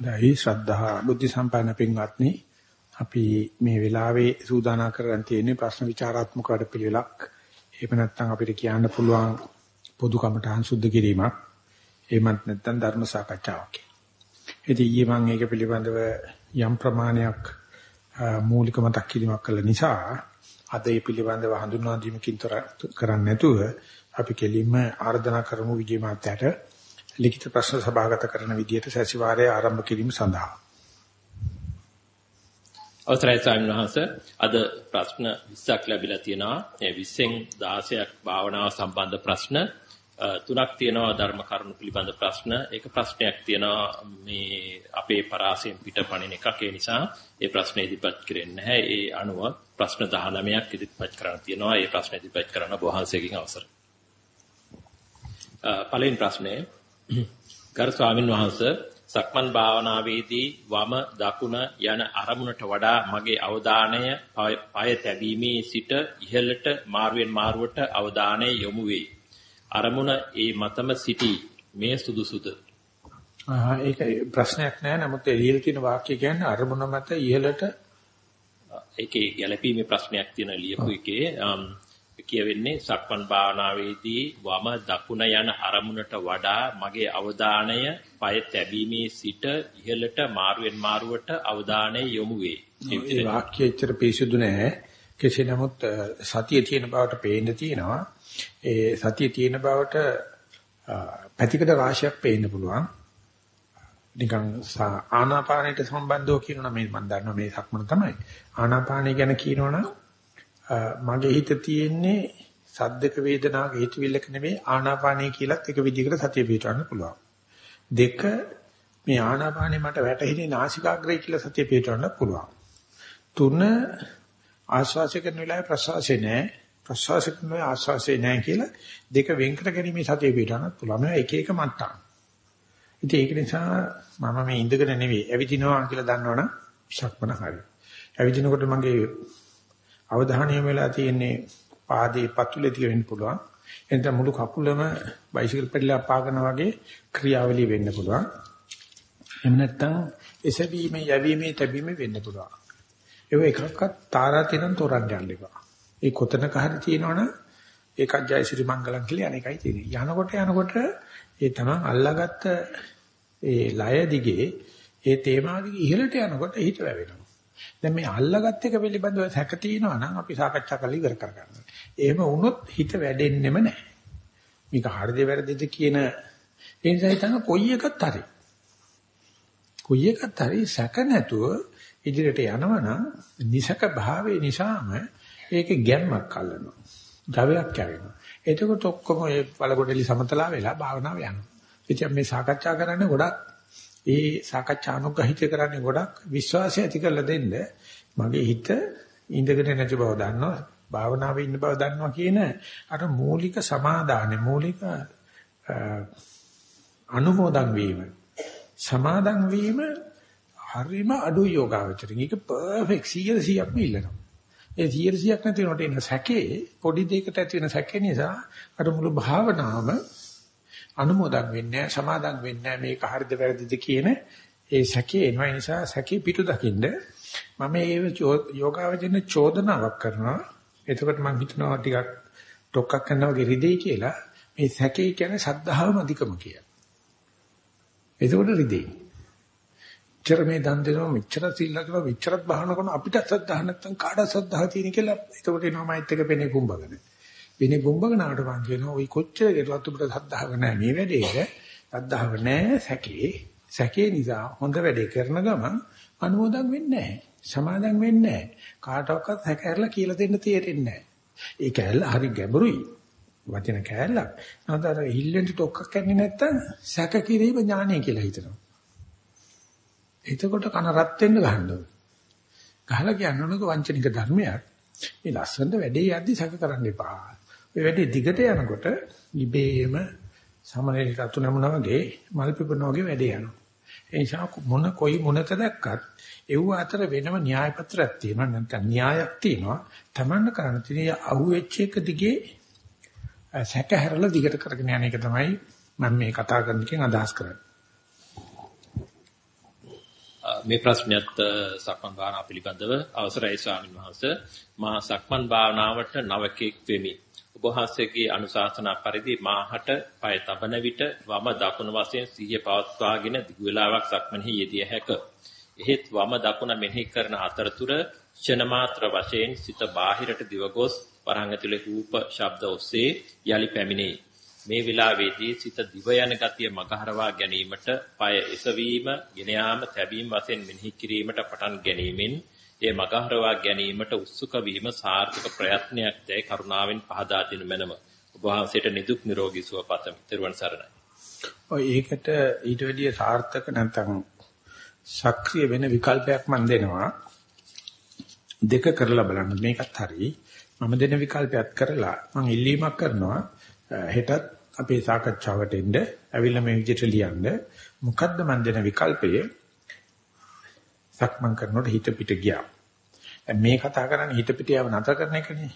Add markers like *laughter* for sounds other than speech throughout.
දැයි ශ්‍රද්ධා බුද්ධ සම්පන්න පින්වත්නි අපි මේ වෙලාවේ සූදානම් කරගෙන තියෙන්නේ ප්‍රශ්න විචාරාත්මක වැඩපිළිවෙලක්. එහෙම නැත්නම් අපිට කියන්න පුළුවන් පොදු කමටහන් සුද්ධ කිරීමක්. එහෙමත් නැත්නම් ධර්ම සාකච්ඡාවක්. ඉතින් ඊයේ මම ඒක පිළිබඳව යම් ප්‍රමාණයක් මූලික මතක් කිරීමක් කළ නිසා අද ඒ පිළිබඳව හඳුන්වා දීමකින් තොර කරන්නේ නැතුව අපි කෙලින්ම ආර්දනා කරමු විජේ මාත්‍යට ලිඛිත ප්‍රශ්න සභාගත කරන විදියට සැසිවාරය ආරම්භ කිරීම සඳහා. අවසරයි ස්වාමීන් වහන්සේ අද ප්‍රශ්න 20ක් ලැබිලා තියෙනවා. ඒ 20න් 16ක් භාවනාව සම්බන්ධ ප්‍රශ්න තුනක් තියෙනවා ධර්ම කරුණු පිළිබඳ ප්‍රශ්න. ඒක ප්‍රශ්නයක් තියෙනවා මේ අපේ පරාසයෙන් පිටපණින එකක්. ඒ නිසා ඒ ප්‍රශ්නේ ඉදිරිපත් කරන්නේ නැහැ. ඒ අනුව ප්‍රශ්න 19ක් ඉදිරිපත් කරන්න තියෙනවා. ඒ ප්‍රශ්න ඉදිරිපත් කරන්න වහන්සේගෙන් අවසරයි. පළවෙනි ප්‍රශ්නේ *coughs* ගරු ස්වාමින් වහන්සේ සක්මන් භාවනාවේදී වම දකුණ යන අරමුණට වඩා මගේ අවධානය පය තැබීමේ සිට ඉහළට මාරුවෙන් මාරුවට අවධානය යොමු වේ. අරමුණ ඒ මතම සිටි මේ සුදුසුද? ඒක ප්‍රශ්නයක් නෑ නමුත් එළියේ තියෙන වාක්‍ය කියන්නේ අරමුණ මත ඉහළට ඒකේ ගැළපීමේ ප්‍රශ්නයක් තියෙන ලියපු එකේ කියවෙන්නේ සක්මන් භාවනාවේදී වම දකුණ යන අරමුණට වඩා මගේ අවධානය පය තැබීමේ සිට ඉහළට මාරුවෙන් මාරුවට අවධානය යොමු වේ. මේ වාක්‍යය ඇත්තට පිරිසුදු නෑ. කෙසේ නමුත් සතිය තියෙන බවට පේන්න තියෙනවා. ඒ සතිය තියෙන බවට පැතිකඩ රාශියක් පේන්න පුළුවන්. නිකන් ආනාපානයට සම්බන්ධව කියනවා මේ මම දන්නවා මේ සක්මන තමයි. ආනාපානය ගැන කියනවනම් මගේ හිත තියෙන්නේ සද්දක වේදනාවක හිතවිල්ලක නෙමෙයි ආනාපානය කියලත් එක විදිහකට සතිය පිටවන්න පුළුවන්. දෙක මේ ආනාපානය මට වැටහිනේ නාසිකාග්‍රය කියලා සතිය පිටවන්න පුළුවන්. තුන ආශ්වාසය කරන වෙලාවේ ප්‍රශ්වාසය නැහැ. ප්‍රශ්වාසය කරන වෙලාවේ ආශ්වාසය නැහැ කියලා දෙක වෙන් කර ගැනීම සතිය පිටවන්න පුළුවන්. මේ එක එක මට්ටම්. ඉතින් ඒක නිසා මම මේ ඉඳගෙන නෙවෙයි ඇවිදිනවා කියලා දන්නවනම් ශක්මන හරි. ඇවිදිනකොට මගේ අවධානය වෙලා තියෙන්නේ පාදයේ පතුලේ තියෙන්න පුළුවන්. එතන මුළු කකුලම බයිසිකල් පෙඩලයක් පාගන වගේ ක්‍රියාවලිය වෙන්න පුළුවන්. එහෙම නැත්නම් එසවීමේ යැවීමේ තැබීමේ වෙන්න පුළුවන්. ඒක එකක්වත් තාරා තිරන් තොරන්න යන්න එපා. ඒ කොතනක හරි තියෙනවනම් ඒකත් ජයසිරි මංගලම් කියලා අනේකයි තියෙන්නේ. යනකොට යනකොට ඒ තමයි අල්ලාගත්ත ඒ ලය දිගේ ඒ තේමාව දිගේ ඉහළට යනකොට හිත වැවෙනවා. දැන් මේ අල්ලගත් එක පිළිබඳව සැක තියෙනවා නම් අපි සාකච්ඡා කරලා ඉවර කරගන්න. එහෙම වුණොත් හිත වැඩෙන්නෙම නැහැ. මේක හරිද වැරදිද කියන ඒ නිසා හිතන කොයි එකත් හරි. කොයි එකත් හරි සැක නැතුව ඉදිරියට යනවනම් නිසක භාවයේ නිසාම ඒකේ ගැම්මක් අල්ලනවා. ජවයක් කැවෙනවා. එතකොට ඔක්කොම ඒ වලගොඩලි සමතලා වෙලා භාවනාව යනවා. ඉතින් මේ සාකච්ඡා කරන්නේ ගොඩක් ඒ සාකච්ඡා අනුග්‍රහිත කරන්නේ ගොඩක් විශ්වාසය ඇති කරලා දෙන්න. මගේ හිත ඉඳගෙන නැති බව දන්නවා භාවනාවේ ඉන්න බව දන්නවා කියන අර මූලික සමාදානෙ මූලික අනුමෝදන් වීම. සමාදන් වීම හරිම අඩු යෝගාවචරින්. ඒක පර්ෆෙක්ට් 100%ක්ම ඉල්ලනවා. ඒ 100%ක් නැති වෙනකොට එන සැකේ පොඩි දෙයකට ඇති වෙන සැකේ නිසා අර මුළු භාවනාවම අනුමෝදන් වෙන්නේ සමාදන් වෙන්නේ මේක හරිද වැරදිද කියන ඒ සැකේ එනවා. ඒ නිසා සැකේ පිටු දකින්න මම ඒ යෝගාවචන චෝදනාවක් කරනවා. එතකොට මම හිතනවා ටිකක් ඩොක්කක් කරනවා වගේ රිදෙයි කියලා. මේ සැකේ කියන්නේ සද්ධාවම අධිකම කියලා. එතකොට රිදෙයි. මෙච්චර මේ දන් දෙනවා මෙච්චර සිල්ලා කරනවා මෙච්චරත් බහන කරනවා. අපිට සද්ධා නැත්තම් කාට සද්ධා තියෙන කියලා. එතකොට එනවා මයිත් එක පෙනේ කුඹගෙන. වෙනේ බොම්බකනාවට මං කියනවා. ওই කොච්චර කෙරුවත් උඹට සද්ධාව නැහැ. මේ වැඩේට සද්ධාව නැහැ සැකේ. සැකේ නිසා හොඳ වැඩේ කරන ගමන් අනුමෝදන් වෙන්නේ නැහැ. සමාදන් වෙන්නේ නැහැ. කාටවත් සැක ඇරලා කියලා දෙන්න තේරෙන්නේ නැහැ. ඒ කැලල හරි ගැඹුරුයි. වචන කැලලක්. නේද අර හිල්ලෙන්ට ටොක්කක් කන්නේ නැත්තම් සැක කිරීම ඥානය කියලා හිතනවා. එතකොට කන රත් වෙන්න ගහනවා ගහලා කියන්නේ වංචනික ධර්මයක්. මේ ලස්සනට වැඩේ යද්දි සැක කරන්න එපා. මේ වැඩි දිගට යනකොට ඉබේම සමනලේ රතු නැමුණා වගේ මල් පිපුණා වගේ වැඩේ යනවා. ඒ නිසා මොන කොයි මොනක දැක්කත් ඒව අතර වෙනම න්‍යාය පත්‍රයක් තියෙනවා නැත්නම් න්‍යායක් තියෙනවා. Tamanne කරණ තියෙන අහුවෙච්ච එක දිගේ සැක හැරලා දිගට කරගෙන යන එක තමයි මම මේ කතා කරන එකෙන් අදහස් කරන්නේ. මේ ප්‍රශ්නයත් සක්මන් භාවනාව පිළිබඳව අවසරයි ස්වාමින් වහන්සේ මා සක්මන් භාවනාවට නවකෙක් වෙමි. ඔබ වහන්සේගේ අනුශාසනා පරිදි මාහට පය තබන විට වම දකුණු වශයෙන් සිහිය පවත්වාගෙන දිගු වේලාවක් සක්මන්හි යෙදිය හැක. එහෙත් වම දකුණ මෙනෙහි කරන අතරතුර ක්ෂණ මාත්‍ර වශයෙන් සිත බාහිරට දිවගොස් වරහන් ඇතුලේ රූප ශබ්ද ඔස්සේ යලි පැමිණේ. මේ විලාවේදී සිත දිව යන ගතිය මගහරවා ගැනීමට পায় එසවීම, ගෙන යාම, තැබීම වශයෙන් මෙනෙහි කිරීමට පටන් ගැනීමෙන් ඒ මගහරවා ගැනීමට උත්සුක වීම සාර්ථක ප්‍රයත්නයක් දැයි කරුණාවෙන් පහදා දෙනු මැනව. ඔබ වහන්සේට නිදුක් නිරෝගී සුව පතමි. ත්වන් සරණයි. ඔය ඒකට ඊට වැඩිය සාර්ථක නැත්නම් සක්‍රිය වෙන විකල්පයක් මම දෙනවා. දෙක කරලා බලන්න මේකත් හරි. මම දෙන විකල්පයක් කරලා මම ඉල්ලීමක් කරනවා හෙටත් අපේ සාකච්ඡාවට එන්න ඇවිල්ලා මේ විදිහට ලියන්න මොකද්ද මන් දෙන විකල්පය සක්මන් කරනකොට හිත පිට ගියා. මේ කතා කරන්නේ හිත පිට යව නැතර කරන එකනේ.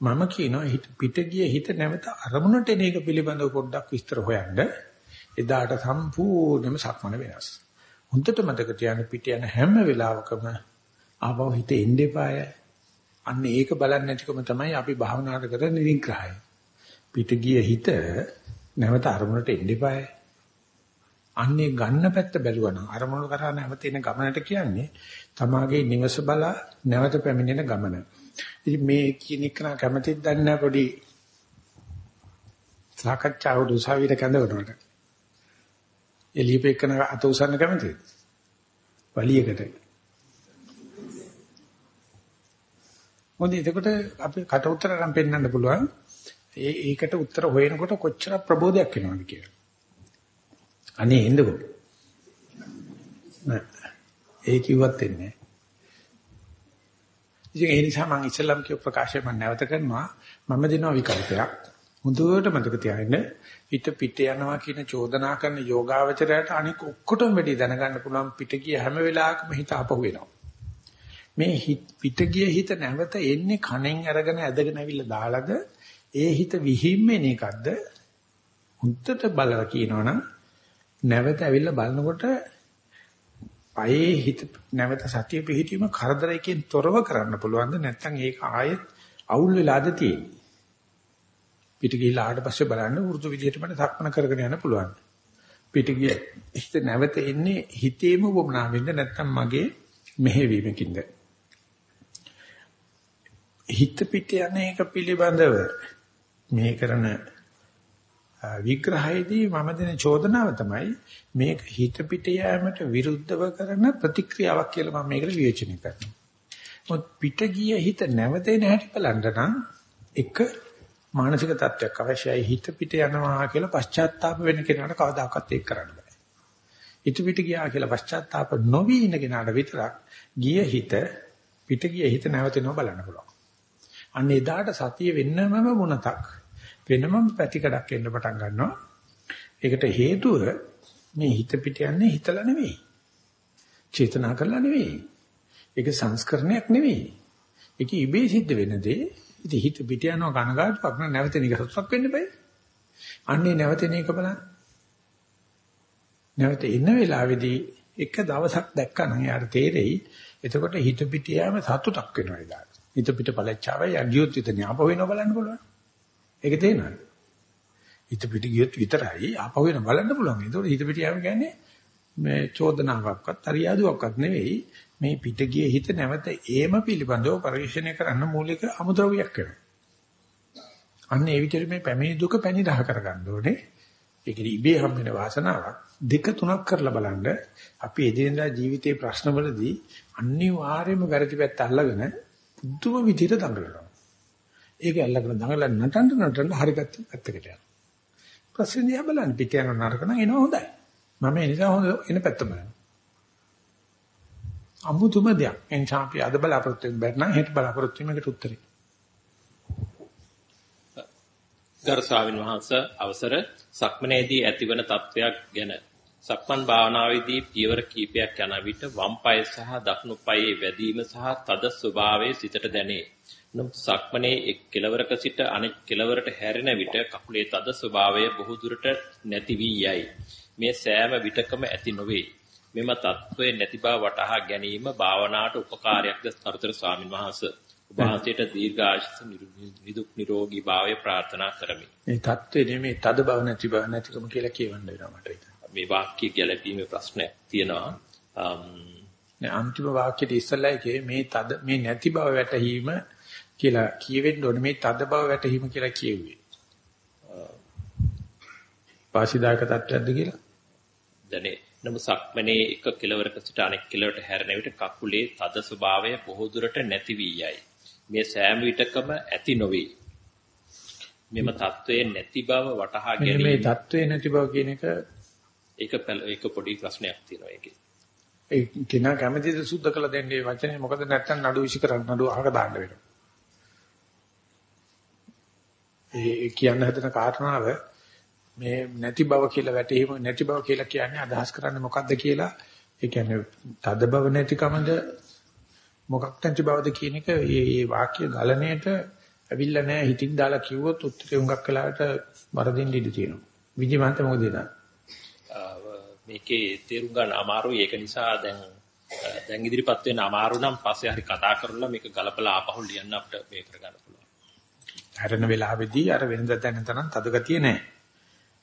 මම කියනවා හිත පිට ගිය හිත නැවත අරමුණට එන එක පිළිබඳව පොඩ්ඩක් විස්තර හොයන්න. එදාට සම්පූර්ණයෙන්ම සක්මන වෙනස්. හොඳට මතක තියාගන්න පිට යන හැම වෙලාවකම ආපහු හිත එන්න එපාය. අන්න ඒක බලන්නේ නැතිකම තමයි අපි භාවනාවට කරන නිග්‍රහය. පිට ගිය හිත නැවත අරමුණට එන්න එපායි. අන්නේ ගන්න පැත්ත බැලුවා නම් අරමුණු කරා නැවත එන ගමනට කියන්නේ තමාගේ නිවස බලා නැවත පැමිණෙන ගමන. ඉතින් මේ කියන එක නා කැමතිද දන්නේ පොඩි සාකච්ඡාවට උසාවියට කැඳවනකොට. එළියපෙකන අත උසන්න කැමතිද? වලියකට. මොකද එතකොට අපි කට උතර නම් පෙන්වන්න පුළුවන්. ඒ ඒකට උත්තර හොයනකොට කොච්චර ප්‍රබෝධයක් වෙනවද කියලා. අනේ එන්නකෝ. නෑ. ඒ කිව්වත් එන්නේ ඉතින් ඒ නිසා මම ඉස්සෙල්ලාම කියපු ප්‍රකාශය මම නැවත කරනවා මම දෙනවා විකල්පයක්. මුදුවට මතක තියාගන්න හිත පිට යනවා කියන චෝදනා කරන යෝගාවචරයට අනික ඔක්කොටම වැඩි දැනගන්න පුළුවන් පිට ගිය හැම වෙලාවකම හිත අපහු වෙනවා. මේ පිට ගිය හිත නැවත එන්නේ කණෙන් අරගෙන ඇදගෙන ඇවිල්ලා දාලාද ඒ හිත විහිම්මෙන එකක්ද හුද්දට බලලා කියනවනම් නැවත ඇවිල්ලා බලනකොට පයේ හිත නැවත සතිය පිහිටීම කරදරයකින් තොරව කරන්න පුළුවන්ද? නැත්නම් ඒක ආයෙත් අවුල් වෙලාද තියෙන්නේ? පිට ගිහිලා ආවට පස්සේ බලන්න වෘතු විදියට මට සක්මන කරගෙන යන්න පුළුවන් පිට ගිය හිත නැවත එන්නේ හිතේම වමනාවෙන්ද නැත්නම් මගේ මෙහෙවීමකින්ද? හිත පිට යන එක පිළිබඳව. මේ කරන විග්‍රහයේදී මම දෙන චෝදනාව තමයි මේක හිත පිට යෑමට විරුද්ධව කරන ප්‍රතික්‍රියාවක් කියලා මම මේකට විවේචනය කරනවා. මොකද පිට ගිය හිත නැවතේ නැහැටි බලන්න නම් එක මානසික තත්ත්වයක් අවශ්‍යයි හිත පිට යනවා කියලා පශ්චාත්තාප වෙන කෙනාට කවදාකවත් ඒක කරන්න බෑ. හිත පිට ගියා කියලා පශ්චාත්තාප නොවි ඉන්න කෙනාට විතරක් ගිය හිත පිට ගිය හිත නැවතෙනවා බලන්න පුළුවන්. අන්න එදාට සතිය වෙන්නමම මොනතක් වෙනම පැතිකඩක් එන්න පටන් ගන්නවා. ඒකට හේතුව මේ හිත පිට යන්නේ හිතලා නෙවෙයි. චේතනා කරලා නෙවෙයි. ඒක සංස්කරණයක් නෙවෙයි. ඒක ඉබේ සිද්ධ වෙන දේ. ඉතින් හිත පිට යනවා කනගාටුවක් නෑ නැවතෙන එක සතුටක් වෙන්න බෑ. අන්නේ නැවතෙන එක බලන්න. නැවත ඉන්න වෙලාවේදී එක දවසක් දැක්කනම් යාට තේරෙයි. එතකොට හිත පිට යෑම සතුටක් වෙනවා ඒකට. හිත පිට පළච්චාවයි අගියොත් විතර ඥාප වෙනව බලන්න පුළුවන්. ඒක තේනවද? හිත පිට ගියොත් විතරයි ආපහු වෙන බලන්න පුළුවන්. ඒතකොට හිත පිට යෑම කියන්නේ මේ චෝදනාවක්වත් අරියාදුවක්වත් නෙවෙයි මේ පිට ගියේ හිත නැවත ඒම පිළිබඳව පරිශීලනය කරන්න මූලික අමුද්‍රව්‍යයක් වෙනවා. අන්න ඒ විදිහට මේ පැමිණි දුක පැණිදහ කරගන්න ඕනේ. ඒක ඉබේ හම් වෙන වාසනාවක්. දෙක තුනක් කරලා බලන්න අපි එදිනෙදා ජීවිතේ ප්‍රශ්නවලදී අනිවාර්යයෙන්ම වැරදි පැත්ත අල්ලගෙන පුදුම විදිහට දඟලනවා. ඒක අල්ලගෙන දඟලන නටන්න නටන්න හරි පැත්ත පැත්තකට යනවා. ප්‍රශ්නේ දිහා බලන්න පිට යන නරක නම් එනවා හොඳයි. මම ඒ නිසා හොඳ එන පැත්ත බලනවා. අමුතුම දෙයක්. එනිසා අපි අද බලාපොරොත්තු වෙන්න බැරි නම් හෙට බලාපොරොත්තු වෙන්නකට උත්තරේ. ගරු ස්වාමීන් වහන්සේ අවසර සක්මනේදී ඇතිවන තත්වයක් ගැන සක්මන් භාවනාවේදී පියවර කීපයක් යන විට වම් පාය සහ දකුණු පායේ වැදීම සහ තද ස්වභාවයේ සිතට දැනේ. සක්මනේ එක් කෙලවරක සිට අනෙක් කෙලවරට හැරෙන විට කකුලේ තද ස්වභාවය බොහෝ දුරට නැති වී යයි. මේ සෑම විටකම ඇති නොවේ. මෙම తත්වයේ නැති බව වටහා ගැනීම භාවනාවට උපකාරයක්ද සතර ස්වාමින් වහන්සේ. ඔබ වහන්සේට දීර්ඝායස නිදුක් නිරෝගී භාවය ප්‍රාර්ථනා කරමි. මේ తත්වේ නෙමෙයි තද බව නැති බව නැතිකම කියලා කියවන්න වෙනවා මට. මේ වාක්‍ය ගැළපීමේ ප්‍රශ්නයක් තියෙනවා. අම් අන්තිම වාක්‍යයේ ඉස්සල්ලා එකේ මේ තද මේ නැති බව වැටහීම කියලා කියවෙන්න ඕනේ මේ තද බව වැටහිම කියලා කියුවේ. පාසිදායක තත්ත්වයක්ද කියලා? දැනේ. නමුත් සක්මනේ එක කෙලවරක සිට අනෙක් කෙලවරට හැරෙන විට කකුලේ තද ස්වභාවය බොහෝ දුරට නැති වී යයි. මේ සෑම විටකම ඇති නොවේ. මෙම தત્ත්වයේ නැති බව වටහා ගැනීම මේ தત્ත්වයේ නැති බව කියන එක ඒක ඒක පොඩි ප්‍රශ්නයක් තියෙනවා ඒකේ. ඒ කෙනා කැමතිද සුද්ධ කළ දෙන්නේ වචනේ මොකද නැත්තම් නඩු විශ්ි කරන්න නඩු අහක දාන්න වෙනවා. ඒ කියන්න හදන කාරණාව මේ නැති බව කියලා වැටීම නැති බව කියලා කියන්නේ අදහස් කරන්නේ මොකද්ද කියලා ඒ කියන්නේ තද බව නැතිකමද මොකක් නැති බවද කියන එක මේ වාක්‍ය ගලණයට ඇවිල්ලා නැහැ හිතින් දාලා කිව්වොත් උත්තරේ හුඟක් වෙලාවට වරදින්න ඉඩ තියෙනවා. විජිමන්ත මොකද දෙනවා? මේකේ තේරුම් ගන්න අමාරුයි ඒක නිසා දැන් දැන් ඉදිරිපත් වෙන අමාරු නම් පස්සේ හරි කතා කරලා මේක ගලපලා ආපහු ලියන්න අපිට මේ කරගන්න පුළුවන්. හැරෙන වෙලාවේදී අර වෙනද දැන තරම් තද ගතිය නැහැ.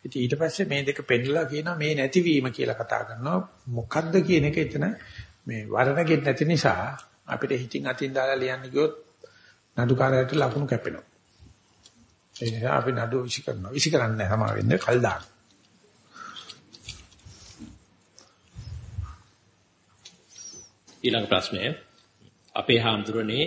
ඉතින් ඊට පස්සේ මේ දෙක පෙන්නලා කියනවා මේ නැතිවීම කියලා කතා කරනවා. මොකද්ද කියන එක එතන මේ වරණගෙත් නැති නිසා අපිට හිතින් අතින් දාලා ලියන්න ගියොත් නඩුකාරයට ලකුණු කැපෙනවා. ඒ නිසා අපි නඩුව විසි කරනවා. විසි කරන්නේ නැහැ සමා වෙන්නේ කල් දාන්න. ඊළඟ ප්‍රශ්නය අපේ හාමුදුරනේ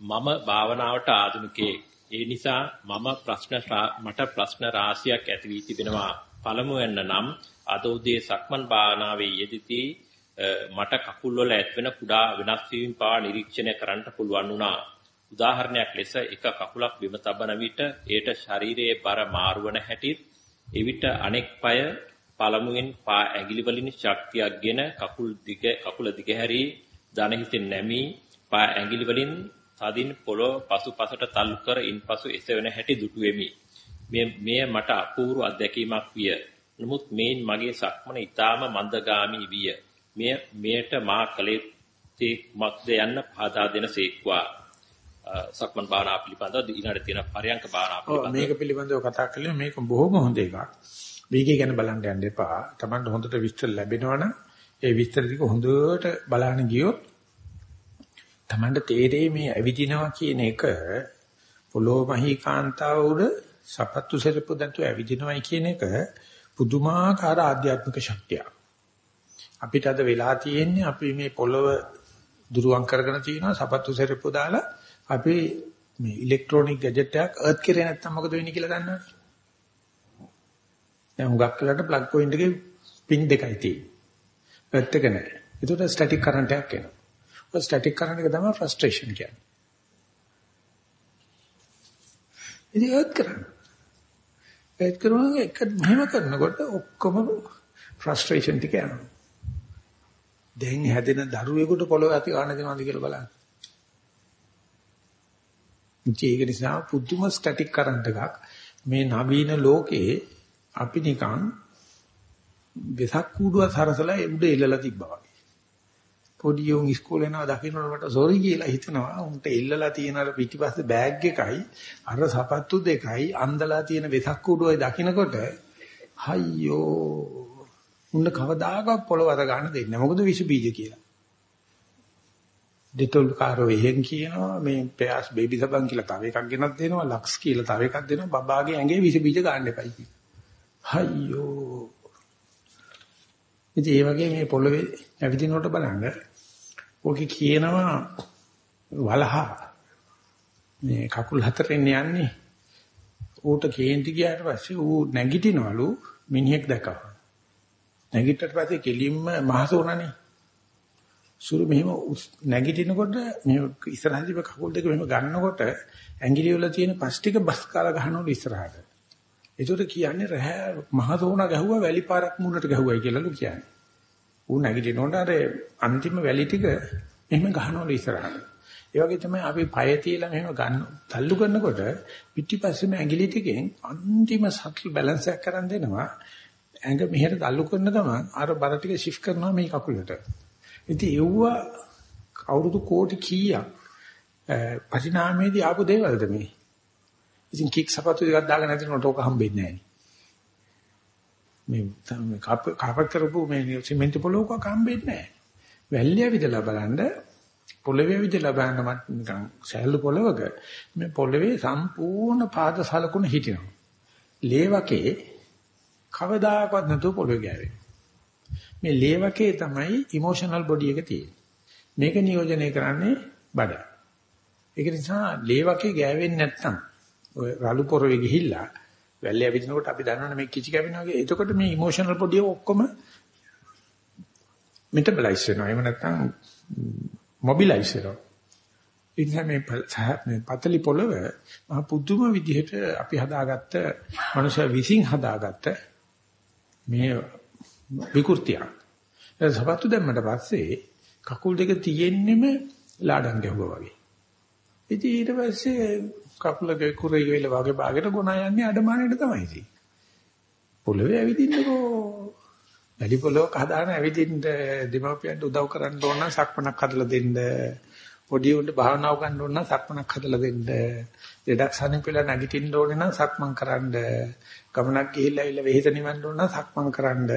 මම භාවනාවට ආධුනිකයෙක්. ඒ නිසා මම ප්‍රශ්න මට ප්‍රශ්න රාශියක් ඇති වී තිබෙනවා. පළමුවෙන් නම් අද උදේ සක්මන් භාවනාවේ යෙදිදී මට කකුල් වල ඇත්වෙන කුඩා වෙනස් වීම පවා නිරීක්ෂණය කරන්නට පුළුවන් වුණා. උදාහරණයක් ලෙස එක කකුලක් බිම තබන විට ඒට ශරීරයේ බර මාරුවන හැටිත් එවිට අනෙක් පාය පළමුවෙන් පා ඇඟිලි වලින් ශක්තියක්ගෙන කකුල් දිග කකුල දිගහැරී දන හිතෙන් නැමී පා ඇඟිලි වලින් තදින් පොළොව පසුපසට තල්ලු කර ඉන්පසු එසවෙන හැටි දුටු වෙමි. මේ මෙය මට අපූර්ව අත්දැකීමක් විය. නමුත් මේන් මගේ සක්මන ඊටාම මන්දගාමී විය. මෙය මෙයට මා කලේ මක්ද යන්න පහදා දෙන සේක්වා. සක්මන් භාවනා පිළිබඳව ඊළඟට තියෙන පරයන්ක භාවනා පිළිබඳව මේක පිළිබඳව කතා කළේ මේක බොහොම හොඳ එකක්. මේකේ ගැන බලන්න යන්න එපා. Tamanට හොඳට විස්තර ලැබෙනවනම් ඒ විස්තර ටික හොඳට බලන්න ගියොත් Tamanට තේරෙයි මේ ඇවිදිනවා කියන එක පොළොව මහී කාන්තාව උඩ සපත්තු සෙරපු දන්තු ඇවිදිනවයි කියන එක පුදුමාකාර ආධ්‍යාත්මික ශක්තියක්. අපිට අද වෙලා තියෙන්නේ අපි මේ පොළොව දුරුවන් කරගෙන තියෙනවා සපත්තු සෙරපු දාලා අපි මේ ඉලෙක්ට්‍රොනික ගැජට් එකක් අර්ත් කරේ නැත්තම් මොකද වෙන්නේ කියලා දන්නවද? දැන් හුඟක් වෙලාවට ප්ලග් පොයින්ට් එකේ පින් දෙකයි තියෙන්නේ. අර්ත් එක නැහැ. ඒකට ස්ටැටික් කරන්ට් එකක් එනවා. ඔය ස්ටැටික් කරන්ට් එක තමයි ෆ්‍රස්ට්‍රේෂන් කියන්නේ. ඉතින් අර්ත් කරන්න. අර්ත් කරනවා එක මෙහෙම කරනකොට ඔක්කොම ෆ්‍රස්ට්‍රේෂන් ටික යනවා. දැන් හැදෙන දරුවෙකුට පොළොව ඇති ගන්න දෙනවද කියලා බලන්න. ඒක නිසා පුදුම ස්ටැටික් කරන්ට් එකක් මේ නවීන ලෝකේ අපි නිකන් වෙසක් කූඩුව සරසලා උඩ එල්ලලා තිබ්බා වගේ. පොඩි උන් ඉස්කෝලේ යනවා දකින්නට මට සෝරි කියලා හිතනවා. උන්ට එල්ලලා තියෙන අර පිටිපස්සේ බෑග් එකයි අර සපත්තු දෙකයි අන්දලා තියෙන වෙසක් කූඩුවයි දකින්නකොට හයියෝ උන්න කවදාකවත් පොළව අත ගන්න දෙන්නේ නැහැ. මොකද විස බීජ කියලා. ඩෙටෝල් කාරෝ එහෙන් කියනවා මේ පෑස් බේබි සබන් කියලා තව එකක් ගෙනත් දෙනවා ලක්ස් කියලා තව එකක් දෙනවා බබාගේ ඇඟේ විස බීජ ගන්න එපයි කියලා. හයියෝ. ඉතින් ඒ වගේ මේ පොළවේ ඇවිදිනකොට බලන්න ඕකේ කියනවා වලහ මේ කකුල් හතරෙන් යන්නේ ඌට කේන්ති ගියාට පස්සේ ඌ නැගිටිනවලු මිනිහෙක් දැකවා. නැගිට්ටට පස්සේ කෙලින්ම මහසෝනනේ. සුළු මෙහෙම නැගිටිනකොට මේ ඉස්සරහින් කකුල් දෙක මෙහෙම ගන්නකොට ඇඟිලි වල තියෙන පස් ටික බස් කාලා ගන්නවලු ඉස්සරහට. ඒකට කියන්නේ රෑ මහසෝන ගැහුවා වැලි පාරක් මුලට ගැහුවයි කියලාලු කියන්නේ. ඌ නැගිටිනකොට අර අන්තිම වැලි ටික මෙහෙම ගහනවලු ඉස්සරහට. ඒ වගේ තමයි අපි පය තියලා මෙහෙම ගන්න තල්ලු කරනකොට පිටිපස්සෙම ඇඟිලි ටිකෙන් අන්තිම සටල් බැලන්ස් එකක් කරන් දෙනවා. ඇඟ මෙහෙට තල්ලු කරන ගමන් අර බර ටික shift කරනවා මේ කකුලට. ඉතින් ඒව අවුරුදු කෝටි කීයක් පරිණාමයේදී ආපු දේවල්ද මේ? ඉතින් කික් සපත්තු දෙකක් දාගෙන නැතිනොට ඕක හම්බෙන්නේ නැහැ. මේ කාපර් කරපු මේ සිමෙන්ති පොලෝකක් හම්බෙන්නේ නැහැ. වැල්ලිය විදලා බලන්න පොළවේ විදලා බලන්න මට නිකන් සෑහළු පොළවක මේ පොළවේ සම්පූර්ණ පාද සලකුණ හිටිනවා. ලේවකේ කවදාකවත් නැතුව පොළවේ ගෑවෙන්නේ. මේ ලේවකේ තමයි ඉමෝෂනල් බොඩි එක තියෙන්නේ. මේක නියෝජනය කරන්නේ බඩ. ඒක නිසා ලේවකේ ගෑවෙන්නේ නැත්නම් ඔය රළු පොරවේ ගිහිල්ලා වැල්ලේ ඇවිදිනකොට අපි දන්නවනේ මේ කිචි කැවෙනවා වගේ. එතකොට මේ ඉමෝෂනල් බොඩි ඔක්කොම මෙටබලයිස් වෙනවා. එහෙම නැත්නම් මොබිලයිස් වෙනවා. ඒ නිසා මේ මේ පතලි පොළව මහ පුදුම විදිහට අපි හදාගත්ත මනුෂ්‍ය විසින් හදාගත්ත මේ විකෘතියක්. ඒ සපත්තු දැම්මට පස්සේ කකුල් දෙක තියෙන්නෙම ලාඩම් ගැහුවා වගේ. ඉතින් ඊට පස්සේ කකුලක කුරේ වෙල වගේ භාගයට ගොනා යන්නේ අඩමාණයට තමයි ඉතින්. පොළවේ ඇවිදින්නකෝ. වැඩි පොළොවක් හදාන ඇවිදින්න දෙමව්පියන්ට උදව් කරන්න ඕන නම් සක්මනක් හදලා දෙන්න. පොඩි උන්ට භාවනාව ගන්න ඕන නම් සක්මනක් හදලා දෙන්න. දෙඩක් සනිපෙලා නැගිටින්න ඕනේ නම් සක්මන් කරන්න. ගමනක් ගිහිල්ලා ඉල්ල වෙහෙත නිවන්න ඕන නම් සක්මන් කරන්න.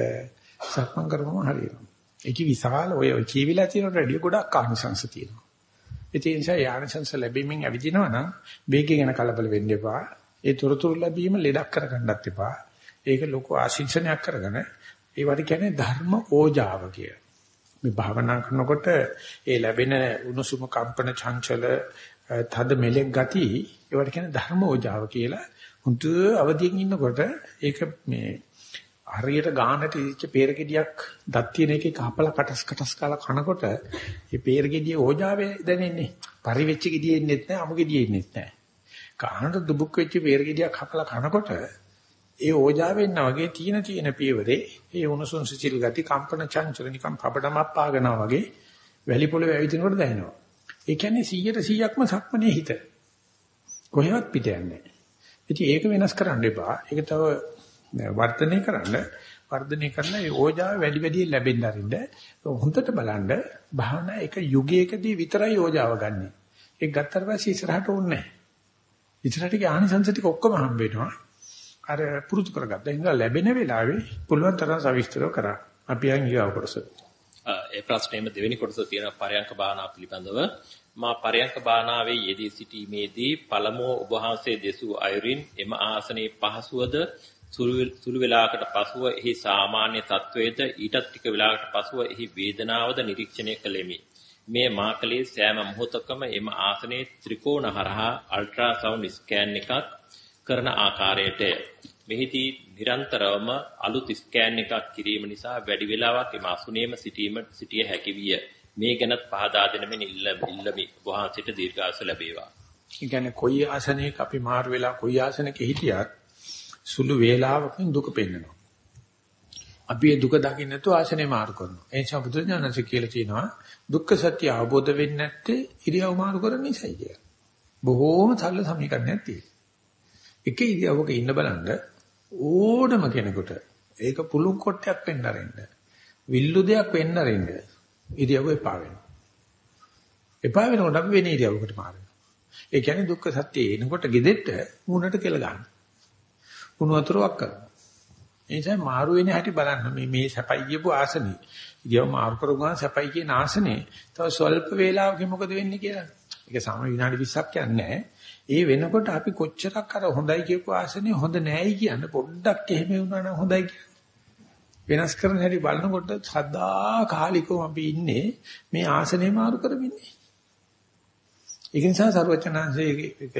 සක්මන් කරපුවම හරියනවා. ඒක විශාල ඔය කීවිලා තියෙන රෙඩිය ගොඩක් ආනිසංශ තියෙනවා. ඒ නිසා යානිසංශ ලැබීමෙන් ඇවිදිනවා නම් වේගය ගැන කලබල වෙන්න එපා. ඒ තොරතුරු ලැබීම ලෙඩක් කරගන්නත් එපා. ඒක ලොකු ආශිංසනයක් කරගෙන ඒවට කියන්නේ ධර්ම ඕජාව කිය. මේ භාවනා කරනකොට ඒ ලැබෙන උණුසුම කම්පන චංචල තද මෙලෙක් ගති ඒවට කියන්නේ ධර්ම ඕජාව කියලා. හුඳ අවදියෙන් ඉන්නකොට ඒක මේ හරියට ගානට ඉච්ච peerගෙඩියක් දත් තියෙන එකේ කපලා කටස් කටස් කාලා කනකොට මේ peerගෙඩිය ඕජාවේ දැනෙන්නේ. පරිවෙච්ච ගෙඩිය එන්නේ නැහැ, අමු ගෙඩිය එන්නේ නැහැ. කහනට දුබුක් වෙච්ච peerගෙඩියක් කපලා කනකොට ඒ ඕජාවෙන් වගේ තීන තීන පියවරේ ඒ උණුසුම් සිසිල් ගති කම්පන චංචල නිකම් පපඩමක් පාගනවා වගේ වැලි පොළවේ ඇවිදිනකොට දැනෙනවා. ඒ කියන්නේ 100ට 100ක්ම සක්මනේ හිත. කොහෙවත් පිට යන්නේ නැහැ. ඉතින් ඒක වෙනස් කරන්න එපා. ඒක තව වර්ධනය කරන්න වර්ධනය කරලා ඒ ඕජාව වැඩි වැඩි ලැබෙන්න අරින්න හොඳට බලන්න භාවනා එක යුගයකදී විතරයි ඕජාව ගන්නෙ. ඒක ගත්තට පස්සේ ඉස්සරහට ඕනේ නැහැ. ඉස්සරහට ආනිසංස ටික ඔක්කොම හම්බ වෙනවා. අර පුරුදු කරගත්තා. ඒ නිසා ලැබෙන වෙලාවේ පුළුවන් තරම් සවිස්තරව කරා. අපි යන් ඊගාව කොටස. ඒ ප්‍රශ්නේම දෙවෙනි කොටස තියෙන පරයන්ක භාවනා පිළිබඳව මා පරයන්ක භාවනාවේ යෙදී සිටීමේදී පළමුව ඔබ වහන්සේ දෙසූ අයුරින් එම ආසනයේ පහසුවද සුළු වේලාවකට පසුව එහි සාමාන්‍ය තත්වයේද ඊටත් ටික වේලාවකට පසුව එහි වේදනාවද නිරීක්ෂණය කළෙමි. මේ මාකලේ සෑම මොහොතකම එම ආසනයේ ත්‍රිකෝණ හරහා අල්ට්‍රාසවුන්ඩ් ස්කෑන් එකක් කරන ආකාරයට මෙහිදී නිරන්තරවම අලුත් ස්කෑන් එකක් කිරීම නිසා වැඩි වේලාවක් එම අසුනේම සිටීම සිටිය හැකි විය. මේ ගැනත් පහදා දෙන මෙන් ඉල්ලමි. වහන්සේට දීර්ඝාස ලැබේවා. ඒ කියන්නේ කොයි ආසනයක අපි මාරු වෙලා කොයි ආසනයක හිටියත් සුළු වේලාවකින් දුක පෙන්නනවා. අපි ඒ දුක දකින්න නැතුව ආසනේ මාරු කරනවා. ඒ නිසා බුදුරජාණන්සේ කියලා තියෙනවා දුක්ඛ සත්‍ය අවබෝධ වෙන්නේ නැත්තේ ඉරියව් මාරු කරන නිසායි කියලා. බොහෝම සරල සමීකරණයක් තියෙනවා. එක ඉරියව්වක ඉන්න බලන්න ඕනම කෙනෙකුට ඒක පුළුන් කොටයක් වෙන්න අරින්න. විල්ලු දෙයක් වෙන්න අරින්න. ඉරියව්ව එපා වෙනවා. එපා වෙනකොට අපි වෙන ඉරියව්වකට මාරනවා. ඒ කියන්නේ දුක්ඛ සත්‍ය එනකොට gedෙට්ට මූණට කෙල ගන්නවා. කුණු වතුරක් කරනවා. ඒ නිසා මාරු වෙන හැටි බලන්න මේ මේ සැපයි කියපු ආසනේ. ඉතින් මාරු කරුවා සැපයි කියන ආසනේ තව ස්වල්ප වේලාවකින් මොකද වෙන්නේ කියලා. ඒක සාමාන්‍ය විනාඩි 20ක් යන්නේ ඒ වෙනකොට අපි කොච්චරක් අර හොඳයි කියපු ආසනේ හොඳ නෑයි කියන්න පොඩ්ඩක් එහෙම වුණා නම් හොඳයි වෙනස් කරන හැටි බලනකොට සදා කාලිකව අපි ඉන්නේ මේ ආසනේ මාරු කරමින්නේ. ඒක නිසා සර්වචනාංශයේ ඒක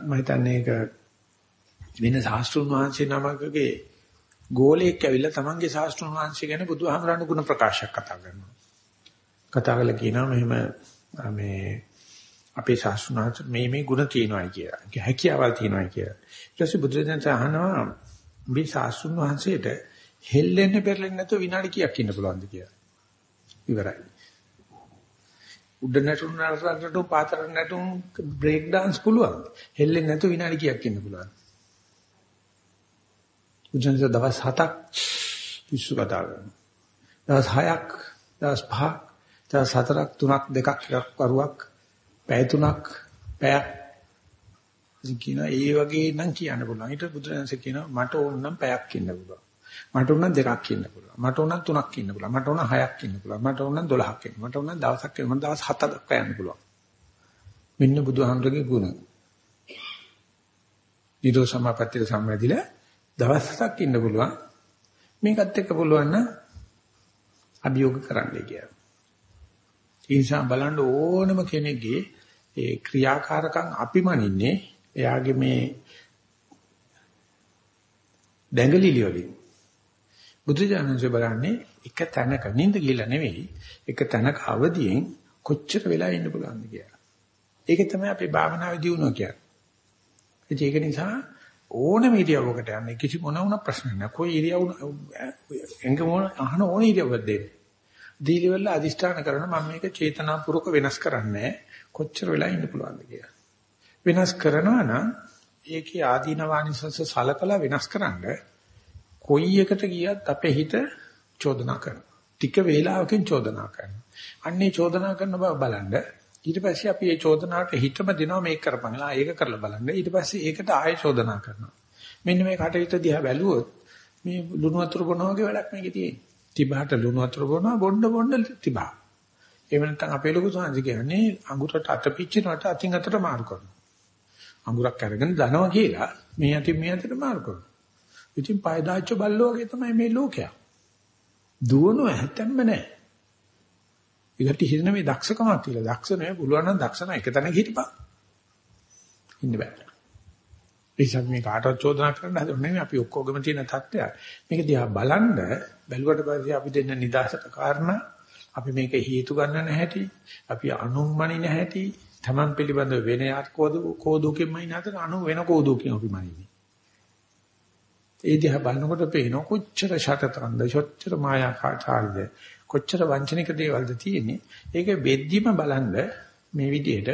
මම හිතන්නේ ඒක වෙන ශාස්ත්‍රුන් වහන්සේ නමකගේ ගෝලයක් ඇවිල්ලා තමන්ගේ ශාස්ත්‍රුන් වහන්සේ ගැන බුදුහාමරණ ගුණ ප්‍රකාශයක් කතා කරනවා. කතා කරලා කියනවා මෙහෙම මේ අපේ ශාස්ත්‍රුන් වහන්සේ මේ මේ ගුණ තියෙනවායි කියලා. හැකියාවල් තියෙනවායි කියලා. ඊට පස්සේ බුදුරජාණන් අහනවා මේ ශාස්ත්‍රුන් වහන්සේට හෙල්ලෙන්න පෙරලෙන්න නැතුව විනාඩි කීයක් ඉන්න පුළුවන්ද කියලා. ඉවරයි. උඩ නැටුම් නරසකට පාතර නැටුම් බ්‍රේක් dance පුළුවන්. හෙල්ලෙන්නේ නැතුව විනාඩි කීයක් ඉන්න පුළුවන්. බුදුන්සේ දවස් 7ක් පිස්සු කතා කරනවා. දවස් 6ක්, දවස් 5ක්, දවස් 4ක්, 3ක්, 2ක්, එකක් වරුවක්, පැය 3ක්, පැයක් ඉතින් කියනවා ඒ වගේ නම් කියන්න පුළුවන්. ඊට බුදුරජාණන්සේ කියනවා මට ඕන නම් පැයක් ඉන්න පුළුවන්. මට ඕන නම් දෙකක් ඉන්න පුළුවන්. මට ඕන නම් තුනක් ඉන්න පුළුවන්. මට ඕන නම් හයක් ඉන්න පුළුවන්. මට ඕන නම් 12ක් ඉන්න. මට ඕන නම් දවසක් ඉන්න. මට දවස් 7 දක්වා යන්න පුළුවන්. මෙන්න බුදුහාමුදුරගේ ගුණ. නිරෝ සමාපත්තිය සම්මැදිලා දවස් 7ක් ඉන්න පුළුවන්. මේකත් එක්ක පුළුවන් නම් අභියෝග කරන්නයි කියලා. ඒ නිසා බලන්න ඕනම කෙනෙක්ගේ ඒ ක්‍රියාකාරකම් අපිමනින්නේ එයාගේ මේ දැඟලිලි වලින් බුදුජානන්සේ බලන්නේ එක තැනක නිින්ද ගිහලා නෙවෙයි එක තැනක අවදියෙන් කොච්චර වෙලා ඉන්න පුළුවන්ද කියලා. ඒක තමයි අපේ භාවනාවේ දියුණුව කියන්නේ. ඒක නිසා ඕනම ඉරියව්වකට යන්නේ කිසි මොන වුණ ප්‍රශ්න නැහැ. કોઈ ඉරියව් එංග මොන අහන ඕන ඉරියව්වක් දෙන්න. දීලිවල අදිෂ්ඨාන කරන මම මේක චේතනාපූර්වක වෙනස් කරන්නේ කොච්චර වෙලා ඉන්න පුළුවන්ද කියලා. වෙනස් කරනවා නම් ඒකේ ආදීනවානිසස සලකලා වෙනස් කරන්න කොයි එකට ගියත් අපේ හිත චෝදනා කරනවා. ටික වේලාවකින් චෝදනා කරනවා. අන්නේ චෝදනා කරන බව බලන්න ඊට පස්සේ අපි මේ චෝදනාවට හිතම දෙනවා මේක කරපන්ලා ඒක කරලා බලන්න. ඊට පස්සේ ඒකට ආයෙ චෝදනා කරනවා. මෙන්න මේ කටයුත්ත දිහා බැලුවොත් මේ ලුණු වතුර බොනවා වගේ වැඩක් මේකේ තියෙන්නේ. තිබහට ලුණු වතුර බොනවා බොන්න බොන්න තිබහ. එහෙම නැත්නම් අපේ ලොකු සංහස කියන්නේ අඟුරට අත පිච්චෙනවට අතින් අතට මාරු කරනවා. අඟුරක් අරගෙන දනවා කියලා මේ අතින් මේ අතට මාරු කරනවා. ඉතින් පය දාච්ච බල්ලෝ වගේ තමයි මේ ලෝකයා. දුවනව හැත්තෙම නැහැ. ඒකට හිතන මේ දක්ෂකමක් කියලා. දක්ෂ නෑ පුළුවන් නම් දක්ෂ නම් එක තැනක හිටපන්. ඉන්න බෑ. ඒසත් මේ කාටවත් චෝදනා කරන්න හදන්නේ නෙමෙයි අපි ඔක්කොගම තියෙන தත්ත්වය. මේක දිහා බලන්න බැලුවට පස්සේ අපි දෙන්න නිදාසට කාරණා අපි මේක හේතු ගන්න නැහැටි අපි අනුම්මනි නැහැටි තමන් පිළිබඳ වෙන යාත් කෝදුකින්මයි නැතන අනු වෙන කෝදුකින් අපි මනින්නේ. ඒ දිහා බලනකොට පේන කොච්චර ෂටතරන්ද කොච්චර මායාකාරද කොච්චර වංචනික දේවල්ද තියෙන්නේ. ඒක වෙද්දිම බලන්න මේ විදිහට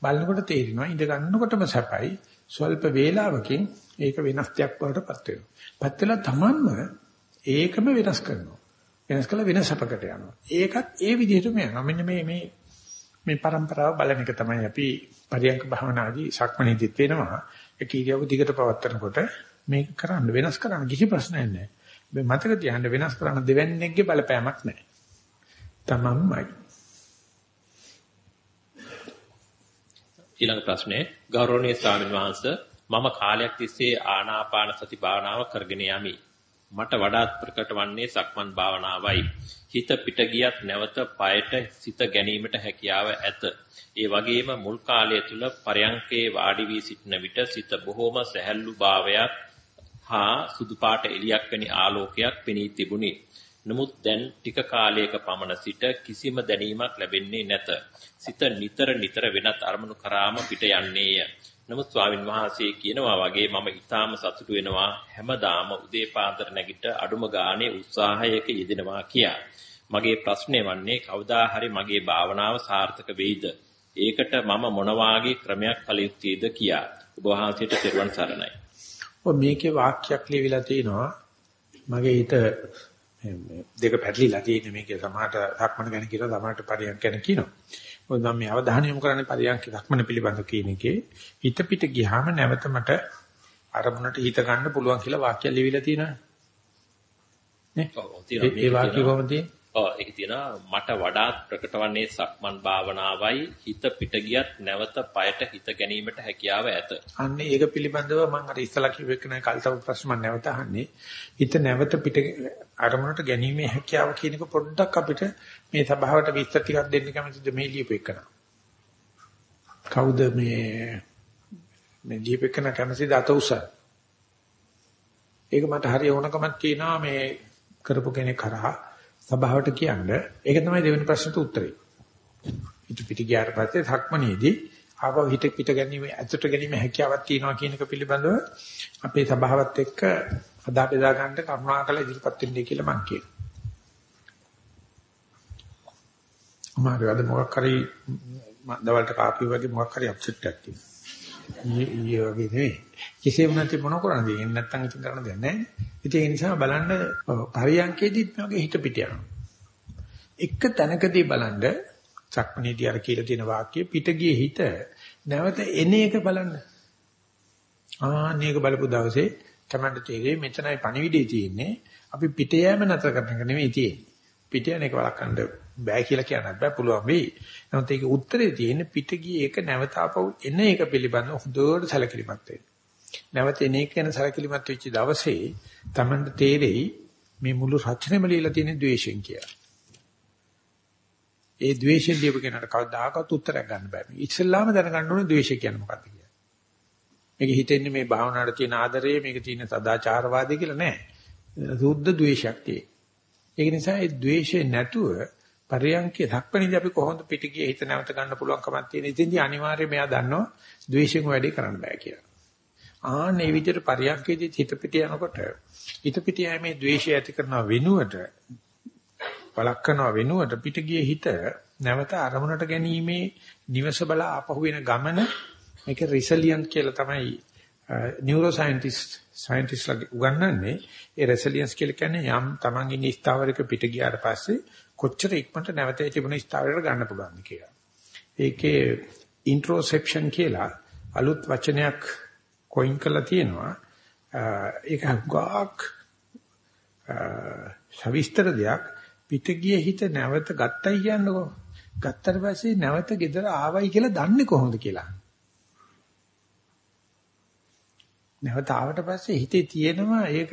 බලනකොට තේරෙනවා ඉඳ ගන්නකොටම සැපයි ස්වල්ප වේලාවකින් ඒක වෙනස් දෙයක් බවට පත් වෙනවා. පත් වෙලා තමන්ම ඒකම වෙනස් කරනවා. වෙනස් කළා වෙනසපකට යනවා. ඒකත් ඒ විදිහටම යනවා. මෙන්න මේ මේ මේ પરම්පරාව බලන එක තමයි අපි පරියංක භාවනාදී සක්මණේදිත් වෙනවා. ඒක ඉරියව්ව දිගට පවත්තරනකොට මේක කරන්න වෙනස් කරන්න කිසි ප්‍රශ්නයක් නැහැ. මේ මතක තියාගන්න වෙනස් කරන්න දෙවන්නේගේ බලපෑමක් නැහැ. තමන්මයි. ඊළඟ ප්‍රශ්නේ ගෞරවනීය ස්වාමීන් වහන්සේ මම කාලයක් තිස්සේ ආනාපාන සති භාවනාව කරගෙන යමි. මට වඩාත් ප්‍රකට වන්නේ සක්මන් භාවනාවයි. හිත පිට ගියත් නැවත পায়ට සිත ගැනීමට හැකියාව ඇත. ඒ වගේම මුල් කාලය තුල පරයන්කේ වාඩි වී සිටින විට සිත බොහෝම සැහැල්ලු භාවයක් හා සුදු පාට එළියක් වැනි ආලෝකයක් පෙනී තිබුණි. නමුත් දැන් ටික කාලයක පමණ සිට කිසිම දැනීමක් ලැබෙන්නේ නැත. සිත නිතර නිතර වෙනත් අරමුණු කරාම පිට යන්නේය. නමුත් ස්වාමින් වහන්සේ කියනවා වගේ මම ඊටාම සතුටු වෙනවා හැමදාම උදේ පාන්දර නැගිට අඩුම ගානේ උත්සාහයක යෙදෙනවා කියා. මගේ ප්‍රශ්නේ වන්නේ කවදා හරි මගේ භාවනාව සාර්ථක වෙයිද? ඒකට මම මොන වාගේ ක්‍රමයක් කළ යුත්තේද කියා. ඔබ වහන්සේට තෙරුවන් සරණයි. ඔය මේකේ වාක්‍යයක් ලියවිලා තිනවා මගේ හිත දෙක පැටලිලා තියෙන මේකේ සමහරට සක්මන ගැන කියලා සමහරට පරියන්ක ගැන කියනවා. මොකද මම මේ අවධානය යොමු කරන්නේ පරියන්ක සක්මන පිළිබඳ කියන එකේ හිත පිට ගියාම නැවත මට අරමුණට හිත ගන්න පුළුවන් කියලා වාක්‍යය ලියවිලා තියෙනවා. නේ? ඔව් තියෙනවා. ඒ වාක්‍ය කොහොමද තියෙන්නේ? ඔව් ඒක තියෙනවා මට වඩාත් ප්‍රකට වන්නේ සක්මන් භාවනාවයි හිත පිට ගියත් නැවත পায়ට හිත ගැනීමට හැකියාව ඇත. අන්න ඒක පිළිබඳව මම අර ඉස්සලා කිව්ව එක නේ කල්තව ප්‍රශ්න මම නැවත අහන්නේ. හිත නැවත පිට අරමුණට ගැනීමේ හැකියාව කියන එක පොඩ්ඩක් අපිට මේ සභාවට විස්තර ටිකක් දෙන්න කැමතිද මේ ලියපු එකන. කවුද මේ මේ ලියපු එකන කැමතිද අත උස? ඒක මට හරිය ඕනකමක් තියෙනවා මේ කරපු කෙනෙක් කරා සභාවට කියන්නේ. ඒක තමයි දෙවෙනි ප්‍රශ්නට උත්තරේ. හිත පිට ගියාට පස්සේ ධක්මනේදී ආපහු හිත පිට ගැනීම ඇතුළට ගැනීම හැකියාවක් තියෙනවා කියන එක පිළිබඳව අපේ සභාවත් එක්ක අදා බෙදා ගන්න කරුණාකර ඉදිරිපත් වෙන්නයි කියලා මම කියනවා. අමාරු අද මොකක් හරි දවල්ට කාපි වගේ මොකක් හරි අප්සෙට් එකක් තියෙනවා. ඊයේ වගේ නෙවෙයි. කිසිම නැති මොන කරන්නේ. එන්න නැත්තම් ඉතින් කරන්න දෙයක් නැහැ. ඉතින් ඒ නිසා බලන්න පරියන්කේදීත් මේ වගේ හිත පිට යනවා. එක තැනකදී බලන්න සක්මණේදී අර කියලා තියෙන වාක්‍ය පිට ගියේ හිත නැවත එන එක බලන්න. ආන්නේක බලපු දවසේ තමයි තේරෙන්නේ මෙතනයි පණිවිඩය තියෙන්නේ. අපි පිට යෑම නතර කරන එක නෙමෙයි තියෙන්නේ. පිට යන එක වළක්වන්න බෑ කියලා කියන්නත් බෑ පුළුවන් වෙයි. නමුත් ඒකේ උත්තරේ තියෙන්නේ පිට ගියේ ඒක නැවත ආපහු එන එක පිළිබඳව හොඳට සැලකිලිමත් වෙන්න. නැවත එන එක ගැන සැලකිලිමත් වෙච්ච දවසේ Tamanට තේරෙයි මේ මුළු රචනෙම ලියලා තියෙන ද්වේෂයෙන් කියලා. ඒ ද්වේෂයෙන් ලියපු කෙනාට කවදාකවත් උත්තරයක් ගන්න බෑ. ඉස්සෙල්ලාම දැනගන්න ඕනේ ද්වේෂය කියන්නේ මොකක්ද කියලා. මේක හිතෙන්නේ මේ භාවනාවට තියෙන ආදරය මේක තියෙන සදාචාරවාදී කියලා නෑ. සුද්ධ ද්වේෂයක් තියෙන්නේ. ඒක නිසා ඒ ද්වේෂය නැතුව පරියන්කේ ධක්පණිදී අපි කොහොමද පිටිගියේ හිත නැවත ගන්න පුළුවන්කමක් තියෙන. ඉතින්දී අනිවාර්යයෙන් මෙයා දන්නවා ද්වේෂයෙන් වැඩි කරන්න බෑ කියලා. ආන්නේ විදිහට පරියන්කේදී හිත පිට යනකොට හිත පිට යෑමේ ද්වේෂය ඇති කරන වෙනුවට වළක්වනවා වෙනුවට පිටිගියේ හිත නැවත අරමුණට ගැනීමේ නිවස බල ආපහු වෙන ගමන මේක රිසිලියන්ට් කියලා තමයි නියුරෝ සයන්ටිස්ට් සයන්ටිස්ට්ලා උගන්වන්නේ ඒ රෙසිලියන්ස් කියලා කියන්නේ යම් Taman ඉන්න ස්ථාවරයක පිට ගියාට පස්සේ කොච්චර ඉක්මනට නැවත ඒ තිබුණ ස්ථාවරයට ගන්න පුළුවන්ද කියලා. ඒකේ ඉන්ට්‍රොසෙප්ෂන් කියලා අලුත් වචනයක් කොයින් කරලා තියෙනවා. ඒක හුඟක් සවිස්තර දෙයක් පිට ගිය හිත නැවත ගත්තයි කියන්නකෝ. ගත්තට පස්සේ නැවත ගෙදර ආවයි කියලා දන්නේ කොහොමද කියලා. නැවත ආවට පස්සේ හිතේ තියෙනවා ඒක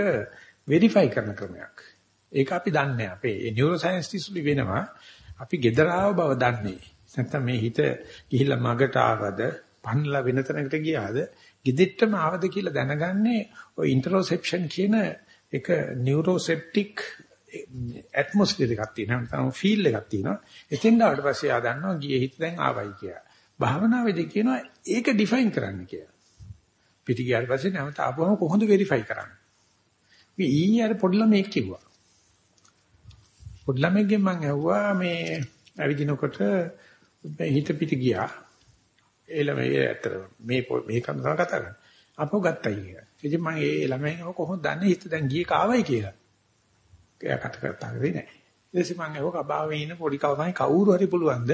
වෙරිෆයි කරන ක්‍රමයක්. ඒක අපි දන්නේ අපේ නියුරෝ සයන්ටිස්ට්ලි වෙනවා. අපි gedara ආව බව දන්නේ. නැත්නම් මේ හිත ගිහිල්ලා මගට ආවද, පන්නලා වෙන තැනකට ගියාද, gedittam ආවද කියලා දැනගන්නේ ඔය ඉන්ටරොසෙප්ෂන් කියන එක නියුරෝසෙප්ටික් ඇට්මොස්ෆියර් එකක් තියෙනවා. නැත්නම් ෆීල් එකක් තියෙනවා. එතෙන් ආවට පස්සේ ආ දන්නවා ගියේ හිත දැන් ආවයි කියලා. භාවනාවේදී කියනවා ඒක ඩිෆයින් කරන්න කියලා. පිටි ගියාට පස්සේ නැවත ආපුවම කොහොමද වෙරිෆයි කරන්නේ? මේ ඊයේ අර පොඩි ළමෙක් කිව්වා. පොඩි ළමෙක්ගෙන් මම ඇහුවා මේ ඇවිදිනකොට හිත පිට ගියා. ඒ ළමයි ඇත්තට මේ මේක තමයි කතා කරන්නේ. අපෝ ගත්තයි කියලා. ඉතින් මම ඒ ළමයිව කොහොමද දන්නේ හිත දැන් ගියේ කාවයි කියලා. එයා කතා කරતા කරේ නැහැ. ඊට පස්සේ මම ඇහුවා කබාවේ ඉන්න පොඩි කවමයි කවුරු හරි පුළුවන්ද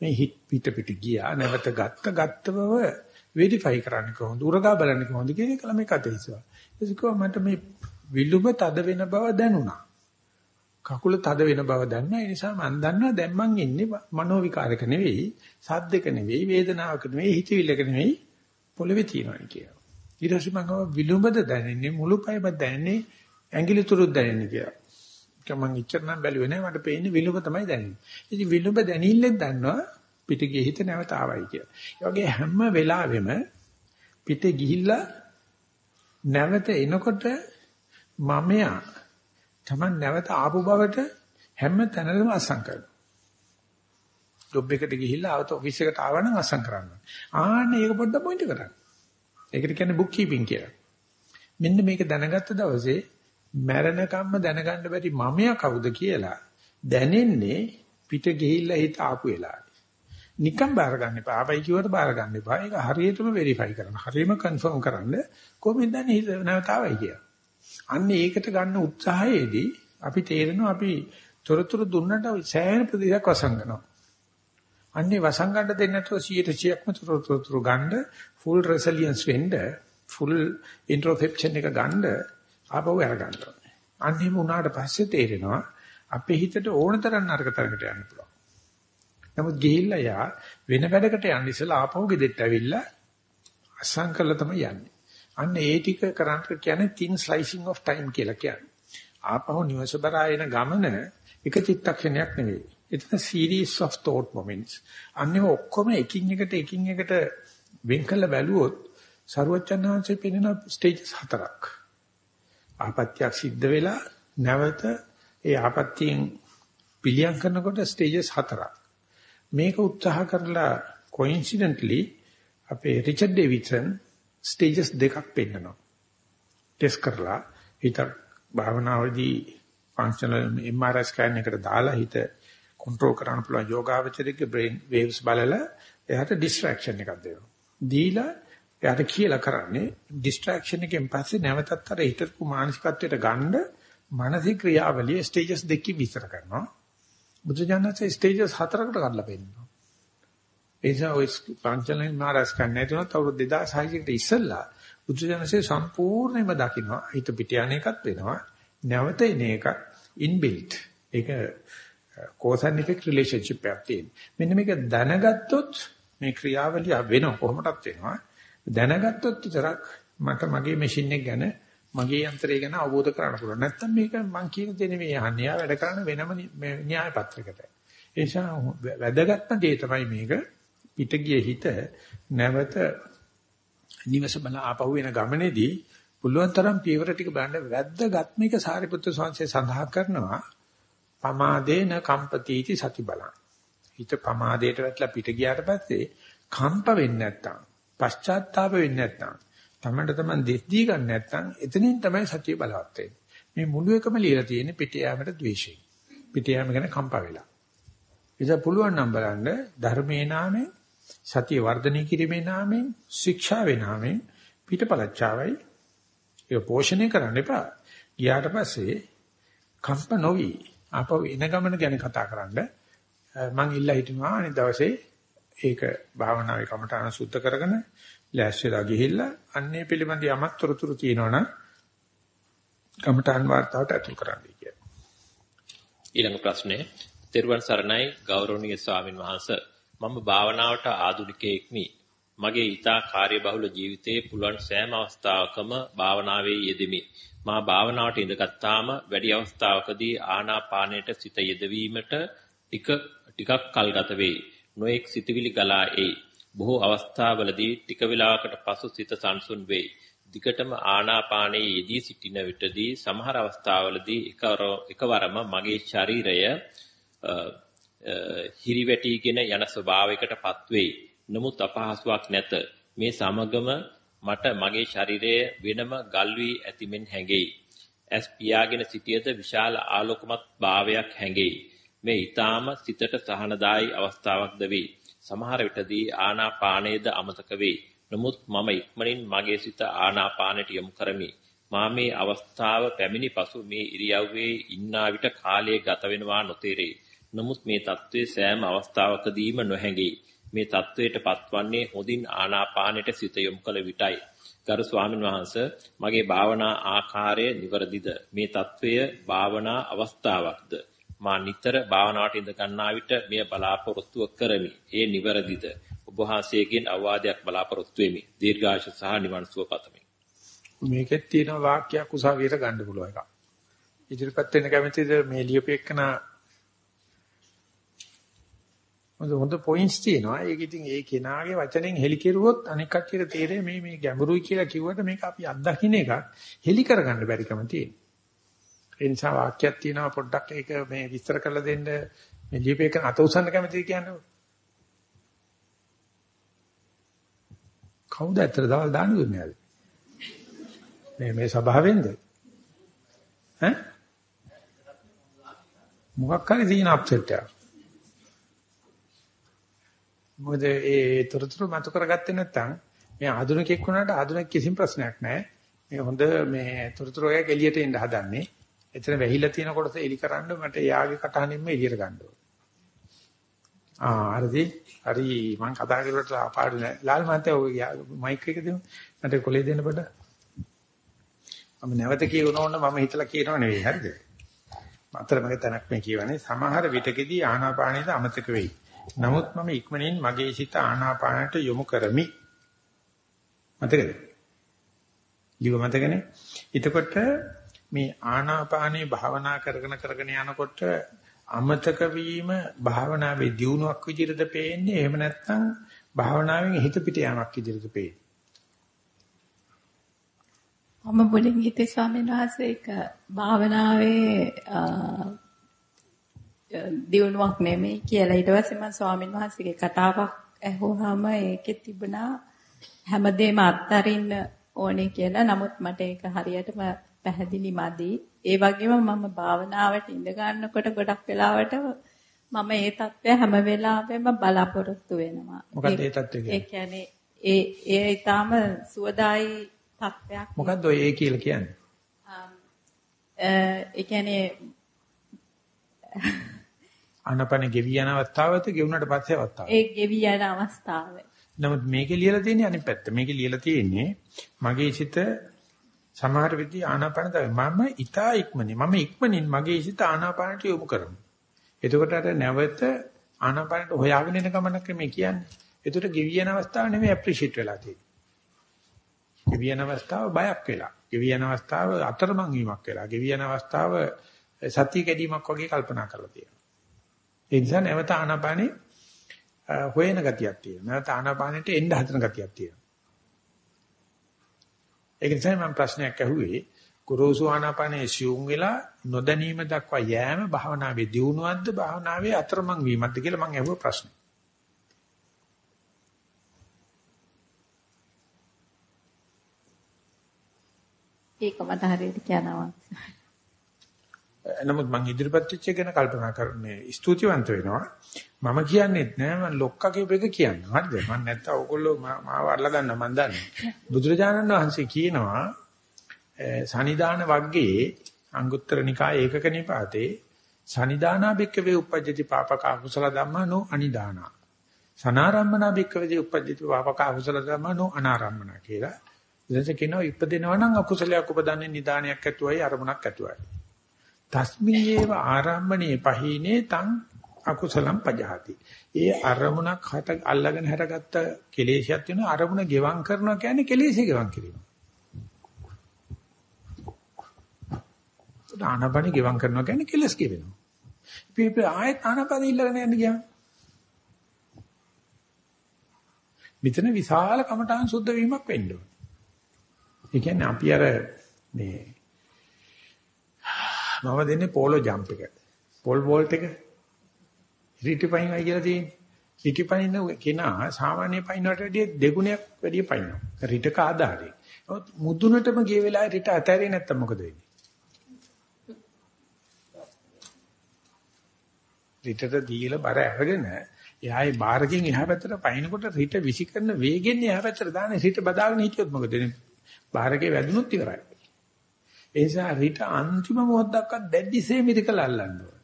මේ හිත පිට පිට ගියා නැවත ගත්ත ගත්ත බව වෙරිෆයි කරන්නේ කොහොමද? උරගා බලන්නේ කොහොමද කියන එක ළමයි කතා ඉස්සුවා. ඒක මට මේ විලුඹ තද වෙන බව දැනුණා. කකුල තද වෙන බව දන්නා. ඒ නිසා මම දන්නවා දැන් මං ඉන්නේ මනෝ විකාරක නෙවෙයි, සද්දක නෙවෙයි, වේදනාවක නෙවෙයි, හිතවිල්ලක නෙවෙයි, පොළවේ තියෙනවා කියලා. ඊට පස්සේ මම විලුඹද දැනෙන්නේ, මුළු පයම දැනෙන්නේ, ඇඟිලි තුරුත් දැනෙන්නේ කියලා. ඒක මං ඉච්චර නම් බැලුවේ නෑ මට පේන්නේ විලුඹ තමයි දැනෙන්නේ. ඉතින් විලුඹ දැනිල්ලෙන් දන්නවා පිට ගියේ හිත නැවත ආවයි කියලා. ඒ වගේ හැම වෙලාවෙම පිට ගිහිල්ලා නැවත එනකොට මමයා Taman නැවත ආපු බවට හැම තැනම අසං කරනවා. ජොබ් එකට ගිහිල්ලා ආවත ඔෆිස් එකට ආවනම් අසං කරනවා. ආන්න ඒක පොඩ්ඩක් පොයින්ට් කරන්න. ඒකට කියන්නේ බුක් කීපින් කියලා. මෙන්න මේක දැනගත්ත දවසේ මැරෙනකම්ම දැනගන්න බැරි මමයා කවුද කියලා දැනෙන්නේ පිට ගිහිල්ලා හිත ආපු වෙලාවේ. නිකම් බාර ගන්න එපා. ආපයි කිව්වට බාර ගන්න එපා. ඒක හරියටම වෙරිෆයි කරන්න. හරියම කන්ෆර්ම් කරන්න කොහොමද දන්නේ හිත නැවතාවයි කියලා. අන්න ඒකට ගන්න උත්සාහයේදී අපි තේරෙනවා අපි තොරතුරු දුන්නට සෑහෙන ප්‍රතිශතයක් වසංගනවා. අන්නේ වසංගන්න දෙන්නේ නැතුව 100%ක්ම තොරතුරු ගන්න full resilience වෙන්න full introspection එක ගන්න ආපහු අරගන්න ඕනේ. අන්නේම උනාට පස්සේ තේරෙනවා අපේ හිතට ඕන තරම් නරක තරකට යන්න පුළුවන්. නමුත් ගිහිල්ලා යා වෙන වැඩකට යන්න ඉස්සලා ආපහු ගෙදෙට්ට ඇවිල්ලා අසං කළා තමයි යන්නේ. අන්න ඒ ටික කරන්ට කියන්නේ thin slicing of time කියලා කියන්නේ. ආපහු නිවස බරා එන ගමන එක චිත්තක්ෂණයක් නෙවෙයි. it's a series of thought moments. අන්නේ ඔක්කොම එකින් එකට එකින් එකට වෙන් කළ බැලුවොත් ਸਰුවචනාංශයේ පෙනෙන ස්ටේජස් හතරක්. ආපත්‍යක් සිද්ධ වෙලා නැවත ඒ ආපත්‍යෙන් පිළියම් කරනකොට ස්ටේජස් හතරක්. මේක උත්සාහ කරලා කොයින්සිඩන්ටලි අපේ රිචඩ් ඩේවිඩ්සන් ස්ටේජස් දෙකක් පෙන්නනවා. ටෙස්ට් කරලා හිත භාවනාවේදී ෆන්ක්ෂනල් MRI ස්කෑන් එකට දාලා හිත කන්ට්‍රෝල් කරන්න පුළුවන් යෝගාවචරික බ්‍රේන් වේව්ස් බලලා එයාට ඩිස්ට්‍රැක්ෂන් එකක් දෙනවා. දීලා එයාට කියලා කරන්නේ distraction එකෙන් පස්සේ නැවතත් අර හිතපු මානසිකත්වයට ගන්න මානසික ක්‍රියාවලිය ස්ටේජස් දෙකකින් විස්තර කරනවා. බුදුජානකසේ ස්ටේජස් හතරකට කඩලා පෙන්නනවා. ඒ නිසා ඔය පංචලෙන් මාරස් කන්නේ තුනත් අවුරුදු 2600 කට ඉස්සෙල්ලා බුදුජානකසේ සම්පූර්ණයෙන්ම දකින්නවා. හිත පිට යන එකක් වෙනවා. නැවත එන එක ඉන්බිල්ට්. ඒක cause and effect relationship එකක් තියෙන. මෙන්න මේක දැනගත්තොත් මේ ක්‍රියාවලිය වෙනව කොහොමදත් වෙනවා. දැනගත්තොත් විතරක් මට මගේ මැෂින් එක ගැන මගේ යන්ත්‍රය ගැන අවබෝධ කරගන්න පුළුවන්. නැත්තම් මේක මං කියන දේ නෙවෙයි අහන්නේ. යා වැඩ කරන වෙනම න්‍යාය පත්‍රයකට. ඒ නිසා වැදගත්ම දේ තමයි මේක පිට ගිය හිත නැවත නිවස බල ආපහු වෙන ගමනේදී පුළුවන් තරම් පියවර ටික බලන්න වැද්දගත් මේක සාරිපුත්‍ර ස්වාමීන් සඳහන් කරනවා. පමාදේන කම්පතිටි සති බලං. හිත පමාදයට වැටලා පිට ගියාට පස්සේ කම්ප වෙන්නේ නැත්තම්, පශ්චාත්තාප වෙන්නේ නැත්තම්, තමන්ට තමන් දෙස් දී ගන්න නැත්තම් එතනින් තමයි සතිය බලවත් වෙන්නේ. මේ මුළු එකම ලියලා තියෙන්නේ පිට යාමට ද්වේෂයෙන්. පිට යාම ගැන කම්ප වෙලා. ඉතින් පුළුවන් නම් බලන්න ධර්මයේ නාමයෙන් සතිය වර්ධනය කිරීමේ නාමයෙන් ශික්ෂාවේ නාමයෙන් පිටපලච්චාවයි ඒක පෝෂණය කරන්න එපා. ගියාට පස්සේ කම්ප නොවි. ආපහු එන ගමන ගැන කතා කරන්න. මම ඉල්ලා හිටිනවා අනිත් දවසේ ඒක භාවනාවේ කමඨාන සුද්ධ කරගෙන ලෑස්තිලා ගිහිල්ලා අන්නේ පිළිබඳ යමක් තොරතුරු තියෙනවනම් කමඨාන් වාර්තාවට ඇතුල් කරන්නයි කියන්නේ. ඊළඟ ප්‍රශ්නේ තෙරුවන් සරණයි ගෞරවනීය ස්වාමින් වහන්සේ. මම භාවනාවට ආධුනිකයෙක්මි. මගේ ඊතා කාර්යබහුල ජීවිතයේ පුළුවන් සෑම අවස්ථාවකම භාවනාවේ යෙදෙමි. මා භාවනාවට ඉඳගත්තාම වැඩි අවස්ථාවකදී ආනාපානයට සිත යෙදවීමට ටික ටිකක් කල් ගත වේ. නොඑක් සිතවිලි ගලා එයි. බොහෝ අවස්ථාවලදී ටික වේලාවකට පසු සිත සංසුන් වේ. දිගටම ආනාපානයේ යෙදී සිටින විටදී සමහර අවස්ථාවලදී එකවරම මගේ ශරීරය හිරිවැටීගෙන යන ස්වභාවයකටපත් වේ. නමුත් අපහසුාවක් නැත. මේ සමගම මට මගේ ශරීරය වෙනම ගල් වී ඇතිමෙන් හැඟෙයි. ඇස් පියාගෙන සිටියද විශාල ආලෝකමත් භාවයක් හැඟෙයි. මේ ඊටාම සිතට සහනදායි අවස්ථාවක්ද වේ. සමහර විටදී ආනාපානයේද අමතක වේ. නමුත් මම ඉක්මනින් මගේ සිත ආනාපානයට යොමු කරමි. මා මේ අවස්ථාව පැමිණි පසු මේ ඉරියව්වේ ඉන්නා විට කාලය ගත වෙනවා නොතේරේ. නමුත් මේ தત્ත්වයේ සෑම අවස්ථාවකදීම නොහැඟේ. මේ தത്വයට පත්වන්නේ හොඳින් ආනාපානෙට සිත යොමු කළ විටයි. ගරු ස්වාමීන් වහන්ස මගේ භාවනා ආකාරය નિවරදිද? මේ தત્වය භාවනා අවස්ථාවක්ද? මා නිතර භාවනාවට ඉඳ ගන්නා විට මෙය බලාපොරොත්තු කරමි. ඒ નિවරදිද? ඔබ වහන්සේගෙන් අවවාදයක් බලාපොරොත්තු වෙමි. දීර්ඝාෂ සහ නිවන් සුව පතමි. මේකෙත් තියෙන වාක්‍යයක් උසාවියට ගන්න පුළුවන් එකක්. ඉදිරිපත් වෙන්න කැමතිද මේ ලියුපෙකනා හොඳ හොඳ පොයින්ට්ස් තියෙනවා. ඒක ඉතින් ඒ කෙනාගේ වචනෙන් හෙලි කෙරුවොත් අනික් කට්ටියට තේරෙයි මේ මේ ගැඹුරුයි කියලා කිව්වට මේක අපි අත්දකින්න එකක් හෙලි කරගන්න බැරිකම තියෙනවා. ඒ නිසා වාක්‍යයක් තියෙනවා පොඩ්ඩක් ඒක මේ විස්තර කරලා දෙන්න මේ ලියපේක අත උසන්න කැමතිද කියන්නේ? කවුද ඇත්තට දවල් දාන්න දුන්නේ ආද? මේ මේ සභාවෙන්ද? ඈ? මොකක් හරි තියෙන අප්සෙට් එකක්. මොකද ඒ තොරතුරු මතු කරගත්තේ නැත්නම් මේ ආධුනිකෙක් වුණාට ආධුනික කිසිම ප්‍රශ්නයක් නැහැ. මේ හොඳ මේ තොරතුරු ඔය එළියට එන්න හදන්නේ. එතන වැහිලා තියෙන කොටස එලි කරන්න මට යාගේ කටහඬින්ම එළියට ගන්න ඕනේ. ආ හරිද? හරි මම කතා කරුවට පාඩු නෑ. ලාල් මහත්තයා ඔය මයික් එක දෙමු. මට කොලේ දෙන්න බඩ. මම නැවත කියනෝන්න මම හිතලා කියනව නෙවෙයි හරිද? අතරමඟ තැනක් මේ කියවනේ සමහර විටකදී ආනාපානීය අමතක වෙයි. නමුත් මම ඉක්මනින් මගේ සිත ආනාපානට යොමු කරමි. මතකද? ලිව මතකනේ. එතකොට මේ ආනාපානේ භාවනා කරගෙන කරගෙන යනකොට අමතක වීම භාවනාවේ දියුණුවක් විදිහටද පේන්නේ එහෙම නැත්නම් භාවනාවෙන් හිත පිට යamak විදිහටද පේන්නේ මම මුලින් හිතේ ස්වාමීන් වහන්සේ ඒක භාවනාවේ දියුණුවක් නෙමෙයි කියලා ඊට පස්සේ මම ස්වාමීන් වහන්සේගේ කතාවක් ඇහුවාම ඒකේ තිබුණා හැමදේම අත්හරින්න ඕනේ කියලා. නමුත් මට ඒක හරියටම පැහැදිලි මදි. ඒ වගේම මම භාවනාවට ඉඳ ගන්නකොට ගොඩක් වෙලාවට මම ඒ தත්ත්වය හැම වෙලාවෙම බලාපොරොත්තු වෙනවා. මොකක්ද ඒ தත්ත්වය කියන්නේ? ඒ කියන්නේ ඒ ඒ ඊටාම සුවදායි තත්ත්වයක්. මොකද්ද ඔය ඒ කියලා කියන්නේ? ඒ කියන්නේ ආනපන ගෙවි යන අවස්ථාවද ගෙවුනට පස්සේ අවස්ථාව. ඒ ගෙවි යන අවස්ථාව. නමුත් මේකේ ලියලා තියෙන්නේ අනිත් පැත්ත. මේකේ ලියලා තියෙන්නේ මගේ සිත සමහර විදි ආනාපාන තමයි. මම ඊටා ඉක්මනින් මම ඉක්මනින් මගේ සිත ආනාපානට යොමු කරමු. එතකොට අර නැවත ආනාපානට හොයාගෙන යන ගමනක් මේ කියන්නේ. එතකොට ගෙවි යන අවස්ථාව නෙමෙයි ඇප්‍රීෂিয়েට් වෙලා තියෙන්නේ. ගෙවි යන අවස්ථාව බයක් වෙලා. ගෙවි යන අවස්ථාව අතරමං වීමක් වෙලා. ගෙවි යන අවස්ථාව සතිය කැඩීමක් වගේ කල්පනා කරලා තියෙනවා. ඒ නිසා නැවත ආනාපානේ හොයන ගතියක් තියෙනවා. නැවත ආනාපානෙට එන්න හදන ගතියක් තියෙනවා. ඒක නිසා මම ප්‍රශ්නයක් අහුවේ ගුරුසු ආනාපානේ සියුම් වෙලා නොදැනීම දක්වා යෑම භාවනාවේ දියුණුවක්ද භාවනාවේ අතරමං වීමක්ද කියලා මම අහුව ප්‍රශ්නේ. ඒක මට හරියට කියනවා. නමුත් මම ඉදිරිපත් වෙච්ච එක ගැන කල්පනා කරන්නේ ස්තුතිවන්ත වෙනවා. මම කියන්නේත් නෑ මම ලොක්කා කියප එක කියන්නේ. හරිද? මම නැත්තම් ඕගොල්ලෝ මාව අල්ල ගන්න මම දන්නේ. බුදුරජාණන් වහන්සේ කියනවා සනිදාන වග්ගයේ අංගුත්තර නිකාය ඒකක නිපාතේ සනිදානා බික්කවේ උපජ්ජති පාපක අකුසල ධම්මා නෝ අනිදානා. සනාරම්මනා බික්කවේ උපජ්ජති පාපක අකුසල ධම්මා නෝ අනාරම්මනා කියලා. ඉතින් කියනවා ඉපදෙනවා නම් අකුසලයක් උපදන්නේ නිදානයක් ඇතුවයි අරමුණක් ඇතුවයි. තස්මියේව ආරම්මණේ පහිනේ තං අකුසලම් පජහති. ඒ අරමුණක් හට අල්ලගෙන හැරගත්ත කෙලේශයක් වෙන අරමුණ ගෙවම් කරනවා කියන්නේ කෙලේශي ගෙවම් කිරීම. ආනපන ගෙවම් කරනවා කියන්නේ කෙලස් ගෙවෙනවා. ඉතින් ආයෙත් ආනපන ඉල්ලගෙන යන්න ගියා. මෙතන විශාල කමඨාන් සුද්ධ වීමක් වෙන්න ඕන. ඒ කියන්නේ අපි අර මේ මම දෙන්නේ පෝලෝ ජම්ප් එක. පෝල් වෝල්ට් එක. රිටි පයින්වයි කියලා තියෙන්නේ. රිටි පයින්න කෙනා සාමාන්‍ය පයින්නට වැඩිය දෙගුණයක් වැඩිය පයින්නවා. රිටක ආදාරේ. නමුත් මුදුනටම ගිය වෙලාවේ රිට අතහැරියේ නැත්තම් මොකද වෙන්නේ? රිටට දීලා බර අරගෙන එයායි බාරකින් එහා පැත්තට පයින්නකොට රිට විසි කරන වේගෙන් එහා පැත්තට දාන්නේ රිට බදාගෙන හිටියොත් මොකද වෙන්නේ? බාරකේ වැදුනොත් ඉවරයි. ඒ නිසා රිට අන්තිම මොහොත දක්වා දැඩිසේ මිරිකල අල්ලන්න ඕන.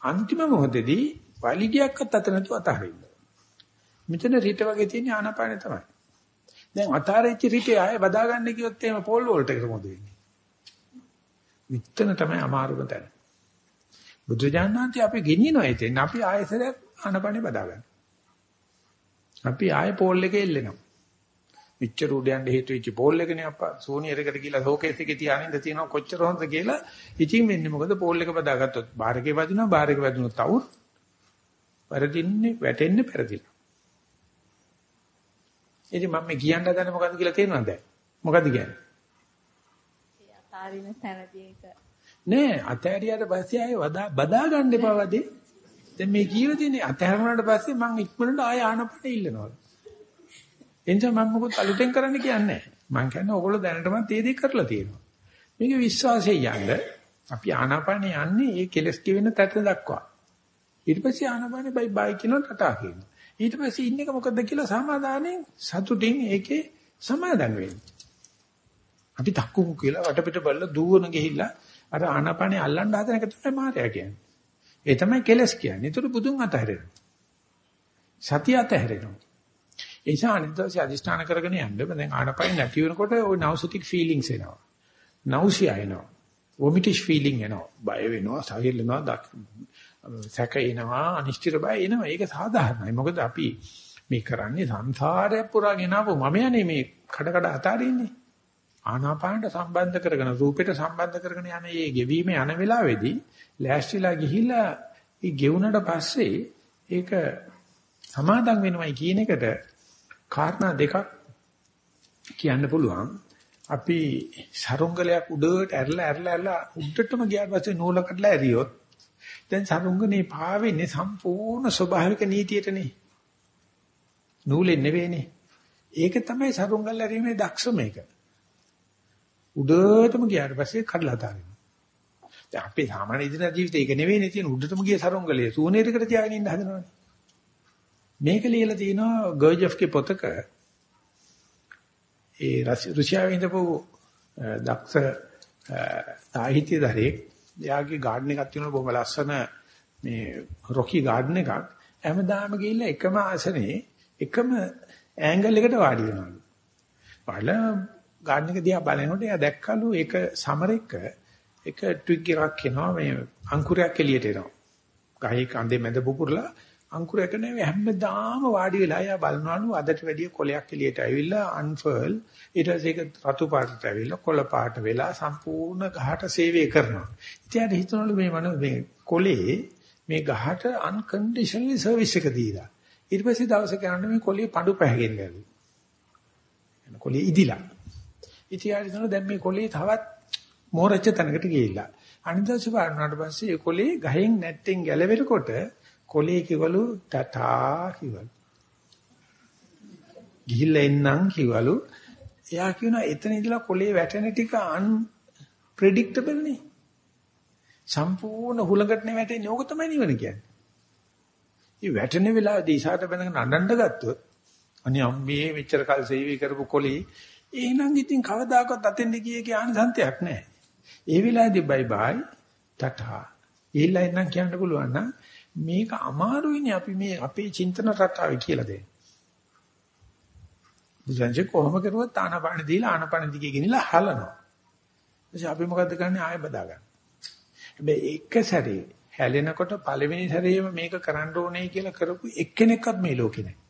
අන්තිම මොහොතේදී වලිගයක්වත් අත නැතුව අතහරින්න. මෙතන රිට වගේ තියෙන ආනාපානෙ තමයි. දැන් අතාරෙච්ච රිටේ ආයෙ බදා ගන්න කිව්වොත් එහෙම පෝල් වෝල්ට් එකට මොකද වෙන්නේ? විත්තන තමයි අමාරුම තැන. බුදුජානනාන්ති අපි ගෙනියනවා එතෙන් අපි ආයෙසරයක් ආනාපානෙ බදා ගන්න. අපි ආයෙ පෝල් එකේ එල්ලෙනවා. මිච්චර උඩ යන්න හේතු වෙච්ච පෝල් එකනේ අප්පා. සෝනියරකට ගිහලා ෂෝකේස් එකේ තියාගෙන ඉඳ තියෙනවා කොච්චර හොඳද කියලා ඉතින් වෙන්නේ මොකද පෝල් එක බදාගත්තොත්? බාර් එකේ වදිනවා බාර් එකේ වැදුනොත් අවුල්. වැරදින්නේ වැටෙන්නේ පෙරදිලා. ඉතින් මම මේ කියන්න හදන්නේ මොකද්ද කියලා තේරෙනවද මොකද්ද කියන්නේ? අතාරින තැනදී ඒක. නෑ අතෑරියට පස්සේ ආයේ වදා බදා ගන්න එපා වදේ. දැන් මේ කියව තියෙන්නේ අතහැරුණාට පස්සේ මං ඉක්මනට ආය ආනපට ඉල්ලනවා එනිසා මම මොකද අලුතෙන් කරන්න කියන්නේ නැහැ. මම කියන්නේ ඕගොල්ලෝ දැනටමත් ඒ දේ කරලා තියෙනවා. මේක විශ්වාසයෙන් යන්න අපි ආනාපානේ යන්නේ ඒ කෙලස් කිවෙන තැට දක්වා. ඊට පස්සේ ආනාපානේ බයි බයි කියනවා ටටා කියනවා. ඊට පස්සේ ඉන්නේ මොකද්ද කියලා සමාදානෙන් සතුටින් ඒකේ සමාදන් වෙන්නේ. අපි තක්කුමු කියලා වටපිට බලලා දුවන ගිහිල්ලා අර ආනාපානේ අල්ලන්න හදන එක තමයි මායя කියන්නේ. ඒ තමයි කෙලස් කියන්නේ. ඒතර බුදුන් අතහැරෙනවා. සතිය අතහැරෙනවා. ඒ නිසා අනිත් දවසේ අදිස්ථාන කරගෙන යන්න දැන් ආනපයි නැති වෙනකොට ওই නවුසිටික් ෆීලිංගස් එනවා. නවුසියා එනවා. වොමිටිෂ් ෆීලිං එනවා. බය වෙනවා, සහිල්ලනවා, සැක එනවා, අනිශ්චිත බය එනවා. ඒක සාධාරණයි. මොකද අපි මේ කරන්නේ සංසාරය පුරා ගෙනාවු මම යන්නේ මේ කඩ කඩ අතාරින්නේ. ආනාපානට සම්බන්ධ කරගෙන රූපෙට සම්බන්ධ කරගෙන යන මේ ගෙවීම යන වෙලාවේදී ලෑස්තිලා ගිහිල්ලා ඒ ගෙවුනට පස්සේ ඒක සමාදම් වෙනවයි කියන එකට කාරණා දෙකක් කියන්න පුළුවන්. අපි සරුංගලයක් උඩට ඇරලා ඇරලා ඇරලා උඩටම ගියාට පස්සේ නූල කඩලා ඇරියොත් දැන් සරුංගනේ පාවෙන්නේ සම්පූර්ණ ස්වභාවික නීතියටනේ. නූලෙන් නෙවෙයිනේ. ඒක තමයි සරුංගල් ඇරීමේ දක්ෂම එක. උඩටම ගියාට පස්සේ කඩලා තාරිනවා. දැන් අපේ සාමාන්‍ය ඉදිරිය ජීවිතේ ඒක නෙවෙයිනේ තියෙන උඩටම ගිය සරුංගලයේ සූනේරයකට තියාගෙන ඉන්න හදනවනේ. මේක ලියලා තිනවා ගර්ජොෆ්ගේ පොතක ඒ රුසියාවේ ඉඳපු දක්ෂ සාහිත්‍යදරේ එයාගේ ගාඩන් එකක් තියෙනවා බොහොම ලස්සන මේ රොකි ගාඩන් එකක් හැමදාම ගිහිල්ලා එකම ආසනේ එකම ඇන්ගල් එකට වාඩි වෙනවලු. බලලා ගාඩන් එක දිහා බලනකොට එයා දැක්කලු ඒක සමරෙක එක ට්විග් එකක් එනවා මේ අංකුරයක් එළියට එනවා. ගහේ කන්දේ මැද පුපුරලා අංකුරයක නෙවෙයි හැමදාම වාඩි වෙලා එයා බලනවලු අදට වැඩිය කොලයක් එළියට ඇවිල්ලා අන්ෆර්ල් ඊට පස්සේ ඒක රතු පාටට ඇවිල්ලා කොළ පාට වෙලා සම්පූර්ණ ගහට සේවය කරනවා. ඉතින් හිතනවලු මේ මන මේ කොලේ මේ ගහට අන්කන්ඩිෂනලි සර්විස් එක දීලා. ඊට පස්සේ දවසක යනකොට මේ කොලේ පඳු පැහැගෙන්නලු. එන කොලේ ඉදිලා. ඉතින් ආයෙත් දැන් මේ කොලේ තවත් මෝරච්ච තැනකට ගිහිල්ලා. අනිදාසේ බලනාට පස්සේ ඒ කොලේ ගහෙන් නැට්ටෙන් ගැලවෙනකොට කොලේ කිවලු ටටා කිවලු. ගිහිල්ලා එන්නම් කිවලු. එයා කියනවා එතන ඉඳලා කොලේ වැටෙන ටික අන්ප්‍රෙඩික්ටබල් නේ. සම්පූර්ණ හුලඟට නෙවැටෙන්නේ ඕක තමයි නිවන කියන්නේ. මේ වැටෙන වෙලාවේදී ඉසాత බඳගෙන අඬන්න ගත්තොත් අනේ අම්මේ මෙච්චර කල් සේවය කරපු කොලේ එහෙනම් ඉතින් කවදාකවත් අතෙන්ද ගියේ කිය ආනිසන්තයක් නැහැ. ඒ වෙලාවේදී බයි බයි ටටා. ඊළඟ ඉන්නම් කියන්න පුළුවන් නම් මේක අමාරුයිනේ අපි මේ අපේ චින්තන රටාවේ කියලා දෙන්නේ. බුදුන්සේ කොහොම කරුවත් ආනපාන දීලා ආනපාන දිගේ ගෙනිලා හලනවා. එතකොට අපි මොකද්ද කරන්නේ ආයෙ බදා ගන්න. හැබැයි එක සැරේ හැලෙනකොට පළවෙනි සැරේම මේක කරන්න ඕනේ කියලා කරපු එක්කෙනෙක්වත් මේ ලෝකේ නැහැ.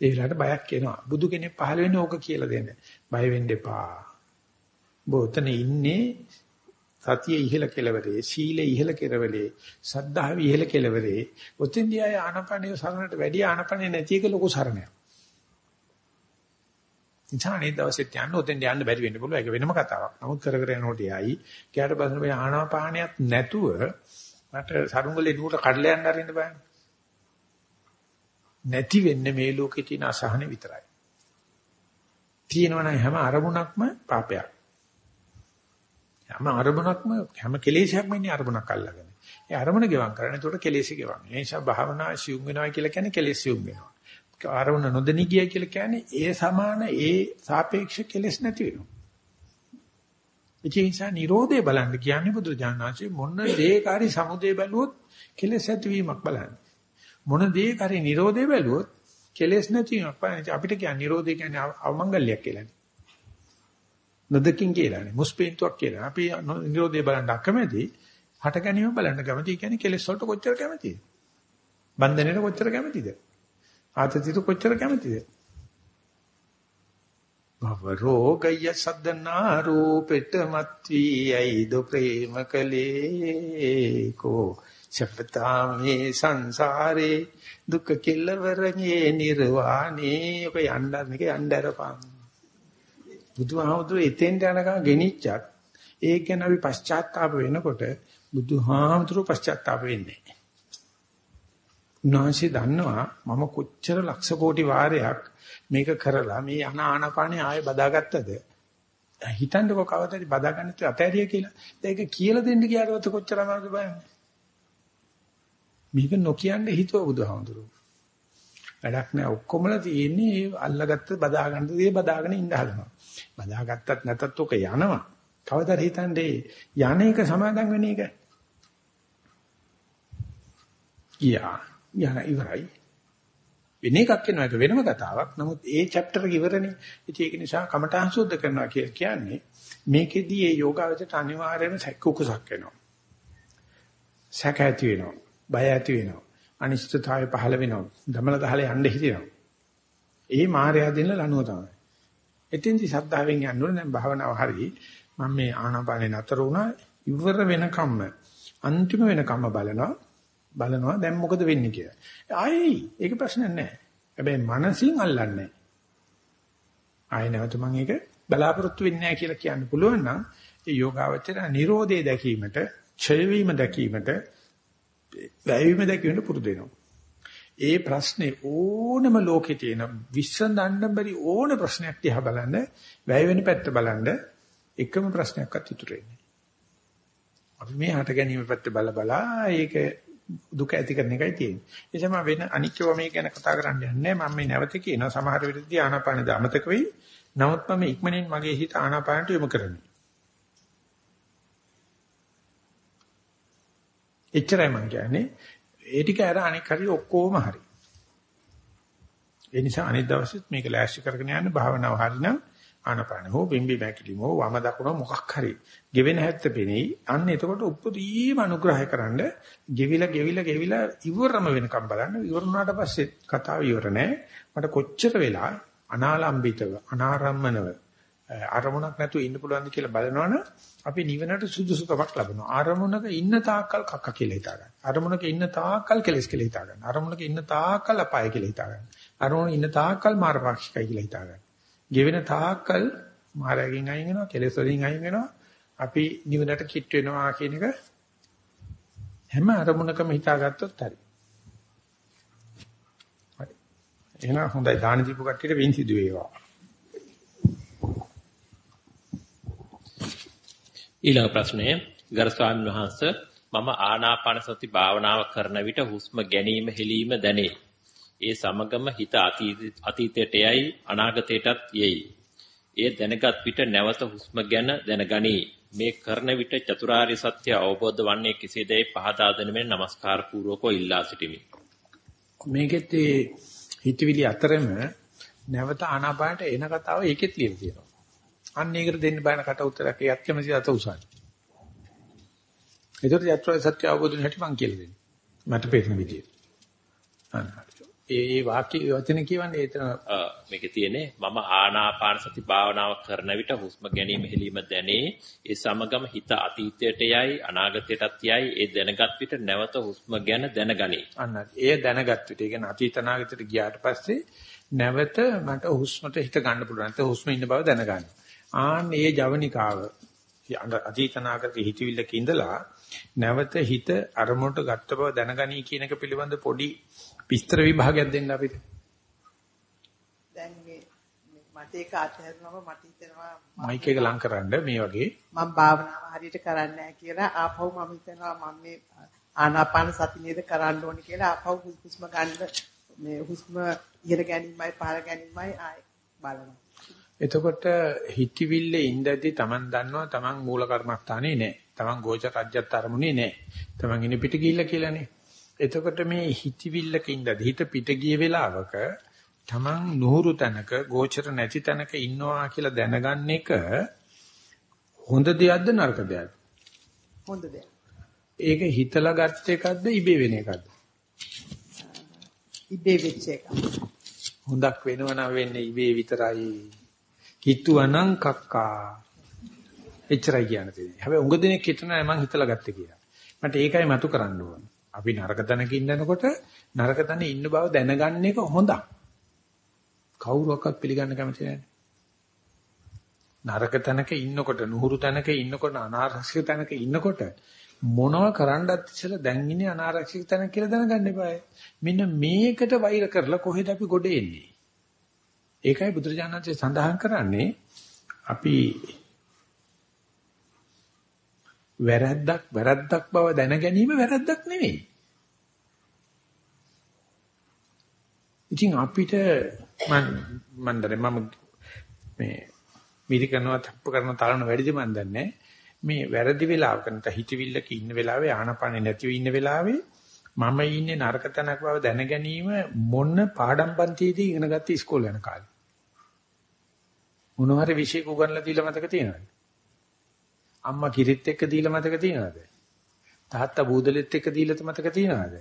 ඒ වෙලාවට බයක් එනවා. බුදු කෙනෙක් පහළ වෙන්නේ ඕක කියලා දෙන්න. බය වෙන්න එපා. බොතන ඉන්නේ සතිය ඉහළ කෙලවරේ, සීලය ඉහළ කෙලවරේ, සද්ධාව ඉහළ කෙලවරේ. ඔතෙන්දී ආය ආනපනිය සරණට වැඩි ආනපනිය නැති එක ලොකු සරණයක්. ඉතාලේ දවසෙත් යන්න ඔතෙන් යන්න බැරි වෙන්න පුළුවන්. ඒක වෙනම කතාවක්. නමුත් කර කර යනකොට යයි. කියාට බසන මේ ආනාපානියත් නැතුව මට සරුංගලේ නුවර කඩලා යන්න අරින්න බෑනේ. නැති වෙන්නේ මේ ලෝකේ තියෙන අසහන විතරයි. තියෙනවනම් හැම අරමුණක්ම පාපයක්. හැම අරමුණක්ම හැම කෙලෙසයක්ම ඉන්නේ අරමුණක් අල්ලගෙන. ඒ අරමුණ ගෙවම් කරන්නේ ඒකට කෙලෙසි ගෙවම්. ඒ නිසා භාවනා සියුම් වෙනවා කියලා කියන්නේ කෙලෙස් සියුම් වෙනවා. අරමුණ නොදෙනී ගිය කියලා කියන්නේ ඒ සමාන ඒ සාපේක්ෂ කෙලෙස් නැති වෙනවා. ඒ නිසා Nirodhe බලන්න කියන්නේ බුදුරජාණන්සේ මොන දේකාරී සමුදේ බැලුවොත් කෙලෙස් ඇතිවීමක් බලන්න. මොන දේකාරී Nirodhe බැලුවොත් කෙලෙස් නැතිවීමක් බලන්න. අපිට කියන්නේ Nirodhe කියන්නේ අවමංගල්‍යයක් කියලානේ. නොදකින් කියලානේ. මුස්පීන්තුවක් කියලා. අපි Nirodhe බලන්න අකමැති. හට ගැනීම බලන්න කැමති. ඒ කියන්නේ කෙලෙස් වලට කොච්චර කැමතිද? බන්ධනෙට කොච්චර කැමතිද? ආතතියට කොච්චර කැමතිද? භව රෝගය සද්දනා රූපෙට මත්වී ඇයිද ප්‍රේම කලේ කෝ සපතා මේ සංසාරේ දුක කෙලවරගේ නිර්වාණේ ඔක යන්නත් මේක යnderපන් බුදුහාමුදුරු එතෙන්ට යනකම් ගෙනිච්චත් ඒක ගැන අපි පශ්චාත්තාප වෙනකොට බුදුහාමුදුරු පශ්චාත්තාප වෙන්නේ උන්වහන්සේ දන්නවා මම කොච්චර ලක්ෂ කෝටි වාරයක් මේක කරලා මේ යන ආනපානේ ආයෙ බදාගත්තද හිතන්නකො කවදාද බදාගන්න තු අතෑරිය කියලා. ඒක කියලා දෙන්න කියාරවත් කොච්චර අමාරුද බලන්න. මේක නොකියන්න හිතුව බුදුහාමුදුරුවෝ. වැඩක් නෑ ඔක්කොමලා තියෙන්නේ අල්ලගත්ත බදාගන්න දේ බදාගෙන ඉන්න හදනවා. බදාගත්තත් නැතත් ඔක යනවා. කවදාද හිතන්නේ යන එක සමාදම් වෙන එක? ගියා. යන ඉවරයි. වෙන එකක් වෙනවා ඒක වෙනම කතාවක්. නමුත් ඒ chapter එක ඉවරනේ. ඉතින් ඒක නිසා කමඨාන් සුද්ධ කරනවා කියලා කියන්නේ මේකෙදී ඒ යෝගාවචරයට අනිවාර්යයෙන්ම සැකකුසක් වෙනවා. සැක ඇති වෙනවා. බය ඇති වෙනවා. අනිශ්චිතතාවය පහළ වෙනවා. දමල දහල යන්න හිතෙනවා. ඒ මායя දෙන්න ලනුව තමයි. එතෙන්දි ශ්‍රද්ධාවෙන් යන්න ඕනේ දැන් භාවනාව හරි. මම මේ ආනාපානේ නතර වුණා ඉවර වෙනකම්ම අන්තිම වෙනකම්ම බලනවා. බලනවා දැන් මොකද වෙන්නේ කියලා. ආයි ඒක ප්‍රශ්නයක් නැහැ. හැබැයි මනසින් අල්ලන්නේ ආයි නැවත මම ඒක බලාපොරොත්තු වෙන්නේ නැහැ කියලා කියන්න පුළුවන් නම් ඒ යෝගාවචර නිරෝධය දැකීමට, ඡය වීම දැකීමට, වැයවීම දැකීමට පුරුදු වෙනවා. ඒ ප්‍රශ්නේ ඕනම ලෝකේ තියෙන විශ්සඳන්න බැරි ඕන ප්‍රශ්නයක් දිහා බලන්න, වැය වෙන පැත්ත බලන්න එකම ප්‍රශ්නයක්වත් ඉතුරු වෙන්නේ. අපි මේ හට ගැනීම පැත්ත බල බලා ඒක දුක ඇති කරන එකයි තියෙන්නේ. ඒ නිසා මම වෙන අනිත්‍යව මේ ගැන කතා කරන්න යන්නේ මම මේ නැවත කියනවා සමහර විටදී ආනාපානද අමතක වෙයි. නමුත් මම ඉක්මනින් මගේ හිත ආනාපානට යොමු කරන්නේ. එච්චරයි මම කියන්නේ. ඒ ටික අර අනික් හරි ඔක්කොම හරි. ඒ නිසා අනිත් දවසෙත් මේක ලෑස්ති කරගෙන යන්න භාවනාව හරිනම් ආනපාන හෝ බිම්බි මැකිලිම හෝ වම දකුණ මොකක් හරි. ගෙවෙන හැත්ත පෙනෙයි. අන්න එතකොට උපදීම අනුග්‍රහය කරන්න ගෙවිලා ගෙවිලා ගෙවිලා ඉවරම වෙනකම් බලන්න. ඉවරුණාට පස්සේ කතාව ඉවර නෑ මට කොච්චර වෙලා අනාලම්බිතව අනාරම්මනව අරමුණක් නැතුව ඉන්න පුළුවන්ද කියලා බලනවනම් අපි නිවනට සුදුසුකමක් ලබනවා. අරමුණක ඉන්න තාක්කල් කක්ක කියලා හිතා ගන්න. අරමුණක ඉන්න තාක්කල් කෙලස් කියලා හිතා ගන්න. අරමුණක ඉන්න තාක්කල් අපාය කියලා හිතා ගන්න. අරමුණ ඉන්න තාක්කල් මාරපාක්ෂිකයි කියලා හිතා ගන්න. ගෙවෙන තාක්කල් මාරයෙන් අයින් වෙනවා, කෙලස් වලින් අයින් වෙනවා. අපි නිවනට කිට් වෙනවා කියන එක හැම අරමුණකම හිතාගත්තොත් හරි. හරි. එහෙනම් හොඳයි දාන දීපු කට්ටියට වින් සිදු වේවා. ඊළඟ ප්‍රශ්නය ගරු ස්වාමීන් වහන්ස මම ආනාපාන සති භාවනාව කරන විට හුස්ම ගැනීම හෙලීම දැනේ. ඒ සමගම හිත අතීතයට යයි අනාගතයටත් යයි. ඒ දැනගත් විට නැවත හුස්ම ගැන දැනගනී. මේ කරන විට චතුරාර්ය සත්‍ය අවබෝධ වන්නේ කෙසේදයි පහදා දෙනෙමින් নমස්කාර පූර්වකව ඉල්ලා සිටිමි. මේකෙත් හිතවිලි අතරම නැවත ආනාපානට එන කතාව ඒකෙත් ලියලා තියෙනවා. අන්න ඒකට දෙන්න බයන කට උත්තරයක් ඒත් කැමති අත උසන්. ඒතර යත්‍රා සත්‍ය අවබෝධන හැටි මං කියලා දෙන්නේ. මට පේන විදියට. අන්න. ඒ ඒ වාක්‍ය වචන කියවන්නේ එතන මේකේ තියෙන්නේ මම ආනාපාන සති භාවනාව කරන විට හුස්ම ගැනීම හෙලීම දැනේ ඒ සමගම හිත අතීතයට යයි අනාගතයටත් යයි ඒ දැනගත් විට නැවත හුස්ම ගැන දැනගනී අන්න ඒ දැනගත් විට ඒ කියන්නේ අතීත අනාගතයට ගියාට පස්සේ නැවත මට හුස්මට හිත ගන්න පුළුවන් නැත්නම් හුස්ම ඉන්න බව දැනගන්න ආන්න ඒ ජවනිකාව අතීතනාගත හිතවිල්ලක ඉඳලා නැවත හිත අරමුණට ගත්ත බව දැනගනී කියන එක පිළිබඳ පොඩි විස්තර විභාගයක් දෙන්න අපිට. දැන් මේ මට ඒක අත්හැරුණාම මට හිතෙනවා මයික් එක ලං කරන්න මේ වගේ මම භාවනාව හරියට කරන්නේ නැහැ කියලා ආපහු මම හිතනවා මම මේ ආනාපාන සති නේද කරන්න ඕනේ කියලා ආපහු හුස්ම ගන්න මේ හුස්ම ඉහළ ගැනීමයි පහළ ගැනීමයි ආයි බලනවා. එතකොට හිතවිල්ල ඉඳදී Taman දන්නවා Taman මූල කර්මස්ථානේ නැහැ. Taman ගෝචර රාජ්‍යත් අරමුණේ නැහැ. Taman ඉන්නේ පිට ගිහිල්ලා කියලානේ. එතකොට මේ හිතවිල්ලක ඉඳදී හිත පිට ගිය වෙලාවක Taman නුහුරු තැනක ගෝචර නැති තැනක ඉන්නවා කියලා දැනගන්න එක හොඳ දෙයක්ද නරක දෙයක්ද? හොඳ දෙයක්. ඒක හිතලා ගත්ත එකක්ද ඉබේ වෙන එකක්ද? ඉබේ වෙච්ච එකක්. හොඳක් වෙනව නම් වෙන්නේ ඉබේ විතරයි. හිතුවනම් කක්කා. එච්චරයි කියන්න තියෙන්නේ. හැබැයි උඟ දිනෙක හිතනවා මම හිතලා ගත්තේ කියලා. මට ඒකයි මතු කරන්න ඕන. අපි නරක තැනක ඉන්නකොට නරක තැන ඉන්න බව දැනගන්න එක හොඳක්. කවුරුවක්වත් පිළිගන්න කැමති නැහැ. නරක තැනක ඉන්නකොට නුහුරු තැනක ඉන්නකොට අනාරක්ෂිත තැනක ඉන්නකොට මොනව කරන්නත් ඉස්සෙල්ලා දැන් ඉන්නේ අනාරක්ෂිත තැනක කියලා දැනගන්න එපායි. මෙන්න මේකට වෛර කරලා කොහෙද අපි ගොඩ එන්නේ? ඒකයි බුදුරජාණන්සේ සඳහන් කරන්නේ අපි වැරද්දක් වැරද්දක් බව දැන ගැනීම වැරද්දක් නෙවෙයි. ඉතින් අපිට මම මම දන්නේ මම මේ මිරි කරනවා තප්ප කරනවා තරණ වැඩිද මන් දන්නේ මේ වැරදි වෙලාවක නැත්නම් හිතවිල්ලක ඉන්න වෙලාවේ ආනපනෙ නැතිව ඉන්න වෙලාවේ මම ඉන්නේ නරක තැනක බව දැන ගැනීම මොන පාඩම් පන්තියේදී ඉගෙන ගත්ත ඉස්කෝලේ යන කාලේ මොන හරි විශේෂ උගන්ලා දීලා මතක තියෙනවද? අම්මා කිරිත් එක්ක දීලා මතක තියෙනවද? තාත්තා බූදලෙත් එක්ක දීලා මතක තියෙනවද?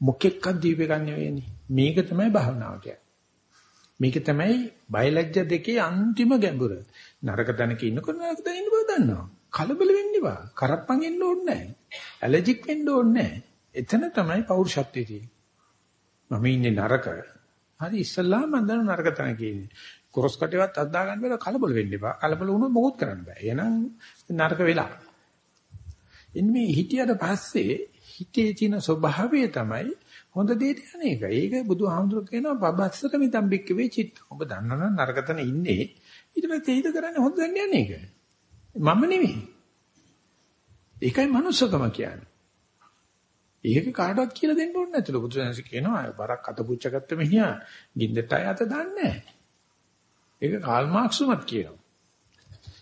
මොකෙක්වත් දීපේ ගන්න නෙවෙයිනේ. මේක තමයි භාවනාව කියන්නේ. මේක තමයි බයලජ්‍ය දෙකේ අන්තිම ගැඹුර. නරක තැනක ඉන්නකොට නරක තැන ඉන්න බව දන්නවා. කලබල වෙන්න එපා. කරප්පන් එන්න ඕනේ නැහැ. ඇලර්ජික් වෙන්න ඕනේ නැහැ. එතන තමයි පෞරුෂත්වයේ තියෙන්නේ. මම ඉන්නේ නරක. හරි ඉස්සල්ලා මම දන්න නරක තැන කියන්නේ. කොරස් කටේවත් අද්දා ගන්න බැල කලබල වෙන්න එපා. කලබල වුණොත් මොකොත් කරන්න බෑ. එහෙනම් නරක වෙලා. එන්නේ මේ හිතියට පස්සේ හිතේ තියෙන ස්වභාවය තමයි හොඳ දෙයට යන්නේක. ඒක බුදුහාමුදුරු කියනවා බබස්සක මිතම්බික්ක වේ චිත්ත. ඔබ දන්නවනම් නරකතන ඉන්නේ. ඊට පස්සේ හිත කරන්නේ හොඳ දෙන්න යන්නේ ඒක. මම නෙවෙයි. ඒකයි manussකම කියන්නේ. ඒක කාටවත් කියලා දෙන්න ඕනේ නැතුළු බුදුසසුන කියනවා බරක් අත පුච්චගත්ත මෙහියා ගින්දට අය අත දාන්නේ ඒක කාල් මාක්ස්ුමත් කියනවා.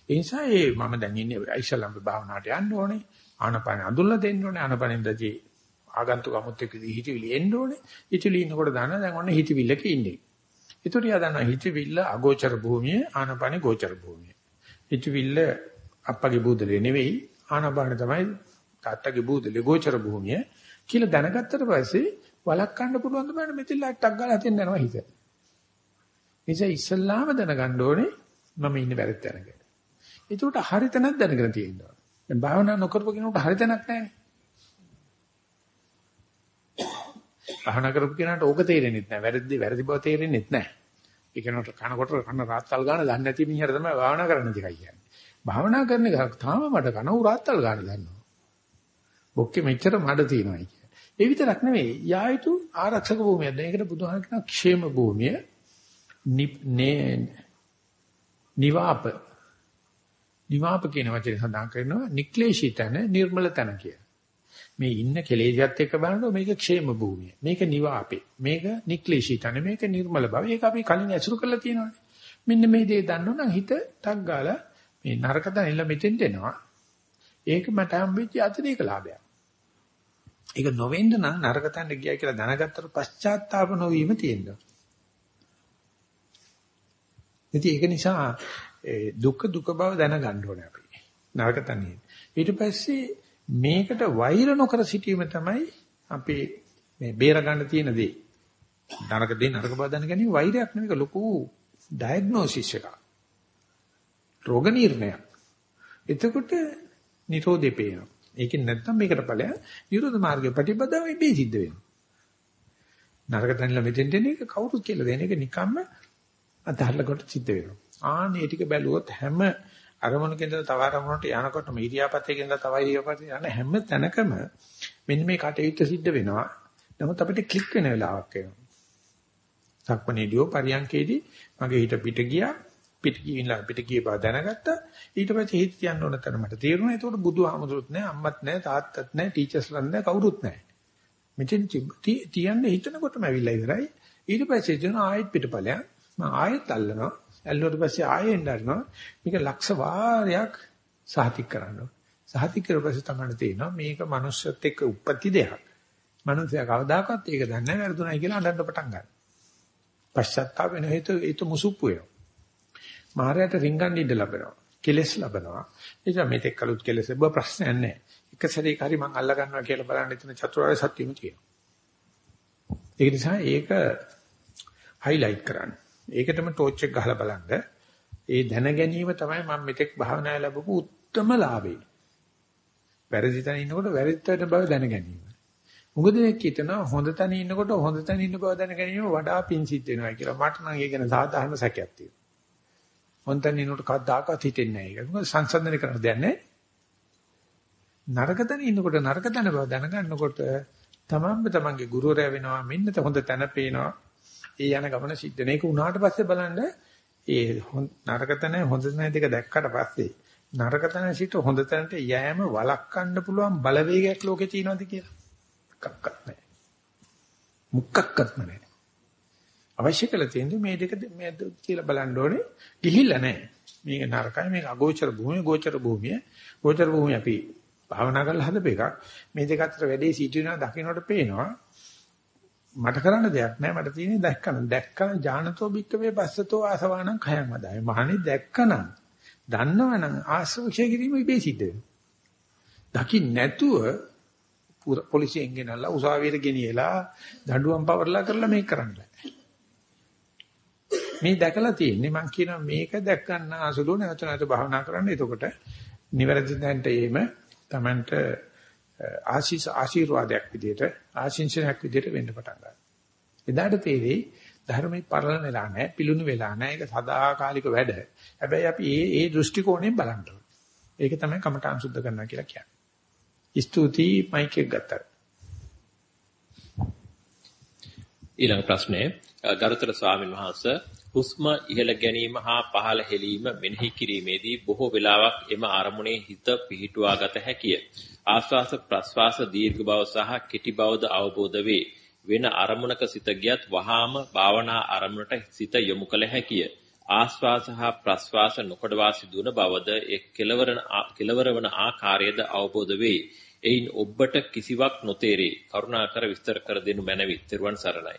ඒ නිසා ඒ මම දැන් ඉන්නේ ඉස්ලාම් භාවනාවට යන්න ඕනේ. ආනපන අඳුල්ලා දෙන්න ඕනේ. ආනපනෙන්දදී ආගන්තුක අමුත් එක්ක හිතවිලි එන්න ඕනේ. හිතවිලි ඉන්නකොට දාන දැන් ඔන්න හිතවිල්ලක ඉන්නේ. ඒතර යා දන්නා හිතවිල්ල අගෝචර භූමිය ආනපන ගෝචර භූමිය. හිතවිල්ල අප්පගේ බූදලේ නෙවෙයි ආනපන තමයි තාත්තගේ බූදලේ ගෝචර භූමිය. කියලා දැනගත්තට පස්සේ වළක්වන්න පුළුවන් ද බලන්න මෙතන ටක් ගාලා හිතෙන් යනවා හිත. නිසා ඉස්සල්ලාම දැනගන්න ඕනේ මම ඉන්නේ වැරද්ද තැනක. ඒකට හරි තැනක් දැනගෙන තියෙනවා. දැන් භාවනා නොකරපු කෙනෙකුට හරි තැනක් නැහැ. භාවනා කරපු කෙනාට ඕක තේරෙන්නේ නැහැ. වැරදි වැරදි බව තේරෙන්නේ නැහැ. ඒ කෙනාට කනකොට කන රාත්තල් ගන්න දන්නේ නැති මිනිහට තමයි භාවනා කරන්න දෙකයි කියන්නේ. භාවනා කරන එක තාම මට කන උරාත්තල් ගන්න දන්නවා. බොක්කේ මෙච්චර මඩ තියෙනවායි කියන්නේ. ඒ විතරක් නෙවෙයි යා යුතු ආරක්ෂක භූමියක්. දැන් ඒකට බුදුහාම කියන ക്ഷേම භූමිය නිවාප නිවාප කියන වචනේ සඳහන් කරනවා නික්ලේශී තන නිර්මල තන කිය. මේ ඉන්න කෙලෙසියත් එක්ක බලනකොට මේක ക്ഷേම භූමිය. මේක නිවාපේ. මේක නික්ලේශී තන මේක නිර්මල බව. ඒක අපි කලින් ඇසුරු කරලා තියෙනවානේ. මෙන්න මේ දේ දන්නවනම් හිත ටක් ගාලා මේ නරක දැනෙලා මෙතෙන්ට එනවා. ඒක මට හම්බෙච්ච අතිරේක ලාභයක්. ඒක නොවෙන්න නම් නරක තැනට ගියා කියලා දැනගත්තට පශ්චාත්තාප නොවීම තියෙනවා. ඉතින් ඒක නිසා දුක දුක බව දැනගන්න ඕනේ අපි. නරක තැනින්. ඊට පස්සේ මේකට වෛර නොකර සිටීම තමයි අපි මේ බේර ගන්න තියෙන දේ. නරක දේ නරක බව දැනගැනීම වෛරයක් නෙවෙයි ලොකු ඩයග්නොසිස් එකක්. රෝග නිర్ణයක්. එතකොට නිරෝධේ පේනවා. ඒකෙන් නැත්තම් මේකට ඵලය නිරෝධ මාර්ගය ප්‍රතිපදාව මේ සිද්ධ වෙනවා. නරක තැනලා මෙතෙන්ට එන එක කවුරුත් කියලා දෙන එක නිකම්ම අතහරලා කොට සිද්ධ වෙනවා. ආනේ ටික බැලුවොත් හැම අරමුණකින්ද තව අරමුණට යනකොටම ඉරියාපතේකින්ද තව ඉරියාපතේ යන හැම තැනකම මෙන්න මේ කටයුත්ත සිද්ධ වෙනවා. නමුත් අපිට ක්ලික් වෙන වෙලාවක් එනවා. සක්මණේදියෝ පරියන්කේදී මගේ හිත පිට ගියා පිට ගිහින්ලා පිට ගිය බව දැනගත්තා ඊට පස්සේ හිත තියන්න ඕන තැන මට තේරුණා ඒකට බුදුහාමුදුරුත් නැහැ අම්මත් නැහැ තාත්තත් නැහැ ටීචර්ස්ලත් නැහැ කවුරුත් නැහැ මෙතෙන් තියන්නේ හිතනකොටම ඇවිල්ලා ඉවරයි ඊට පස්සේ දෙන ආයෙත් පිටපලයන් මම ආයෙත් අල්ලනවා ඇල්ලුවට පස්සේ ආයෙ එන්නනවා මේක ලක්ෂ වාරයක් සාතික් කරනවා සාතික් කරලා පස්සේ තමයි තේරෙනවා මේක මනුස්සයත් එක්ක උප්පත්ති දෙයක් මනුස්සයා කවදාකවත් ඒක දන්නේ නැහැ වැරදුණයි කියලා අඬන්න පටන් ගන්නවා පශ්චාත්තාප වෙන හේතු ඒත මුසුප්පු වෙනවා මායයට රින්ගන්න ඉඩ ලැබෙනවා. කෙලස් ලැබෙනවා. එනිසා මේක කලුත් කෙලස් බව ප්‍රශ්නයක් නැහැ. එක සැරේක හරි මං අල්ල ගන්නවා කියලා බලන්න ඉතින් චතුරාර්ය සත්‍යෙම තියෙනවා. ඒක නිසා ඒක highlight කරන්න. ඒකටම ටෝච් එක ගහලා බලන්න. ඒ දැන ගැනීම තමයි මම මෙතෙක් භාවනාය ලැබපු උත්තරම ලාභය. වැරදි තැන ඉන්නකොට වැරදි තැන බව දැන ගැනීම. මොකද දෙනෙක් හිතනවා හොඳ තැන ඉන්නකොට හොඳ තැන ඉන්න බව දැන ගැනීම වඩා පිං සිද්ධ වෙනවා කියලා. මට නම් ඒක ගැන සාධාරණ සැකයක් තියෙනවා. හොන්තන් ඉන්නකොට කවදාකවත් හිතෙන්නේ නැහැ ඒක. මොකද සංසන්දනය කරන්න දෙයක් නැහැ. නරක තැන ඉන්නකොට නරක තැන බව දැනගන්නකොට තමන්ම තමන්ගේ ගුරුවරයා වෙනවා මෙන්න හොඳ තැන පේනවා. ඒ යන ගමන සිද්ධ වෙන එක උනාට පස්සේ බලන්න ඒ නරක තැන හොඳ තැන දෙක දැක්කට පස්සේ නරක තැන සිට හොඳ තැනට යෑම වළක්වන්න පුළුවන් බලවේගයක් ලෝකේ තියෙනවද කියලා. එකක්වත් නැහැ. මුක්කක්වත් නැහැ. අවශ්‍ය කරලා තියෙන්නේ මේ දෙක මේ කියලා බලන්න ඕනේ. ගිහිල්ලා නැහැ. මේක නරකයි මේක අගෝචර භූමිය ගෝචර භූමිය. ගෝචර භූමිය අපි භාවනා කරලා හදපු එකක්. මේ දෙක අතර වැඩේ සිටිනවා දකින්නට පේනවා. මට කරන්න දෙයක් නැහැ. මට තියෙන්නේ දැක්කන. දැක්කන ඥානතෝ බික්කවේ පස්සතෝ ආසවාණං khයම් අදාය. මහණේ දැක්කනම් දන්නවනම් ආශ්‍රවක්ෂය කිරීම ඉබේ සිද්ධ වෙනවා. දකින්න නැතුව පොලිසියෙන් ගෙනල්ලා උසාවියට ගෙනියලා දඬුවම් පවර්ලා කරලා මේක කරන්න බෑ. මේ දැකලා තියෙන්නේ මම කියනවා මේක දැක් ගන්න අසුළු නැවත නැවත භාවනා කරන්න. එතකොට නිවැරදි දැනට එීම Tamanට ආශිස් ආශිර්වාදයක් විදියට ආශිංසනයක් විදියට වෙන්න පටන් ගන්නවා. එදාට තේරෙයි ධර්මයේ පරණ වෙලා නැහැ, පිලුණු වෙලා නැහැ. ඒක සදාකාලික වැඩ. හැබැයි අපි ඒ ඒ දෘෂ්ටි කෝණයෙන් බලන්න ඕනේ. ඒක තමයි කමඨාන් සුද්ධ කරනවා කියලා කියන්නේ. ස්තුතියි මයික් එක ගත්තා. ඊළඟ ප්‍රශ්නය ගරුතර ස්වාමීන් වහන්සේ හුස්ම ඉහළ ගැනීම හා පහළ හෙලීම මෙනෙහි කිරීමේදී බොහෝ වෙලාවක් එම අරමුණේ හිත පිහිටුවා ගත හැකිය. ආස්වාස ප්‍රස්වාස දීර්ඝ බව සහ කෙටි බවද අවබෝධ වේ. වෙන අරමුණක සිත ගියත් වහාම භාවනා අරමුණට සිත යොමු කළ හැකිය. ආස්වාස හා ප්‍රස්වාස නොකඩවා සිදුවන බවද එක් කෙලවරන කෙලවරවන ආකාරයද අවබෝධ වේ. එයින් ඔබට කිසිවක් නොතේරේ. කරුණාකර විස්තර කර දෙනු මැනවි. ත්වන් සරණයි.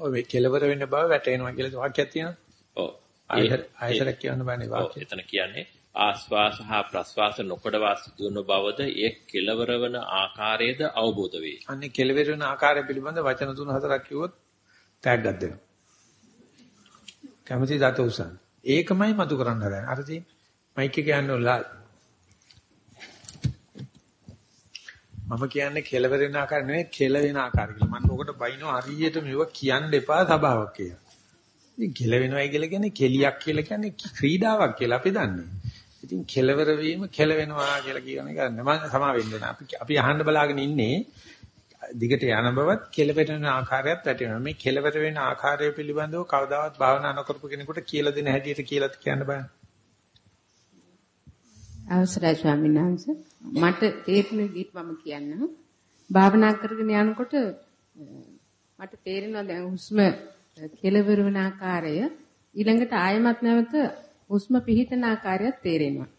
ඔය කෙලවර වෙන්න බව වැටෙනවා කියලා වාක්‍යයක් තියෙනවා. ඔව්. ආයතන කියන්න බෑනේ වාක්‍යය. එතන කියන්නේ ආස්වාස හා ප්‍රස්වාස නොකඩවා සිදුවන බවද ඒ කෙලවර වන ආකාරයද අවබෝධ වේ. අන්නේ කෙලවර වන ආකාරය පිළිබඳ වචන තුන හතරක් කිව්වොත් ටැග්ගක් දෙනවා. කැමති දත උසන්. ඒකමයි මතු කරන්න හදන්නේ. අර තියෙන මයික් එක යන්නේ ඔලා. මම කියන්නේ කෙලවර වෙන ආකාරය නෙවෙයි කෙල වෙන ආකාරය කියලා. මම ඔකට බයිනෝ හරියට මෙව කියන්න එපා සබාවක් කියලා. ඉතින් කෙල වෙනවයි කියලා කියන්නේ කෙලියක් කියලා කියන්නේ ක්‍රීඩාවක් කියලා අපි දන්නේ. ඉතින් කෙලවර වීම කෙල වෙනවා කියලා කියන එක මම සමා වෙන්න ඕන. අපි අපි අහන්න බලාගෙන ඉන්නේ දිගට යන බවත් කෙලවර වෙන ආකාරයත් වැටෙනවා. මේ කෙලවර වෙන ආකාරය පිළිබඳව කවදාවත් භාවනා නොකරපු කෙනෙකුට කියලා දෙන හැටියට කියලා කියන්න බෑ. අවසරයි ස්වාමීන් වහන්සේ. මට තේරෙන විදිහට මම කියන්නම්. භාවනා කරගෙන යනකොට මට තේරෙනවා දැන් හුස්ම කෙලවර වෙන ආකාරය ඊළඟට ආයමත් නැවත හුස්ම පිහිටන ආකාරයත් තේරෙනවා.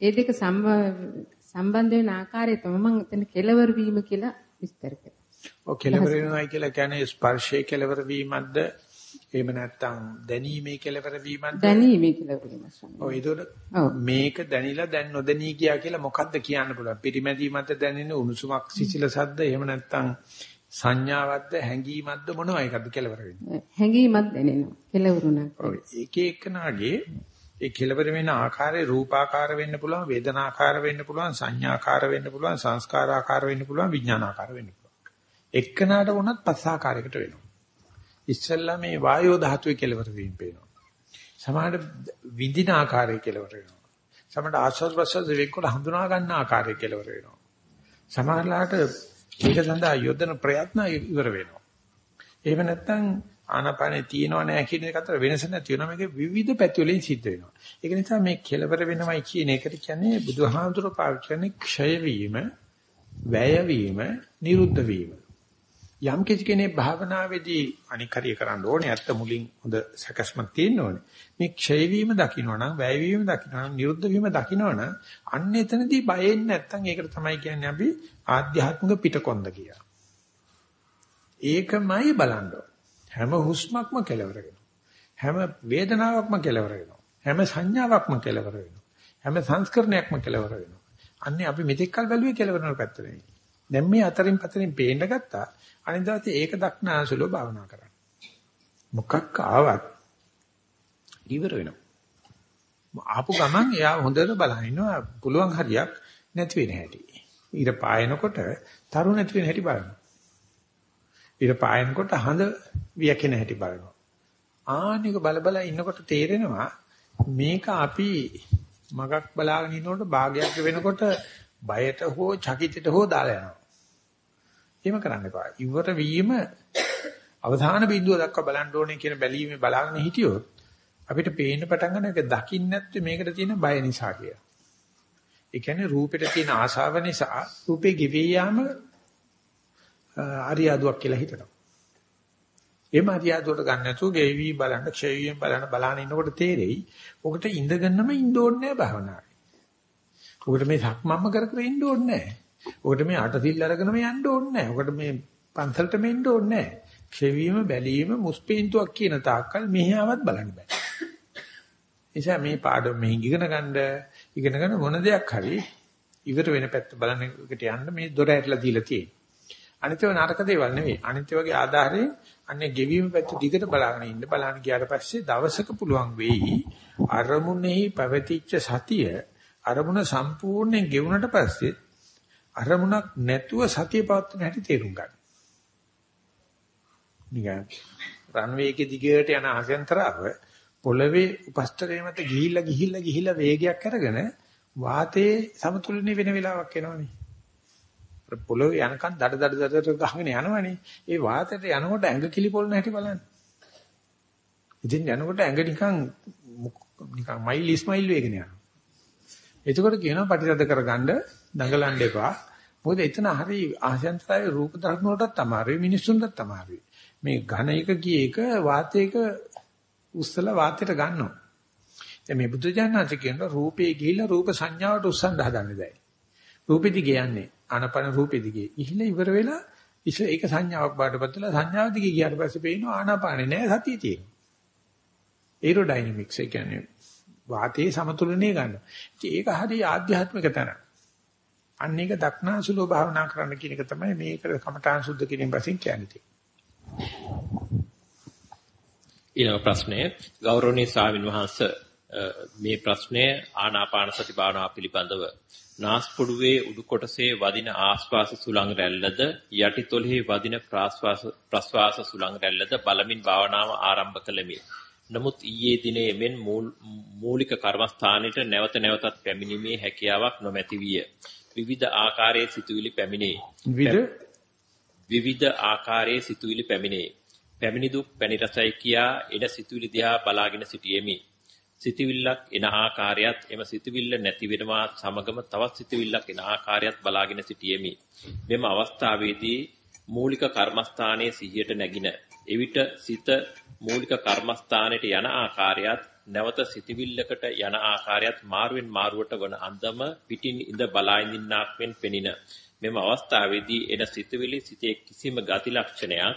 ඒ දෙක සම්බන්ධ වෙන ආකාරය තමයි මම එතන කෙලවර වීම කියලා විස්තර කරේ. ඔව් කෙලවර වෙනවා කියලා කියන්නේ ස්පර්ශයේ කෙලවර වීමක්ද? එහෙම නැත්නම් දැනීමේ කෙලවර වීමක්ද? දැනීමේ කෙලවර වීම ඔව් ඒතකොට මේක දැනිලා දැන් නොදැනී ගියා කියලා මොකද්ද කියන්න පුළුවන්? පිරිමැදීමත් දැනෙන උණුසුමක් සිසිලසක්ද? එහෙම නැත්නම් සංඥාවක්ද හැඟීමක්ද මොනවා එකක්ද කෙලවර වෙන්නේ? හැඟීමක් දැනෙනවා. කෙලවරුණක්. ඔව්. එක එකනාගේ ඒ කෙලවර වෙන ආකාරය රූපාකාර වෙන්න පුළුවන් වේදනාකාර වෙන්න පුළුවන් සංඥාකාර වෙන්න පුළුවන් සංස්කාරාකාර වෙන්න පුළුවන් විඥානාකාර වෙන්න පුළුවන්. එක්කනට වුණත් පස් ආකාරයකට වෙනවා. ඉස්සෙල්ලා මේ වායෝ ධාතුවේ කෙලවර වීම පේනවා. සමහරට විඳින ආකාරයේ කෙලවර වෙනවා. සමහරට ආස්වාද ප්‍රසවාස වෙන්කොට හඳුනා ගන්න ආකාරයේ කෙලවර වෙනවා. සමහරලාට ඒක සඳහා යොදන ප්‍රයත්න ඉවර වෙනවා. එහෙම නැත්නම් ආනාපානේ තියෙනව නැහැ කියන එක අතර වෙනස නැති වෙනවා මේක විවිධ පැති වලින් සිද්ධ වෙනවා. ඒක නිසා මේ කෙලවර වෙනවයි කියන එකට කියන්නේ බුදුහාමුදුරුවෝ පාවිච්චි කරන්නේ ක්ෂය වීම, වැය වීම, නිරුද්ධ වීම. යම් කිසි කෙනෙක් භාවනාවේදී අනික් හරිය කරන්න ඕනේ ඇත්ත මුලින් හොඳ සැකස්මක් තියෙන්න ඕනේ. මේ ක්ෂය වීම දකින්නවනම්, වැය වීම දකින්නවනම්, නිරුද්ධ වීම දකින්නවනම් අන්න එතනදී බයෙන්නේ නැත්තම් ඒකට තමයි කියන්නේ අපි ආධ්‍යාත්මික පිටකොන්ද කියලා. ඒකමයි බලන්න හැම හුස්මක්ම කෙලවර හැම වේදනාවක්ම කෙලවර වෙනවා. හැම සංඥාවක්ම කෙලවර වෙනවා. හැම සංස්කරණයක්ම කෙලවර වෙනවා. අන්නේ අපි මෙතෙක් කල් බැලුවේ කෙලවර වල පැත්ත නෙවෙයි. දැන් මේ අතරින් පතරින් පේන්න ගත්තා. අනිදාසේ ඒක දක්නාසුලෝ භාවනා කරන්න. මොකක් ආවත් ඉවර වෙනවා. ආපු ගමන් එයා හොඳට බලන ඉන්නවා පුළුවන් හරියක් නැති වෙන හැටි. ඊට පායනකොට තරු නැති වෙන හැටි බලනවා. ඊට පායනකොට හඳ වියකෙන හැටි බලනවා. ආනික බල බල ඉන්නකොට තේරෙනවා මේක අපි මගක් බලාගෙන ඉන්නකොට භාගයක් වෙනකොට බයට හෝ චකිතයට හෝ දාලා යනවා. එහෙම කරන්න එපා. ඉවර වීම අවධාන බිඳුව දක්වා බලන්න ඕනේ කියන බැලීමේ බලාගෙන හිටියොත් අපිට පේන්න පටන් ගන්න එක දකින්න නැත්නම් මේකට තියෙන බය නිසා කියලා. ඒ කියන්නේ රූපෙට තියෙන ආශාව නිසා රූපේ ගෙවී යාම අරියාදුවක් කියලා හිතනවා. එහෙම අරියාදුවට ගන්න නැතුව ගෙවි බලන්න, ක්ෂය බලන්න බලන ඉන්නකොට තේරෙයි. ඔකට ඉඳගන්නම ඉන්න ඕනේ නැහැ භාවනාවේ. ඔකට මේ සක්මම්ම කර කර ඉන්න ඕනේ නැහැ. ඔකට මේ අටසිල් අරගෙනම යන්න ඕනේ නැහැ. ඔකට මේ පන්සලටම එන්න ඕනේ නැහැ. ක්ෂේවීම බැලීම මුස්පීන්තුවක් කියන තාක්කල් මෙහිවවත් බලන්න බෑ. නිසා මේ පාඩම මෙහි ඉගෙන ගන්න ඉගෙන ගන්න මොන දෙයක් හරි ඉවර වෙන පැත්ත බලන එකට යන්න මේ දොර ඇట్లా දීලා තියෙන්නේ. අනිත්ව නරක දේවල් නෙවෙයි. අනිත්‍ය වගේ ආධාරයෙන් අන්නේ ගෙවීම පැත්ත දිගට බලාගෙන ඉන්න බලන්න ගියාට පස්සේ දවසක පුළුවන් වෙයි අරමුණෙහි පැවතිච්ච සතිය අරමුණ සම්පූර්ණයෙන් ගෙවුනට පස්සේ අරමුණක් නැතුව සතිය පවත්වන හැටි තේරුම් ගන්න. නිකන් රන්වේ එකේ දිගට යන ආසෙන්තරව පොළවේ උපස්තරයේ මත ගිහිල්ලා ගිහිල්ලා ගිහිල්ලා වේගයක් අරගෙන වාතයේ සමතුලිත වෙන වෙලාවක් එනවනේ. පොළවේ යනකන් දඩ දඩ දඩ ගහගෙන යනවනේ. ඒ වාතයට යනකොට ඇඟ කිලිපොළන හැටි බලන්න. ඉතින් යනකොට ඇඟ නිකන් නිකන් මයිල් ඉස්මයිල් වේගෙන යනවා. එතකොට කියනවා ප්‍රතිසද කරගන්න දඟලන්න එපා. මොකද එතන හරි ආශයන්තරයේ රූප ධර්ම වලටත් අමාරුයි මිනිස්සුන්ටත් අමාරුයි. මේ ඝන එක ගිය එක වාතයක උස්සලා වාතයට ගන්නවා. දැන් මේ බුදු ජානනාථ කියන රූපේ ගිහිල්ලා රූප සංඥාවට උස්සන්න හදන්නේ දැයි. රූපෙ දිගේ යන්නේ ආනපන රූපෙ දිගේ. ඉහිල ඉවර වෙලා ඉස ඒක සංඥාවක් බාටපත්ලා සංඥාව දිගේ ගියාට පස්සේ පේනවා ආනාපානේ නෑ සතිය තියෙනවා. ඒරෝඩයිනමික්ස් ඒ කියන්නේ වාතයේ සමතුලනය ගන්න. ඉතින් ඒක හරිය ආධ්‍යාත්මික තැන. අන්න ඒක දක්නාසුලෝ භාවනා කරන්න කියන එක තමයි මේක කමඨාන් සුද්ධ කිරීම වශයෙන් කියන්නේ. ඊළඟ ප්‍රශ්නය ගෞරවනීය ස්වාමින් වහන්සේ මේ ප්‍රශ්නය ආනාපාන සති භාවනාව පිළිබඳව නාස්පුඩුවේ උඩු කොටසේ වදින ආශ්වාස සුළං රැල්ලද යටිතොලෙහි වදින ප්‍රාශ්වාස ප්‍රශ්වාස සුළං රැල්ලද බලමින් භාවනාව ආරම්භ කළෙමි. නමුත් ඊයේ දිනේ මෙන් මූලික කර්මස්ථානෙට නැවත නැවතත් පැමිණීමේ හැකියාවක් නොමැති විය. විවිධ ආකාරයේ සිතුවිලි පැමිණේ. විවිධ විවිධ ආකාරයේ සිතුවිලි පැමිණේ. පැමිණි දුක් පැණි රසයි කියා එන සිතුවිලි දිහා බලාගෙන සිටියෙමි. සිතවිල්ලක් එන ආකාරයත් එම සිතවිල්ල නැති වෙනවා සමගම තවත් සිතවිල්ලක් එන ආකාරයත් බලාගෙන සිටියෙමි. මෙම අවස්ථාවේදී මූලික කර්මස්ථානයේ සිහියට නැගින. එවිට සිත මූලික කර්මස්ථානයට යන ආකාරයත් නැවත සිතවිල්ලකට යන ආකාරයත් මාරුවෙන් මාරුවට වන අන්දම පිටින් ඉඳ බලා ඉඳින්නාක් මෙන් පෙනින. මෙම අවස්ථාවේදී එන සිතවිලි සිතේ කිසිම ගති ලක්ෂණයක්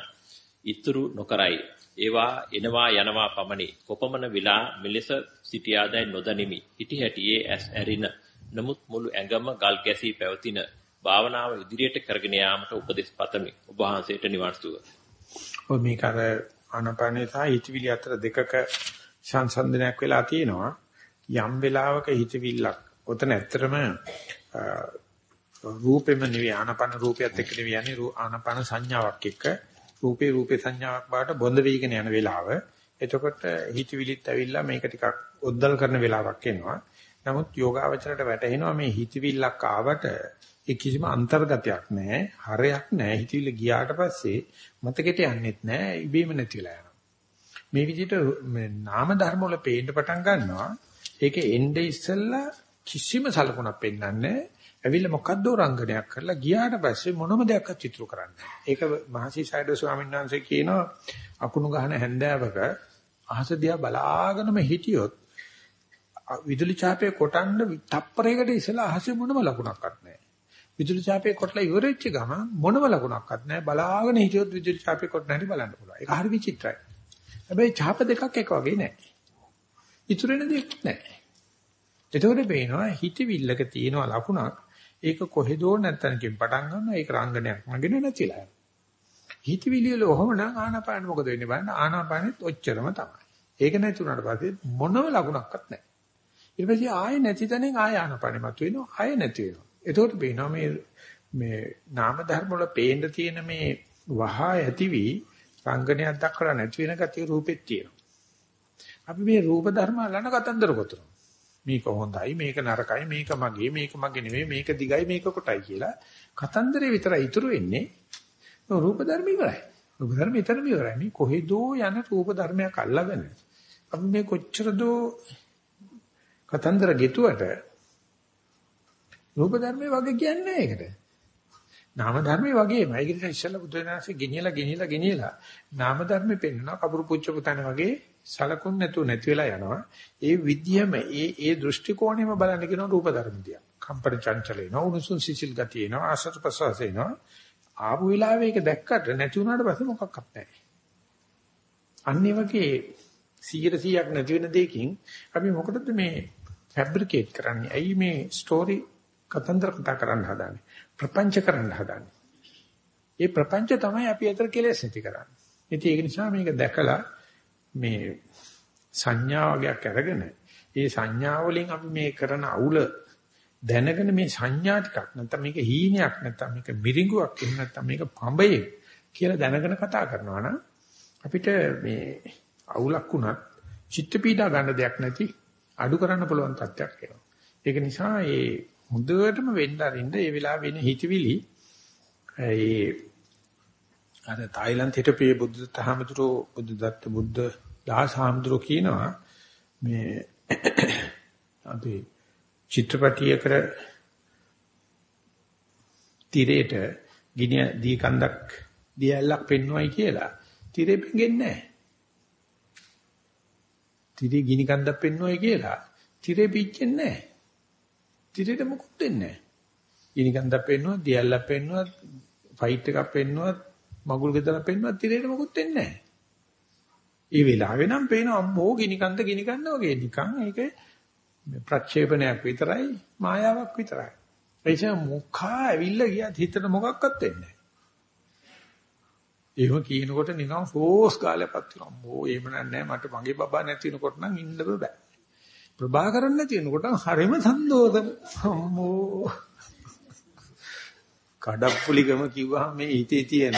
ඉතුරු නොකරයි. ඒවා එනවා යනවා පමණි. කොපමණ විලා මෙලෙස සිටියාදැයි නොදනිමි. හිටි හැටියේ ඇස් ඇරින. නමුත් මුළු ඇඟම ගල් ගැසී පැවතින. භාවනාව ඉදිරියට කරගෙන යාමට උපදෙස් පතමි. ඔබ වහන්සේට නිවන් සුව. ඔය මේක අර ආනපානේ සහ හිතවිලි අතර දෙකක සංසන්දනයක් වෙලා තියෙනවා. යම් වෙලාවක හිතවිල්ලක් ඔතන ඇත්තටම රූපෙම නෙවෙයි ආනපන රූපයත් එක්ක නෙවෙයි යන්නේ ආනපන සංඥාවක් එක්ක රූපේ රූපේ සංඥාවක් බාට බොඳ වීගෙන යන වෙලාව. එතකොට හිතවිලිත් ඇවිල්ලා මේක ටිකක් ඔද්දල් කරන වෙලාවක් එනවා. නමුත් යෝගාවචරයට වැටහෙනවා මේ හිතවිල්ලක් ආවට ඒ කිසිම අන්තර්ගතයක් නැහැ, හරයක් නැහැ. හිතවිල්ල ගියාට පස්සේ මතකෙට යන්නෙත් නැහැ, ඉබේම නැති වෙලා යනවා. මේ විදිහට නාම ධර්ම වල පේන්න පටන් ගන්නවා. ඒකේ එnde ඉස්සෙල්ලා කිසිම සලකුණක් පෙන්වන්නේ නැහැ. ඇවිල්ලා මොකද්ද රංගනයක් කරලා ගියාට පස්සේ මොනම දෙයක්වත් චිත්‍ර කරන්නේ ඒක මහසි සයිඩෝ ස්වාමීන් වහන්සේ කියනවා අකුණු ගහන හැන්දෑවක අහස දිහා බලාගෙනම හිටියොත් විදුලි ඡාපයේ කොටන්න තප්පරයකට ඉස්සලා අහසේ මොනම ලකුණක්වත් නැහැ. විදුලි ඡාපයේ කොටලා ඉවරෙච්ච ගමන් මොනම ලකුණක්වත් නැහැ. බලාගෙන හිටියොත් විදුලි ඡාපයේ කොටන හැටි බලන්න පුළුවන්. ඒක හරි විචිත්‍රයි. හැබැයි ඡාප දෙකක් එක වගේ නැහැ. ඉතුරු වෙන දෙයක් නැහැ. එතකොට පේනවා හිතවිල්ලක තියෙන ලකුණක් ඒක කොහෙදෝ නැත්තනකින් පටන් ගන්නවා ඒක රංගනයක් නගෙන නැතිලා. යනවා හිතවිලි වල ඔහොම නම් ආනාපාන මොකද වෙන්නේ බලන්න. ආනාපානෙත් ඔච්චරම තමයි. ඒක නැති වුණාට පස්සේ මොනම ලකුණක්වත් නැහැ ඊට පස්සේ ආයෙ නැති තැනින් ආයෙ ආනාපානෙ මතුවෙනවා ආයෙ නැති වෙනවා. එතකොට පේනවා මේ මේ නාම ධර්ම වල පේන්න තියෙන මේ වහා ඇතිවි රංගනයක් දක්වලා නැති වෙන ගතිය රූපෙත් තියෙනවා. අපි මේ රූප ධර්ම අල්ලන කතන්දර කොතන මේක හොඳයි මේක නරකයි මේක මගේ මේක මගේ නෙමෙයි මේක දිගයි මේක කොටයි කියලා කතන්දරේ විතරයි ඉතුරු වෙන්නේ. රූප ධර්ම ඉවරයි. රූප ධර්ම ඊතරම ඉවරයි. මේ කොහෙදෝ යන රූප ධර්මයක් අල්ලගෙන අපි මේ කොච්චර දෝ කතන්දර ගෙතුවට රූප ධර්මයේ වගේ කියන්නේ ඒකට. නාම ධර්මයේ වගේම ඒක නිසා ඉස්සෙල්ලා බුදුරජාණන්සේ ගෙනියලා ගෙනියලා ගෙනියලා නාම ධර්මෙ පෙන්නනවා කපුරු පුච්ච පුතන වගේ සලකුන් නැතුව නැති වෙලා යනවා. ඒ විද්‍යම ඒ ඒ දෘෂ්ටි කෝණයම බලන්න කියන රූප ධර්ම දිහා. කම්පන චංචලේ නෝනුසුන් සිසිල් ගතිය නෝ ආසත් ප්‍රසවාසේ නෝ ආපු වෙලාවේ ඒක දැක්කට නැති වුණාට පස්සේ මොකක්වත් නැහැ. අන්නේ වගේ 100%ක් නැති වෙන දෙයකින් අපි මොකටද මේ ෆැබ්‍රිකේට් කරන්නේ? ඇයි මේ ස්ටෝරි කතන්දර කතා කරන්න හදාන්නේ? ප්‍රපංච කරන්න හදාන්නේ. ඒ ප්‍රපංච තමයි අපි අතර කෙලෙස් ඇති කරන්නේ. ඉතින් ඒක නිසා මේක දැකලා මේ සංඥා වගේක් අරගෙන ඒ සංඥා වලින් අපි මේ කරන අවුල දැනගෙන මේ සංඥා ටිකක් නැත්නම් මේක හීනයක් නැත්නම් මේක මිරිඟුවක් එහෙම නැත්නම් මේක පඹයේ කියලා දැනගෙන කතා කරනවා නම් අපිට මේ අවුලක් වුණත් චිත්ත පීඩා ගන්න දෙයක් නැති අඩු කරන්න පුළුවන් තත්ත්වයක් එනවා. ඒක නිසා ඒ හොඳටම වෙන්න අරින්න ඒ වෙලාව වෙන හිතවිලි ඒ අර තායිලන්ත හිටපේ බුද්ධ තහමතුරු බුද්ධ දත්ත බුද්ධ දහසහමතුරු කියනවා මේ අපි චිත්‍රපටියකට තිරේට ගිනි දී කන්දක් දියැලක් පෙන්වයි කියලා තිරේ පෙඟෙන්නේ නැහැ. තිරේ ගිනි කන්දක් පෙන්වයි කියලා තිරේ පිච්චෙන්නේ නැහැ. තිරේට මොකුත් වෙන්නේ නැහැ. ගිනි කන්දක් පෙන්වුවා, දියැලක් පෙන්වුවා, ෆයිට් එකක් පෙන්වුවා, මගුල් ගෙදරක් පෙන්වුවා තිරේට මොකුත් වෙන්නේ නැහැ. ඒ වෙලාවේ නම් පේන අම්මෝ ගිනි කන්ද ගිනි කන්ද වගේ නිකන් ඒක ප්‍රක්ෂේපණයක් විතරයි මායාවක් විතරයි. එයිස මොකා ඇවිල්ලා ගියත් හිතට මොකක්වත් වෙන්නේ නැහැ. එහෙම කියනකොට නිකන් ෆෝස් ගාලපත් වෙනවා. අම්මෝ එහෙම නෑ මට මගේ බබා නැති වෙනකොට නම් ඉන්න බෑ. ප්‍රභාකරන් නැති වෙනකොට හරිම සන්දෝෂම. අම්මෝ කඩප්පුලිකම කිව්වහම මේ හිතේ තියෙන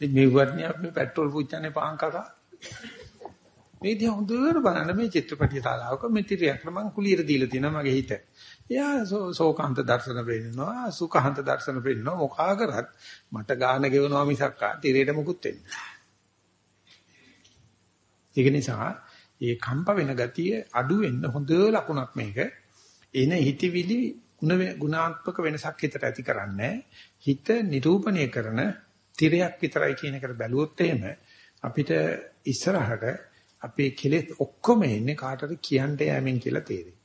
මේ වර්ණිය අපි පෙට්‍රල් පුච්චන්නේ පහන් කකා මේ දිහා හොඳට බලන්න මේ චිත්‍රපටිය තාලාවක මෙතිරියක් මම කුලියට දීලා තියෙනවා මගේ හිත. එයා සෝකාන්ත දර්ශන පෙන්නනවා සුඛාන්ත දර්ශන පෙන්නනවා මොකා කරත් මට ගාන ගෙවනවා මිසක් තිරේට මුකුත් වෙන්නේ ඒක නිසා මේ කම්ප වෙන ගතිය අඩු වෙන්න හොඳ ලකුණක් මේක. එන හිතවිලි ගුණාත්මක වෙනසක් හිතට ඇති කරන්නේ හිත නිරූපණය කරන තිරයක් විතරයි කියන එකට බැලුවොත් එහෙම අපිට ඉස්සරහට අපේ කෙලෙස් ඔක්කොම එන්නේ කාටද කියන්න යෑමෙන් කියලා තේරෙයි.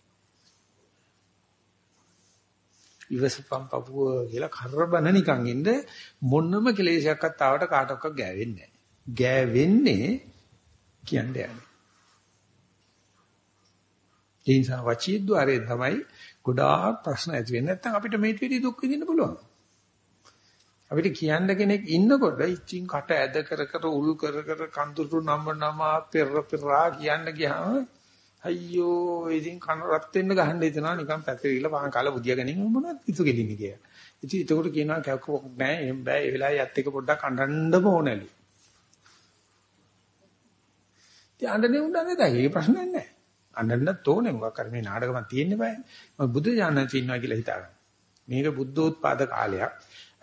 ඉවසපම් පපුව කියලා කරබන නිකන් ඉන්න මොනම කෙලෙසයක්වත් ආවට කාටවත් ගෑවෙන්නේ නැහැ. ගෑවෙන්නේ කියන්න යන්නේ. ඒ නිසා වචී ద్వාරයෙන් තමයි ගොඩාක් ප්‍රශ්න ඇති වෙන්නේ. නැත්නම් අපිට මේට විදි දුක් විඳින්න පුළුවන්. අපිට කියන්න කෙනෙක් ඉන්නකොට ඉච්චින් කට ඇද කර කර උල් කර කර කඳුරු නම නම පෙර පෙරා කියන්න ගියාම අයියෝ ඉතින් කන රත් වෙන්න ගහන්න හිතනවා නිකන් පැතිරිලා පහන් කාලා බුදියා ගැනීම මොනවද කිසු කෙලින්නේ කියලා. ඉතින් ඒකට කියනවා කැක්කක් නෑ එහෙම බෑ ඒ වෙලාවේ යත් එක පොඩ්ඩක් අඬන්නම ඕනලු. ඉතින් අඬන්නේ උඬන්නේ නැහැ. ඒක ප්‍රශ්නයක් නෑ. අඬන්නත් ඕනේ මොකක් හරි මේ නාටකමක් තියෙන්න බෑ. මම බුදු දානන් ඉන්නවා කියලා හිතාගන්න. මේක බුද්ධෝත්පාද කාලයක්.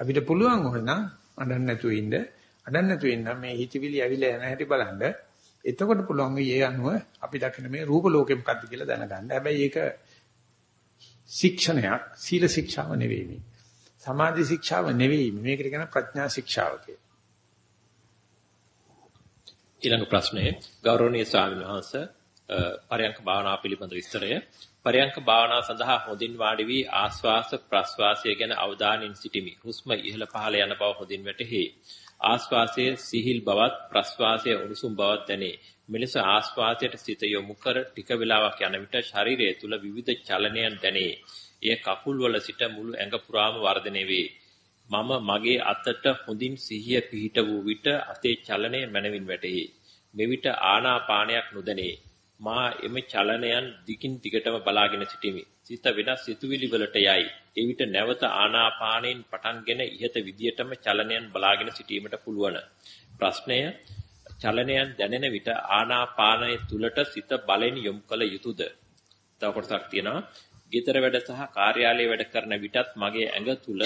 අපිට පුළුවන් ඕනනම් අඬන්න නැතුව ඉන්න. අඬන්න නැතුව ඉන්න මේ හිතවිලි ඇවිල්ලා යන හැටි බලන්න. එතකොට පුළුවන් ඒ අනුව අපි දකින මේ රූප ලෝකෙ මොකක්ද කියලා දැනගන්න. හැබැයි ඒක ශික්ෂණයක්, සීල ශික්ෂාව නෙවෙයි. සමාධි ශික්ෂාව නෙවෙයි. මේකට කියන ප්‍රඥා ශික්ෂාව කියලා. ඊළඟ ප්‍රශ්නේ ගෞරවනීය ස්වාමීන් වහන්සේ පරයන්ක භාවනා පිළිබඳ විස්තරය පරයන්ක භාවනා සඳහා හොඳින් වාඩි වී ආස්වාස ප්‍රස්වාසය ගැන අවධානයෙන් සිටිමි. හුස්ම ඉහළ පහළ යන බව හොඳින් වැටහි. ආස්වාසයේ සිහිල් බවත් ප්‍රස්වාසයේ උණුසුම් බවත් දැනේ. මෙලෙස ආස්වාසයට සිත යොමු කර ටික වේලාවක් යන විට ශරීරය තුල විවිධ චලනයන් දැනේ. එය කකුල් වල සිට මුළු ඇඟ පුරාම වර්ධනය වේ. මම මගේ අතට හොඳින් සිහිය පිහිට වූ විට අතේ චලනය මනවින් වැටහි. මෙවිට ආනාපානයක් නොදැනේ. මා එම චලනයන් දිගින් දිගටම බලාගෙන සිටිමි. සිත වෙනස් සිතුවිලි වලට යයි. එවිට නැවත ආනාපානයෙන් පටන්ගෙන ඉහත විදියටම චලනයන් බලාගෙන සිටීමට පුළුවන්. ප්‍රශ්නය චලනයන් දැනෙන විට ආනාපානය තුලට සිත බලෙන් යොමු කළ යුතුයද? තව කොටසක් තියෙනවා. ගෙදර වැඩ සහ කාර්යාලයේ වැඩ කරන විටත් මගේ ඇඟ තුල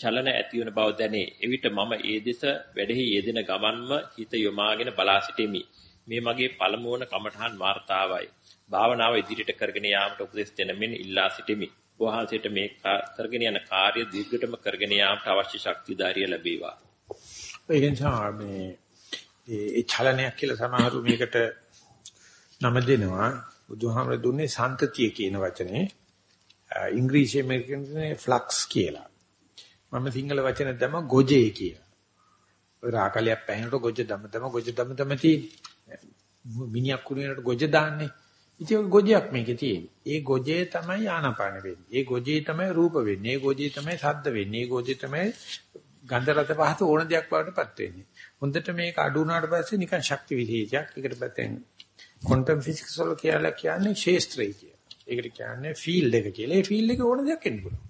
චලන ඇති වන බව දැනේ. එවිට මම ඒ දෙස වැඩෙහි යෙදෙන ගමන්ම හිත යොමාගෙන බලා සිටිමි. මේ මගේ පළමු වන කමඨහන් වார்த்தාවයි. භාවනාව ඉදිරියට කරගෙන යාමට උපදෙස් දෙන මෙන් ඉල්ලා සිටිමි. වහන්සේට මේ කරගෙන යන කාර්ය දීර්ඝටම කරගෙන යාමට අවශ්‍ය ශක්තිධාරිය ලැබේවා. ඒක නිසා මේ ඒ චලනයක් කියලා සමහරු මේකට නම දෙනවා. බුදුහාමර දුන්නේ සන්තතිය කියන වචනේ. ඉංග්‍රීසියෙන් මේකනේ ෆ්ලක්ස් කියලා. මම සිංහල වචන දැම්ම ගොජේ කියලා. ඔය රාකලයක් පැහැිනකොට ගොජ දම දම ගොජ දම දම තියෙන්නේ. මිනිහක් කුණේකට ගොජ දාන්නේ. ඉතින් ගොජයක් මේකේ තියෙන්නේ. ඒ ගොජේ තමයි ආනාපාන වෙන්නේ. ඒ ගොජේ තමයි රූප වෙන්නේ. ඒ ගොජේ තමයි ශබ්ද වෙන්නේ. ඒ ගොජේ තමයි ගන්ධ රස පහත ඕන දෙයක් බවටපත් වෙන්නේ. හොඳට මේක අඩු වුණාට පස්සේ නිකන් ශක්ති විශේෂයක්. ඒකට පැත්තෙන් ක්වොන්ටම් ෆිසික්ස් වල කියලා කියන්නේ ශේස්ත්‍රය කියලා. ඒකට කියන්නේ ෆීල්ඩ් එක කියලා. ඒ ෆීල්ඩ් එකේ ඕන දෙයක් එන්න පුළුවන්.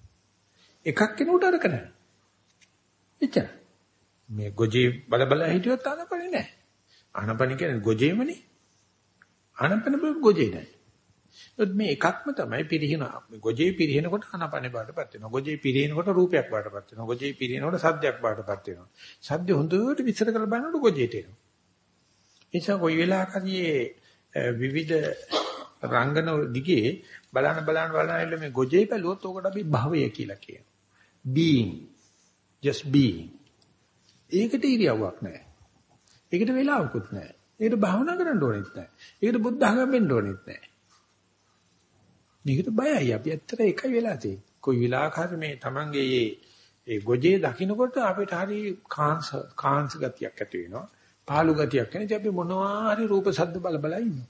එකක් කෙනෙකුට අරක නැහැ. එච්චර. මේ ගොජේ බල බල හිටියොත් ආනපනේ නැහැ. ආනපනේ කියන්නේ ගොජේමනේ. ආනපන ගොජේ නැහැ. ඒත් මේ එකක්ම තමයි පිරිහින ගොජේ පිරිහිනකොට ආනපනේ බාටපත් වෙනවා. ගොජේ පිරිහිනකොට රූපයක් බාටපත් වෙනවා. ගොජේ පිරිහිනකොට සද්දයක් බාටපත් වෙනවා. සද්ද හොඳට විස්තර කරලා බලනකොට ගොජේට එනවා. එනිසා කොයි වෙලාවකදී විවිධ රංගන දිගේ බලන බලන බලන මේ ගොජේ බැලුවොත් ඕකට අපි භවය කියලා කියනවා. being just being ඒකට ඉරියව්වක් නැහැ ඒකට වෙලාවකුත් නැහැ. ඒකට භාවනා කරන්න ඕනෙත් නැහැ. ඒකට බුද්ධ ධර්ම වෙන්න ඕනෙත් නැහැ. මේකට බයයි. අපි ඇත්තට එකයි වෙලා තියෙන්නේ. කොයි විලාකාර මේ Tamange ඒ ගොජේ දකින්නකොට අපිට හරි කාංශ කාංශ ගතියක් ඇති වෙනවා. පාළු ගතියක් එන ඉතින් අපි මොනවා හරි රූප ශබ්ද බල බල ඉන්නවා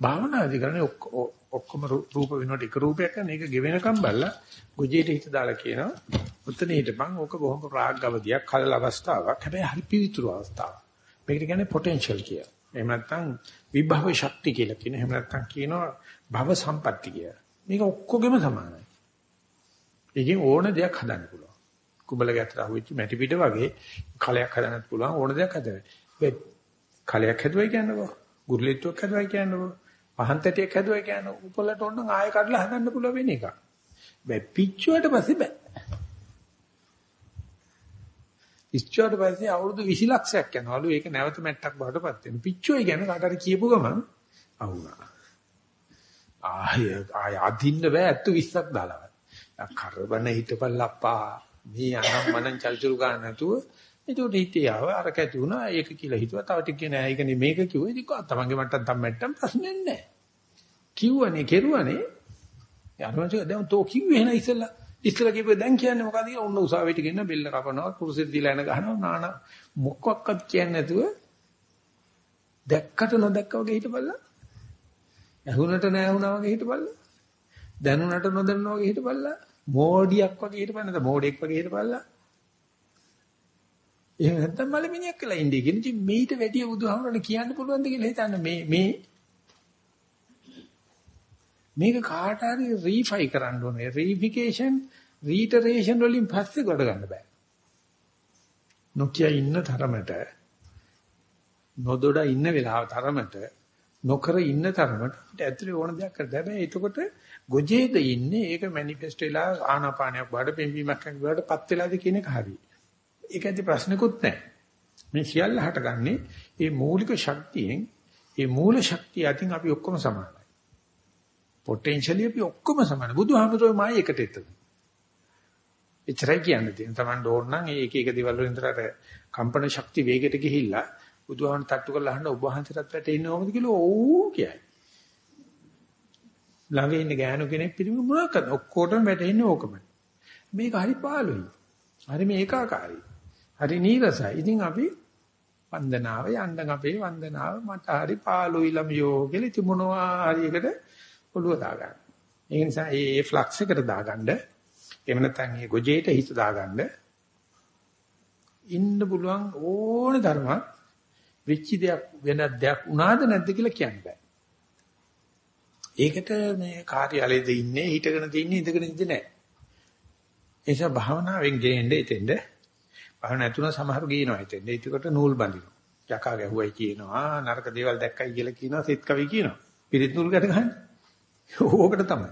භාවනාදි කරන්නේ ඔක්කොම රූප වෙනකොට එක රූපයක් කරන එක ගෙවෙනකම් බලලා ගොජේට හිත දාලා කියනවා. උතන හිටපන්. ඕක බොහොම රාග්ගවදියක් කලල අවස්ථාවක්. හැබැයි හරි පිවිතුරු අවස්ථාවක්. මේකට කියන්නේ පොටෙන්ෂල් කියලා එහෙම නැත්නම් විභව ශක්තිය කියලා කියන එහෙම නැත්නම් කියනවා භව සම්පatti කියලා මේක ඔක්කොගෙම සමානයි ඒකෙන් ඕන දෙයක් හදන්න පුළුවන් කුඹල ගැතට අහුවෙච්ච මැටි පිට වගේ කලයක් හදන්නත් පුළුවන් ඕන දෙයක් හදන්න. ඒ කලයක් හැදුවයි කියන්නකෝ. ගුරුලිට්ටුවක් හැදුවයි කියන්නකෝ. පහන් තැටියක් හැදුවයි කියන්නේ උපලට ඕන ආයෙ කඩලා හදන්න පුළුවන් වෙන එක. බෑ පිච්චුවට පස්සේ බෑ. පිච්චුවට පස්සේ අවුරුදු 20 ලක්ෂයක් යනවලු. ඒක නැවත මැට්ටක් බවටපත් වෙන. පිච්චුවයි කියන්නේ කාට හරි කියපු ගමන් අහුණා. ආය ආය අදින්න බෑ. 20ක් දාලා. කරබන හිටපල්ලප්පා. මේ අනම් මනන් චල්චුරු ගන්න නැතුව ඒකට හිතේ ආව අර කැති වුණා. ඒක කියලා හිතුවා. තව ටික නෑ. ඒකනේ මේක කිව්වා. ඉතින් කොහොමද? තමන්ගේ මට්ටම් තම්මැට්ටම් ප්‍රශ්නයක් නෑ. කිව්වනේ කෙරුවනේ. යාළුවෝ දැන් තෝ කිව්වේ එහෙනම් ඉස්සෙල්ලා. ඉස්සෙල්ලා කිව්වේ දැන් කියන්නේ මොකද කියලා ඔන්න උසාවියට ගෙන්න බෙල්ල කපනවා කුරුසෙත් දීලා එන ගහනවා නාන මොකක්වත් කියන්නේ නැතුව දැක්කට නොදැක්ක වගේ හිටපල්ලා. ඇහුනට නැහැ වගේ හිටපල්ලා. දැනුණට නොදන්නා වගේ හිටපල්ලා. මෝඩියක් වගේ හිටපන්නද මෝඩෙක් වගේ හිටපල්ලා. එහෙම නැත්නම් මලමිනියක් කියලා ඉන්නේ. කියන ඉතින් මේිට වැඩිය බුදුහාමරණ කියන්න පුළුවන්ද කියලා හිතන්න. මේ මේ මේක කාට හරි රීෆයි කරන්න ඕනේ රීෆිකේෂන් රීටරේෂන් වලින් පස්සේ ගොඩ ගන්න බෑ නොකිය ඉන්න තරමට නොදොඩ ඉන්න වෙලාව තරමට නොකර ඉන්න තරමට ඇතුලේ ඕන දෙයක් කරද හැබැයි එතකොට ගොජේද ඉන්නේ ඒක මැනිෆෙස්ට් වෙලා ආනාපානයක් බාඩ පෙන්වීමක් කරනකොට පත් වෙලාද කියන එක හරි. ඒක ඇති ප්‍රශ්නකුත් නැහැ. මේ සියල්ල හටගන්නේ මේ මූලික ශක්තියෙන් මේ මූල ශක්තිය අතින් අපි ඔක්කොම සමානයි. පොටෙන්ෂියලි අපි ඔක්කොම සමානයි. බුදුහාමුදුරුවෝ මායි එකට එතන. එච්චරයි කියන්නේ තියෙන. Taman ඩෝර් නම් ඒක එක දේවල් වලින් විතරට කම්පන ශක්තිය වේගයට ගිහිල්ලා බුදුහාමුදුරුවෝ තට්ටු කරලා අහන්න ඔබ වහන්සේටත් වැටෙන්නේ කොහොමද කියලා ඔව් කියයි. ළඟ ඉන්න ගෑනු කෙනෙක් පිළිම මොනවාක්ද ඔක්කොටම වැටෙන්නේ ඕකම. මේක හරි පාළුයි. හරි මේකාකාරයි. හරි නීරසයි. ඉතින් අපි වන්දනාව යන්න අපේ වන්දනාව මට හරි පාළුයි ළමියෝ කියලා ඉතින් මොනවා හරි එකට ඔළුව දාගන්න. ඒ නිසා මේ ෆ්ලක්ස් එකට දාගන්න එහෙම නැත්නම් මේ ගොජේට හිත දාගන්න ඉන්න පුළුවන් ඕන ධර්මයක් වෙච්ච දෙයක් වෙන දෙයක් උනාද නැද්ද කියලා කියන්න බෑ. ඒකට මේ කාර්යාලයේද ඉන්නේ හිටගෙන තින්නේ ඉඳගෙන ඉඳ නැහැ. ඒ නිසා භාවනාවෙන් ගෙන්නේ එතෙන්ද භාවනා නැතුණ සමහරු ගියනවා එතෙන්ද. ඒකට නූල් බඳිනවා. යකා ගැහුවයි කියනවා නරක දේවල් දැක්කයි කියලා කියනවා සෙත් කවි කියනවා. පිරිත් නූල් ගැට ගන්න. ඕකට තමයි.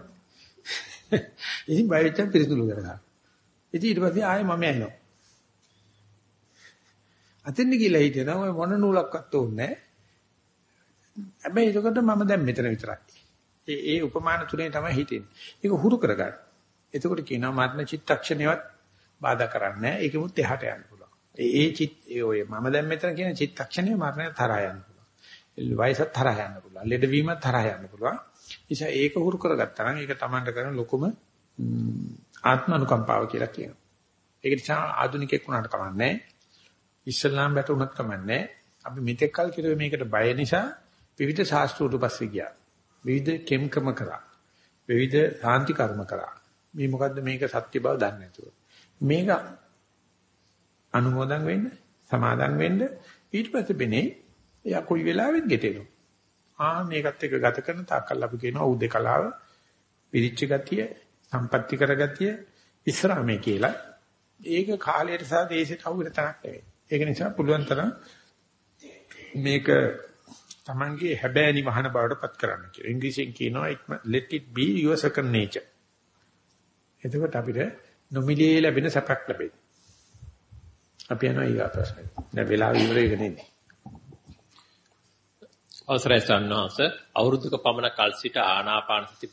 ඉතින් බය වෙච්ච පිරිත් නූල් ගැට ගන්න. ඉතින් ඊට පස්සේ ආයෙ මම යනවා. අතෙන් ගිහලා හිටියනම් ඔය මොන නූලක්වත් ඕනේ නැහැ. හැබැයි ඒකට මම දැන් මෙතන විතරයි. ඒ ඒ උපමාන තුනේ තමයි හිතෙන්නේ. ඒක හුරු කරගන්න. එතකොට කියනවා මරණ චිත්තක්ෂණයවත් බාධා කරන්නේ නැහැ. ඒකෙමුත් එහාට යන්න පුළුවන්. ඒ ඒ චිත් ඒ ඔය මම දැන් මෙතන කියන චිත්තක්ෂණය මරණය තරහා යන්න පුළුවන්. වයසත් තරහා යන්න පුළුවන්. ලෙඩවීමත් තරහා යන්න පුළුවන්. නිසා ඒක හුරු කරගත්තා නම් ඒක Tamanට කරන ලොකුම ආත්ම අනුකම්පාව කියලා කියනවා. ඒක නිසා ආධුනිකෙක් වුණාට කමන්නේ ඉස්ලාම් බැටුණත් කමන්නේ අපි මෙතෙක් කල් කිරුවේ මේකට බය නිසා විවිධ ශාස්ත්‍රීය උපස්සේ ගියා. විවිධ කෙම්කම කරා. විවිධ සාන්ති කර්ම කරා. මේ මොකද්ද මේක සත්‍ය බව දන්නේ නැතුව. මේක අනුමෝදන් වෙන්න, සමාදන් වෙන්න ඊට පස්සේ බෙනේ එයා කොයි වෙලාවෙත් ගෙටෙනවා. ආ මේකත් එක්ක ගත කරන තාක්කල් අපි කියනවා උදේ කලාව පිරිච්ච ගතිය, සම්පත්‍ති කරගතිය ඉස්සරහමේ කියලා. ඒක කාලයට සහ දේශයට අවු වෙන තරක් නෙවෙයි. ඒක නිසා පුළුවන් තරම් මේක Tamange හැබෑනි වහන බවට පත් කරන්න කියලා. ඉංග්‍රීසියෙන් කියනවා let it be your second nature. එතකොට අපිට නොමිලේ ලැබෙන සැපක් ලැබෙයි. අපි යනවා ඊගා ප්‍රශ්නෙට. දැන් වෙලාව ඉවර වෙගෙන ඉන්නේ. අවසරයි සන්නාස අවුරුද්දක පමණ කල් සිට ආනාපාන සති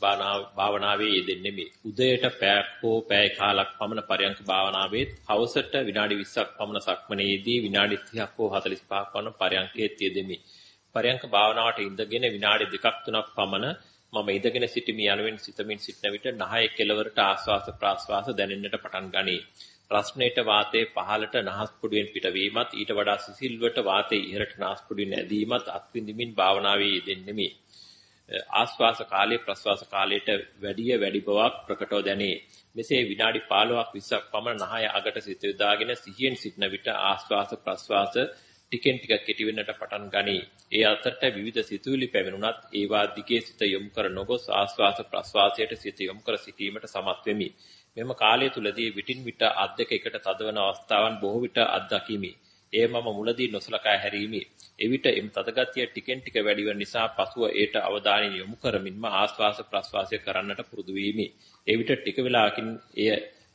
භාවනාවේ යෙදෙන්නේ මේ උදයට පැයක් හෝ පැය කාලක් පමණ පරයන්ක භාවනාවේ හවසට විනාඩි 20ක් පමණ සක්මනේදී විනාඩි 30ක් හෝ 45ක් පමණ පරයන්කයේ යෙදෙමි. පරයන්ක භාවනාවට ඉඳගෙන විනාඩි දෙකක් තුනක් පමණ මම ඉඳගෙන සිටීම යනුවෙන් සිතමින් සිටන විට නහය කෙළවරට ආස්වාස ප්‍රාස්වාස දැනෙන්නට පටන් ගනී. රස්නේට වාතයේ පහළට නාස්පුඩුවෙන් පිටවීමත් ඊට වඩා සිසිල්වට වාතයේ ඉහළට නාස්පුඩුවෙන් ඇදීමත් අත්විඳිමින් භාවනාවේ යෙදෙන්නෙමි. ආස්වාස කාලයේ ප්‍රස්වාස කාලයට වැඩිය වැඩි බවක් ප්‍රකටව දැනේ. මෙසේ විනාඩි 15ක් 20ක් පමණ නහය අගට සිත යොදාගෙන සිහියෙන් සිටන විට ආස්වාස ප්‍රස්වාස ටිකෙන් ටික කෙටි වෙන්නට පටන් ගනී. ඒ අතරට විවිධ සිතුවිලි පැමිණුණත් ඒවා දිගේ සිත යොමු කර නොගොස් ආස්වාස ප්‍රස්වාසයට සිත යොමු කර සිටීමට සමත් වෙමි. මෙම කාලය තුලදී විටින් විට අත් දෙක එකට තදවන අවස්ථාවන් බොහෝ විට අත්දකිමි. එය මම මුලදී නොසලකා හැරීමි. එවිට එම් තදගතිය ටිකෙන් ටික වැඩි වෙන නිසා පසුව ඒට අවධානය යොමු කරමින්ම ආස්වාස ප්‍රස්වාසය කරන්නට පුරුදු වීමි. එවිට ටික වේලාවකින් එය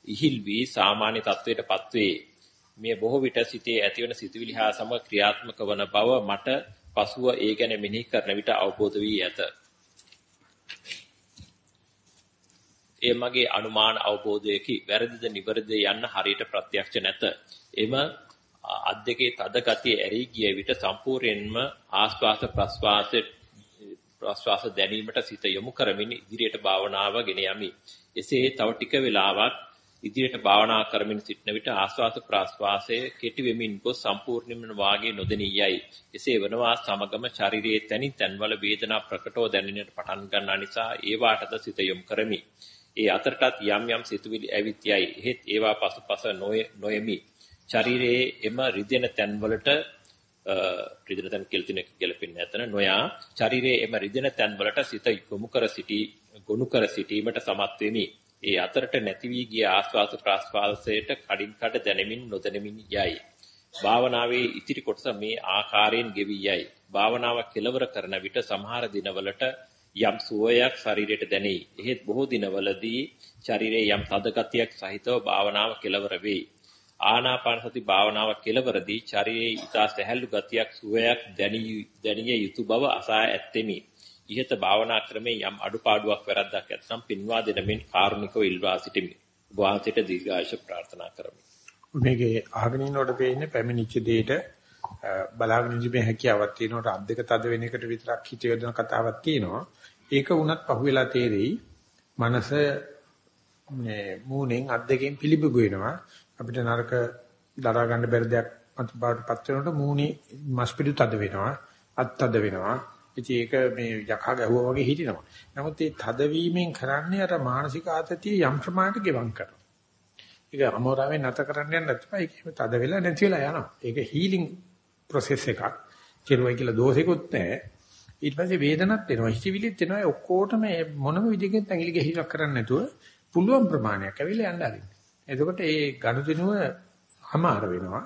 ඉහිල් වී සාමාන්‍ය තත්වයටපත් වේ. මේ බොහෝ විට සිතේ ඇතිවන සිතුවිලි හා සමග ක්‍රියාත්මක වන බව මට පසුව ඒ ගැන මෙනෙහි කරන විට අවබෝධ වී ඇත. එය මගේ අනුමාන අවබෝධයකි. වැරදිද නිවැරදිද යන්න හරියට ප්‍රත්‍යක්ෂ නැත. එම අත් දෙකේ තද ගතිය ඇරී ගිය විට සම්පූර්ණයෙන්ම ආස්වාස ප්‍රස්වාස ප්‍රස්වාස දැනීමට සිත යොමු කරමින් ඉදිරියට භාවනාව ගෙන යමි. එසේ තව ටික වේලාවක් ඉදිරියට භාවනා කරමින් සිටන විට ආස්වාස ප්‍රාස්වාසයේ කෙටි වෙමින් ගොස් සම්පූර්ණයෙන්ම වාගේ නොදෙනී යයි. එසේ වනවා සමගම ශරීරයේ තනින් තන්වල වේදනා ප්‍රකටව දැනෙන්නට පටන් ගන්නා නිසා ඒ වාටද සිත යොමු කරමි. ඒ අතරටත් යම් යම් සිතුවිලි ඇවිත් යයි. එහෙත් ඒවා පසුපස නොයමි. ශරීරයේ එම රිදෙන තැන්වලට රිදෙන තැන් කෙල්තින ගැලපෙන්නේ නැතන නොයා ශරීරයේ එම රිදෙන තැන්වලට සිත යොමු කර සිටි ගොනු කර සිටීමට සමත් වෙමි. ඒ අතරට නැති වී ගිය ආස්වාද ප්‍රාස්වාදයට කඩින් කඩ දැනෙමින් නොදැනෙමින් යයි. භාවනාවේ ඉතිරි කොටස මේ ආකාරයෙන් ගෙවි යයි. භාවනාව කෙලවර කරන විට සමහර දිනවලට යම් සුවයක් ශරීරයට දැනේ. එහෙත් බොහෝ දිනවලදී ශරීරයේ යම් තද ගතියක් සහිතව භාවනාව කෙලවර වේ. ආනාපාන සති භාවනාව කෙලවරදී ශරීරයේ ඊතා සැහැල්ලු ගතියක් සුවයක් දැනිය යුතු බව අසා ඇත්තෙමි. ඉහත භාවනා ක්‍රමේ යම් අඩුපාඩුවක් වැරද්දක් ඇත්නම් පින්වා දෙනමින් කාරුණිකව ඉල්වා සිටිමි. ඔබ වහන්සේට දීර්ඝායුෂ ප්‍රාර්ථනා කරමි. මේකේ අහගෙන ඉන්නකොට පේන්නේ පැමිණිච්ච දෙයට බලාගෙන ඉඳීමේ හැකියාවක් තියෙනකොට අත් දෙක තද වෙන එකට විතරක් හිත යොදන කතාවක් තියෙනවා. ඒක වුණත් පහුවෙලා තේරෙයි. මනස මේ මූණෙන් අත් දෙකෙන් පිළිබිබු වෙනවා. අපිට නරක දරා ගන්න බැරි දෙයක් අත්පාටපත් වෙනකොට මූණේ මස් පිටු තද වෙනවා. අත් තද වෙනවා. ඉතින් ඒක මේ යකා ගැහුවා වගේ හිටිනවා. නමුත් මේ තදවීමෙන් කරන්නේ අර මානසික ආතතිය යම් ප්‍රමාණයකට ගෙවම් කරනවා. ඒක අමෝරාවෙන් නැත කරන්න යන්න නැත්නම් ඒකෙම තද වෙලා නැති වෙලා යනවා. ඒක හීලින් process එකක්. කෙරුවයි කියලා දෝෂෙකුත් නැහැ. ඊට පස්සේ වේදනත් එනවා හිතවිලිත් එනවා ඔක්කොටම මොනම විදිහකින් ඇඟිලි ගහිලක් කරන්නේ නැතුව පුළුවන් ප්‍රමාණයක් ඇවිල්ලා යන්න ආරින්න. එතකොට ඒ ගනුදෙනුව අමාර වෙනවා.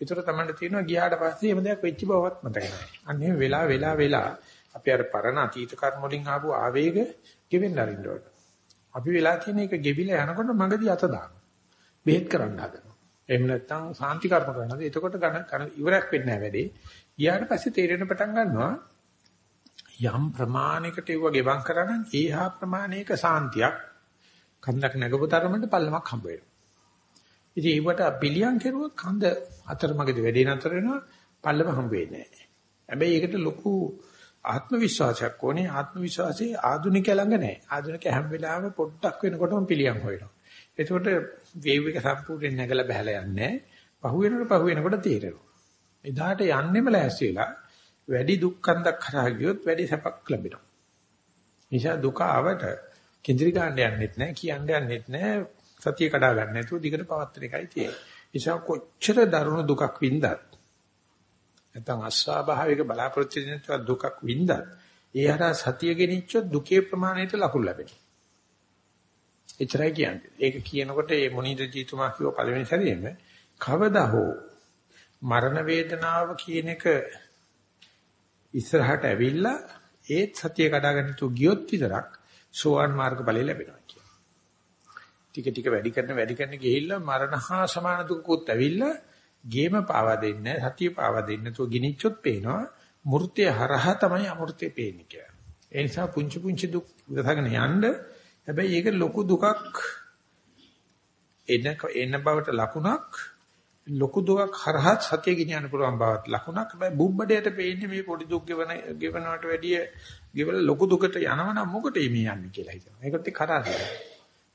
ඒතර තමයි තියෙනවා ගියාට පස්සේ එහෙම දෙයක් වෙච්ච බවවත් මතක නැහැ. අන්න එහෙම වෙලා වෙලා වෙලා අපි අර පරණ අතීත කර්ම වලින් ආපු ආවේග ගෙවෙන්න අරින්න ඕන. අපි වෙලා තියෙන එක ගෙවිලා යනකොට මගදී අත දානවා. බෙහෙත් කරන්න හදනවා. එහෙම නැත්නම් සාන්ති කර්ම කරනවා. එතකොට ගණ ඉවරයක් වෙන්නේ නැහැ වැඩේ. ගියාට පස්සේ තේරෙන පටන් ගන්නවා යම් ප්‍රමාණයකට ඒව ගෙවම් කරා නම් ඒහා ප්‍රමාණයක සාන්තියක් කන්දක් නැගපු තරමට පල්ලමක් හම්බ වෙනවා. ඉතින් ඒවට පිළියම් කෙරුවොත් කන්ද අතරමඟදී වැඩි නතර වෙනවා පල්ලම හම්බ වෙන්නේ නැහැ. හැබැයි ඒකට ලොකු ආත්ම විශ්වාසයක් ඕනේ. ආත්ම විශ්වාසය ආධුනික ළඟ නැහැ. ආධුනික හැම වෙලාවෙම පොඩ්ඩක් වෙනකොටම පිළියම් හොයනවා. එතකොට වේව් එක සම්පූර්ණයෙන් නැගලා බහලා යන්නේ. පහු වෙනකොට පහු වෙනකොට තීරෙනවා. එදාට යන්නෙම ලෑස්ති වෙලා වැඩි දුක්ඛන්දක් කරා ගියොත් වැඩි සැපක් ලැබෙනවා. නිසා දුක ආවට කේන්ද්‍රී ගන්න යන්නෙත් නැහැ, කියන්න යන්නෙත් නැහැ, සතිය කඩා ගන්න නැතුව දිගට පවත්තන එකයි තියෙන්නේ. නිසා කොච්චර දරුණු දුකක් වින්දත් නැත්නම් අස්වාභාවික බලාපොරොත්තු වෙන දුකක් වින්දත් ඒ හරහා සතිය ගෙනිච්චොත් දුකේ ප්‍රමාණයට ලකුණු ලැබෙනවා. එච්චරයි කියන්නේ. ඒක කියනකොට මේ මොනිද ජීතුමා කිව්ව පළවෙනි සැරේම කවදා හෝ මරණ වේදනාව කියන එක ඉස්සරහට ඇවිල්ලා ඒත් සතිය කඩාගන්න තු ගියොත් විතරක් සෝවාන් මාර්ග ඵලය ලැබෙනවා කියන්නේ. ටික ටික වැඩි කරන වැඩි කරන ගිහිල්ලා මරණ හා සමාන දුකකුත් ඇවිල්ලා ගේම පාවා දෙන්නේ සතිය පාවා දෙන්නේ නැතුව ගිනිච්චොත් පේනවා මූර්තිය හරහා තමයි අමූර්තිය පේන්නේ කියලා. ඒ නිසා පුංචි පුංචි දුක් විඳගෙන යන්න හැබැයි ඒක ලොකු දුකක් එන එන බවට ලකුණක් ලොකු දුකක් හරහා සතිය ගෙනියන්න පුළුවන් බවට ලකුණක් හැබැයි බුබ්බඩයට පේන්නේ මේ පොඩි දුක් ගෙවන ගෙවනවට වැඩිය ගෙවල ලොකු දුකට යනවනම් මොකටද මේ යන්නේ කියලා හිතනවා. ඒකට කරන්නේ.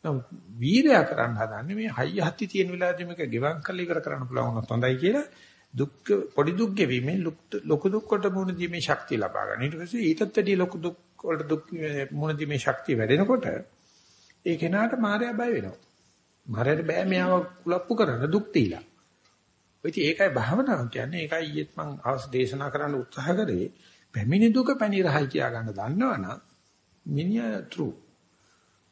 නමුත් වීරයා කරන්න හදන්නේ මේ හයිය හත්ති තියෙන වෙලාවදී මේක ගෙවම් කරලා ඉවර කරන්න පුළුවන් වුණොත් හොඳයි කියලා දුක් පොඩි දුක් ගෙවීමෙන් ලොකු දුක් කොට මුණ දීමේ ශක්තිය ලබා ගන්න. ඊට පස්සේ ඊටත් වැඩිය ලොකු දුක් වලට දුක් මුණ දීමේ ශක්තිය වැඩෙනකොට ඒ කෙනාට මායя බය වෙනවා. මායයට බෑ මෙයාව කුලප්පු කරන්න දුක් දීලා. ඔය ඉතින් ඒකයි භාවනාව කියන්නේ ඒකයි ඊයේත් මම අවස් දේශනා කරන්න උත්සාහ කරේ පැමිණි දුක පැනිරහයි කියා ගන්න දන්නවනම් මිනිහා true.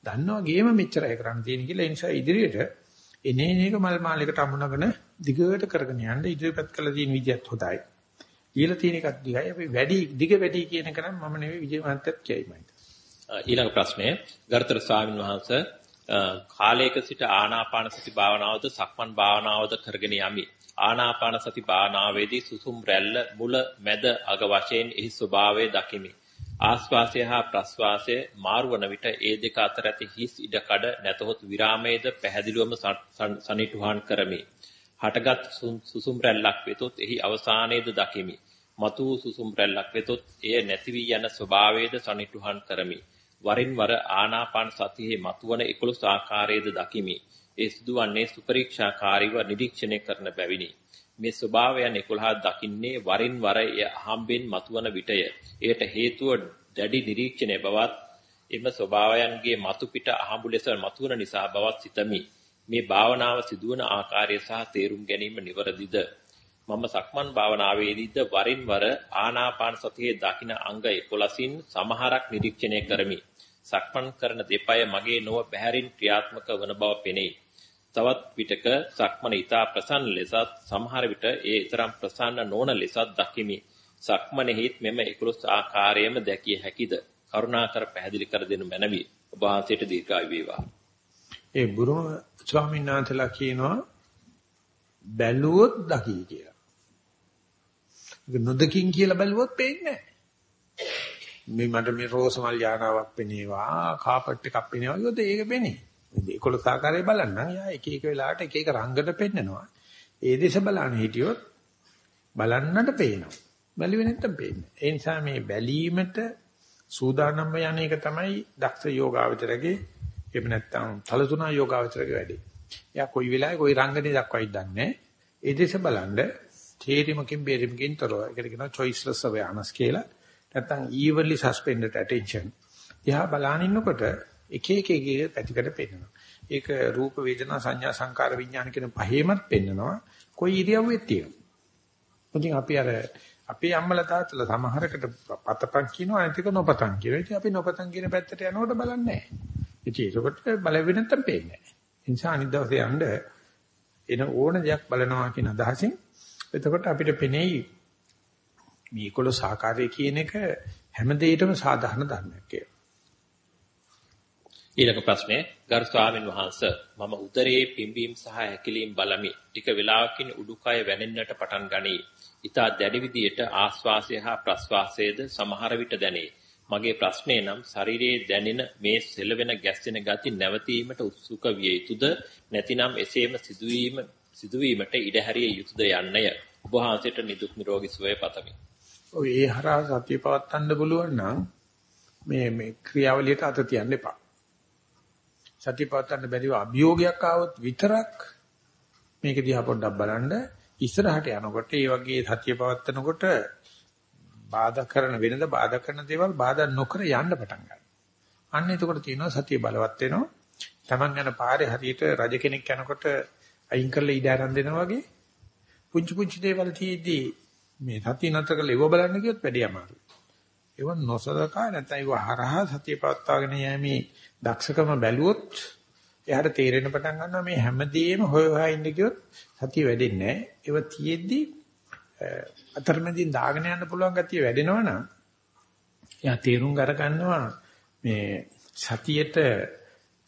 දන්නවා ගේම මෙච්චරයි කරන්න තියෙන කියලා ඒ නිසා ඉදිරියට එනේන එක මල් මාලයකට අමුණගෙන දිගට කරගෙන යන්න ඉදිරියපත් කළ තියෙන විදියත් හොඳයි. ඊළඟ තියෙන එකත් දිගයි. අපි වැඩි දිග වැඩි කියන එක නම් මම නෙවෙයි විජේ මහත්තයත් කියයිමයි. ඊළඟ ප්‍රශ්නය ගරුතර ස්වාමීන් වහන්සේ කාලයක සිට ආනාපාන සති භාවනාවද සක්මන් භාවනාවද කරගෙන යමි. ආනාපාන සති භාවනාවේදී සුසුම් රැල්ල මුල මැද අග වශයෙන් එහි ස්වභාවය දකිමි. ආස්වාසය හා ප්‍රස්වාසය මාරුවන විට ඒ දෙක අතර ඇති හිස් ඉඩකඩ නැතහොත් විරාමයේද පැහැදිලිවම සනිටුහන් කරමි. හටගත් සුසුම් රැල්ලක් වෙතොත් එහි අවසානයේද දකිමි. මතු සුසුම් රැල්ලක් වෙතොත් එය නැති වී යන ස්වභාවයේද සනිටුහන් කරමි. වරින් වර ආනාපාන සතියේ මතුවන 11 ආකාරයේද දකිමි. ඒ සිදුවන්නේ සුපරීක්ෂාකාරීව නිරීක්ෂණය කරන බැවිනි. මේ ස්වභාවයන් 11 දකින්නේ වරින් වර එය අහම්බෙන් මතුවන විටය. එයට හේතුව දැඩි නිරීක්ෂණය බවත් එම ස්වභාවයන්ගේ මතු පිට අහඹු ලෙස මතුවන නිසා බවත් සිතමි. මේ භාවනාව සිදුවන ආකාරය සහ තේරුම් ගැනීම නිවරදිද? මම සක්මන් භාවනාවේදීද වරින් වර ආනාපාන සතියේ දකින අංග 11න් සමහරක් නිරීක්ෂණය කරමි. සක්මන් කරන දෙපය මගේ නොව බැහැරින් ක්‍රියාත්මක වන බව පෙනේ. තවත් විටක සක්මන ඊතා ප්‍රසන්න ලෙසත් සමහර විට ඒ තරම් ප්‍රසන්න නොවන ලෙසත් දකිමි. සක්මනෙහිත් මෙම 11 ආකාරයෙන්ම දැකිය හැකිද? කරුණාකර පැහැදිලි කර දෙනු මැනවි. ඔබ වහන්සේට දීර්ඝායු වේවා. ඒ බුරුම ස්වාමීන් වහන්සේලා කියනවා බැලුවොත් දකි කියලා. ඒක නොදකින් කියලා බැලුවොත් පේන්නේ නැහැ. මේ මට මේ රෝස් මල් යානාවක් පෙනේවා, කාපට් එකක් පෙනේවා කියොත් ඒක පෙනේ. 11 ආකාරයේ බලන්න යා එක එක වෙලාවට එක එක රංගන පෙන්නනවා. ඒ දේශ බලන්න හිටියොත් බලන්නට පේනවා. බැලුවේ නැත්තම් පේන්නේ. ඒ නිසා මේ බැලීමට සූදානම්ම යන එක තමයි දක්ෂ යෝගාවචරගේ එහෙම නැත්තම් තලතුණා යෝගාවචරගේ වැඩේ. එයා කොයි වෙලාවෙ කොයි රංගනේ දක්වයිද දන්නේ ඒ දේශ බලන්න තේරිමකින් බේරිමකින් තොරව. ඒකට කියනවා choiceless awareness කියලා. නැත්තම් evenly suspended attention. එයා බලන ඉන්නකොට එක එක එක පැතිකඩ පෙන්වනවා. ඒක රූප වේදනා සංඥා සංකාර විඥාන කියන පහේමත් පෙන්වනවා. කොයි ඉරියව්වෙත් තියෙනවා. ඉතින් අපි අර අපේ අම්මලා තාත්තලා සමහරකට පතපන් කියනවා අනිතික නොපතන් කියනවා. ඉතින් අපි නොපතන් කියන පැත්තට යනකොට බලන්නේ නැහැ. ඉතින් ඒකට බලවෙ නැත්තම් පේන්නේ නැහැ. ඒ නිසා අනිත් දවසේ යන්න එන ඕන දෙයක් බලනවා කියන අදහසින් එතකොට අපිට පෙනෙයි මේ 11 ආකාරය කියන එක හැම දෙයකම සාධාරණ ධර්මයක් කියලා. ඊළඟ ප්‍රශ්නේ ගරු ස්වාමින් වහන්සේ මම උදරයේ පිම්බීම් සහ හැකිලීම් බලමි. ටික වේලාවකින් උඩුකය වැනෙන්නට පටන් ගනී. ඊතා දැඩි විදියට ආස්වාසය හා ප්‍රස්වාසයේද සමහර විට දැනේ. මගේ ප්‍රශ්නේ නම් ශරීරයේ දැනෙන මේ සෙලවෙන ගැස්සෙන ගති නැවතීමට උත්සුක විය යුතුද නැතිනම් එසේම සිදුවීම සිදුවීමට ඉඩ හැරිය යුතුද යන්නය. ඔබ වහන්සේට නිදුක් නිරෝගී සුවය පතමි. ඔය ඒ හරහා සතිය පවත්වන්න පුළුවන් නම් මේ මේ ක්‍රියාවලියට අත තියන්න එපා. සතිය පවත්වන්න බැරිව අභියෝගයක් ආවොත් විතරක් මේක දිහා පොඩ්ඩක් බලන්න ඉස්සරහට යනකොට ඒ වගේ සතිය පවත්වනකොට බාධා කරන වෙනද බාධා කරන දේවල් බාධා නොකර යන්න පටන් ගන්නවා. අන්න එතකොට තියෙනවා සතිය බලවත් වෙනවා. Taman යන පාරේ හරියට රජ කෙනෙක් යනකොට අයින් කරලා ඉඩ ආරම්භ දෙනවා වගේ පුංචි පුංචි දේවල් තියේදී මේ සතිය නතර කරලා ඒව බලන්න කියොත් වැඩි අමාරුයි. ඒව නොසලකා නැත්නම් ඒව හරහා සතිය පවත්වාගෙන යෑමේ දක්ෂකම බැලුවොත් එයාට තේරෙන පටන් ගන්නවා මේ හැමදේම හොය හොයා ඉන්න කියොත් සතිය වැඩෙන්නේ නැහැ. ඒව තියෙද්දි අතරමැදින් දාගෙන යන්න පුළුවන් ගතිය වැඩෙනවා නම් එයා තේරුම් අර ගන්නවා මේ සතියේට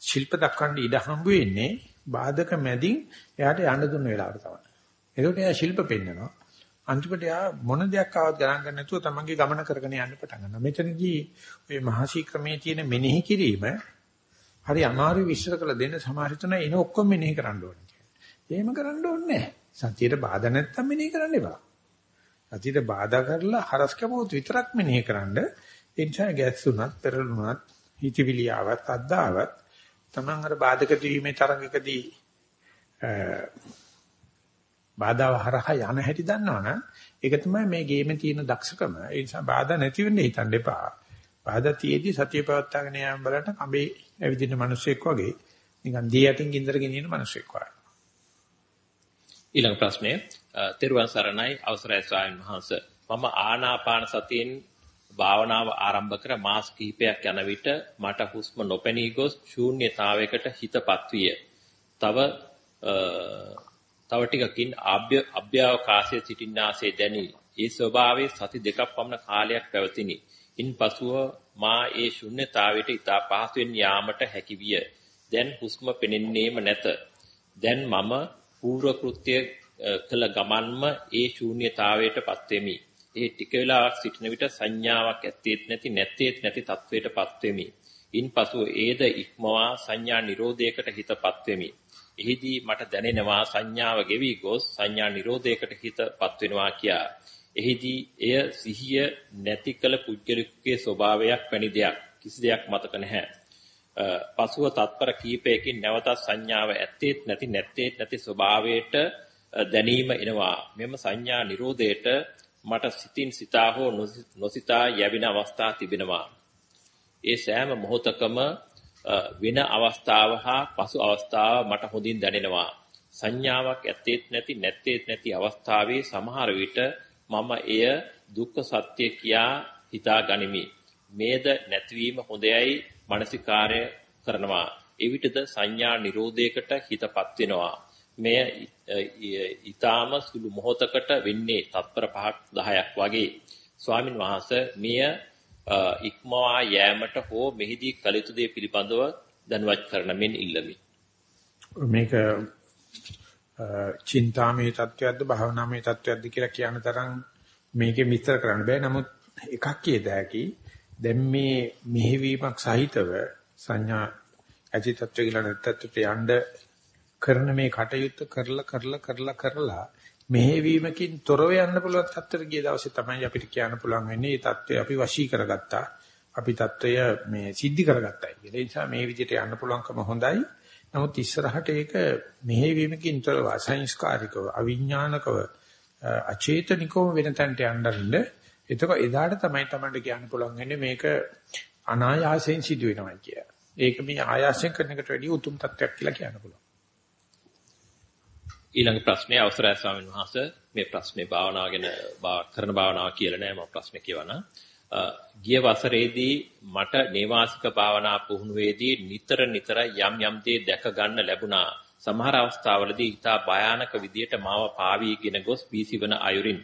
ශිල්ප දක්වන්න ඉඩ හම්බ වෙන්නේ බාධක මැදින් එයාට යන්න දුන්න වෙලාවට තමයි. ඒකට එයා ශිල්ප පෙන්නනවා. අන්තිමට යා මොන දෙයක් ආවත් ගණන් ගන්න නැතුව තමන්ගේ ගමන කරගෙන යන්න පටන් ගන්නවා. මෙතනදී ඔය මහසී ක්‍රමයේ තියෙන මෙනෙහි කිරීම හරි අමාරු විශ්ල කළ දෙන්න සමහර තුන එන ඔක්කොම මෙනෙහි කරන්න ඕනේ කියලා. එහෙම කරන්න ඕනේ නැහැ. සතියට බාධා නැත්තම් මෙනෙහි කරන්න එපා. සතියට බාධා කරලා හරස් කැපුවොත් විතරක් මෙනෙහි කරන්න. ඒ නිසා ගැස්සුණත්, පෙරළුණත්, හිතවිලි ආවත්, අද්දාවත් තමන් අර බාධක දීමේ තරඟකදී බාධා හරහා යන හැටි දන්නවනම් ඒක තමයි මේ ගේමේ තියෙන දක්ෂකම. ඒ නිසා බාධා නැති වෙන්න හිතන්න එපා. බාධා තියේදී සතිය පවත්වාගෙන යාම බලන්න කඹේ ඇවිදින මිනිස්සෙක් වගේ නිකන් දී යටින් ගින්දර ගෙනියන මිනිස්සෙක් වගේ. ඊළඟ ප්‍රශ්නය තෙරුවන් සරණයි අවසරයි ස්වාමීන් වහන්ස මම ආනාපාන සතියෙන් භාවනාව ආරම්භ කර මාස කිහිපයක් යන විට මට හුස්ම නොපෙනී ගොස් ශූන්‍යතාවයකට හිතපත් විය. තව තව ටිකකින් අභ්‍යවකාශයේ සිටින්නාසේ දැනි. ඒ ස්වභාවයේ සති දෙකක් පමණ කාලයක් පැවතිනි. ඉන්පසුව මා ඒ ශුන්්‍යතාවයට ඉතා පහසුවෙන් යාමට හැකි විය. දැන් හුස්ම පෙනෙන්නේම නැත. දැන් මම පූර්ව කෘත්‍ය කළ ගමන්ම ඒ ශූන්‍යතාවයටපත් වෙමි. ඒ ටික වේලාවක් සිටින විට සංඥාවක් ඇත්තේත් නැති නැත්තේත් නැති තත්වයටපත් වෙමි. ඉන්පසු ඒද ඉක්මවා සංඥා නිරෝධයකට හිතපත් වෙමි. එහිදී මට දැනෙනවා සංඥාව ගෙවි ගොස් සංඥා නිරෝධයකට හිතපත් වෙනවා කියා. එහිදී එය සිහිය නැති කල පුද්ගලිකයේ ස්වභාවයක් වැනි දෙයක් කිසි දෙයක් මතක නැහැ. පසුව තත්පර කීපයකින් නැවතත් සංඥාව ඇත්තේත් නැති නැත්තේත් නැති ස්වභාවයට දැනීම එනවා. මෙම සංඥා නිරෝධයට මට සිතින් සිතා හෝ නොසිතා යැවෙන අවස්ථා තිබෙනවා. ඒ සෑම මොහොතකම වෙන අවස්ථාව හා පසු අවස්ථාව මට හොඳින් දැනෙනවා. සංඥාවක් ඇත්තේත් නැති නැත්තේත් නැති අවස්ථාවේ සමහර විට මම එය දුක්ඛ සත්‍ය කියා හිතා ගනිමි. මේද නැතිවීම හොඳයයි මානසිකාර්ය කරනවා. එවිටද සංඥා නිරෝධයකට හිතපත් වෙනවා. මෙය ඊටාම සුළු මොහොතකට වෙන්නේ තත්පර 5ක් 10ක් වගේ. ස්වාමින් වහන්සේ මෙය ඉක්මවා යෑමට හෝ මෙහිදී කළ යුතු දේ පිළිබඳව දැනුවත් කරන මෙන් ඉල්ලමි. මේක චින්තාමේ තත්වයක්ද භාවනාමේ තත්වයක්ද කියලා කියන තරම් මේකේ විස්තර කරන්න බෑ. නමුත් එකක් කියද හැකි දැන් මේ මෙහෙවීමක් සහිතව සංඥා ඇති තත්ත්ව කියලා නැත්තත්ට යන්න කරන මේ කටයුත්ත කරලා කරලා කරලා කරලා මෙහෙවීමකින් තොරව යන්න පුළුවන් තත්ත්වයට ගිය දවසේ තමයි අපිට කියන්න පුළුවන් වෙන්නේ මේ தත්ත්වය අපි වශී කරගත්තා. අපි தත්ත්වය මේ සිද්ධි කරගත්තා කියලා. ඒ නිසා මේ විදිහට යන්න පුළුවන්කම හොඳයි. නමුත් ඉස්සරහට ඒක මෙහෙවීමකින් තොරව අසංස්කාරිකව, අවිඥානිකව, අචේතනිකව වෙන තැනට යන්නරින්ද එතකොට එදාට තමයි Tamanට කියන්න පුළුවන් වෙන්නේ මේක අනායාසයෙන් සිදු වෙනවා කියලා. ඒක මේ ආයාසයෙන් කරන එකට වැඩිය උතුම් තත්ත්වයක් කියලා කියන්න පුළුවන්. ඊළඟ ප්‍රශ්නේ අවසරයි ස්වාමීන් වහන්සේ මේ ප්‍රශ්නේ භාවනාව ගැන කරන භාවනාව කියලා නෑ මම ප්‍රශ්නේ කියවන. ගිය වසරේදී මට නේවාසික භාවනා පුහුණුවේදී නිතර නිතර යම් යම් දේ දැක ගන්න ලැබුණා. සමහර අවස්ථාවලදී ඊටා භයානක විදියට මාව පාවීගෙන ගොස් වීසිවන අයුරින්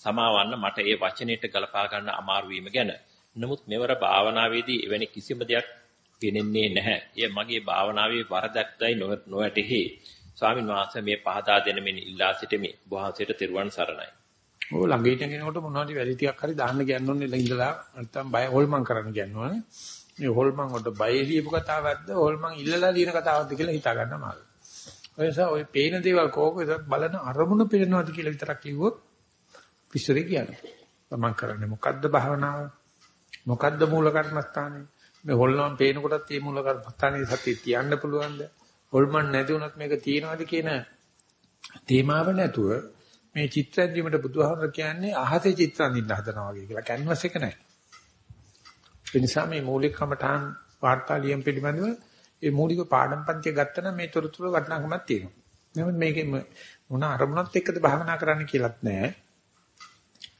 සමාවන්න මට ඒ වචනයට ගලපා ගන්න අමාරු වීම ගැන. නමුත් මෙවර භාවනාවේදී එවැනි කිසිම දෙයක් පෙනෙන්නේ නැහැ. එය මගේ භාවනාවේ වරදක්දයි නොවැටෙහි. ස්වාමින් වහන්සේ මේ පහදා දෙන මෙන්න ඉල්ලා සිටමි. වහන්සේට තෙරුවන් සරණයි. ඔය ළඟ හිටගෙන කෙනෙකුට මොනවද වැලි ටිකක් හරි දාන්න කියන්න ඕනේ ඉඳලා නැත්තම් බය හොල්මන් කරන්න කියනවනේ. මේ හොල්මන් වලට බය ලියපු කතාවක්ද හොල්මන් ඉල්ලලා ලියන කතාවක්ද කියලා හිතා ගන්න අමාරුයි. ඔය නිසා ඔය පේන දේවල් කෝකද බලන අරමුණු පේනවාද කියලා විතරක් කිව්වොත් පිස්සුරේ කියන්නේ. මම කරන්නේ මොකද්ද භාවනාව? මොකද්ද මූල කර්මස්ථානේ? මේ හොල්මන් පේනකොටත් මේ මූල කර්මස්ථානේ සතිය තියන්න පුළුවන්ද? හොල්මන් නැති වුණත් මේක තියෙනවද කියන තේමාව නැතුව මේ චිත්‍ර ඇඳීමට බුදුහාමර කියන්නේ අහසේ චිත්‍ර අඳින්න හදනවා වගේ කියලා කැන්වස් එක නැහැ. ඒ නිසා මේ මූලික කමඨාන් වාර්තා ලියම් පිළිබඳව ඒ මූලික පාඩම් පන්තිය ගත්තනම් මේ තොරතුරු වටිනාකමක් තියෙනවා. නමුත් මේකේ මොන අරමුණත් එක්කද භාවනා කරන්න කියලාත් නැහැ.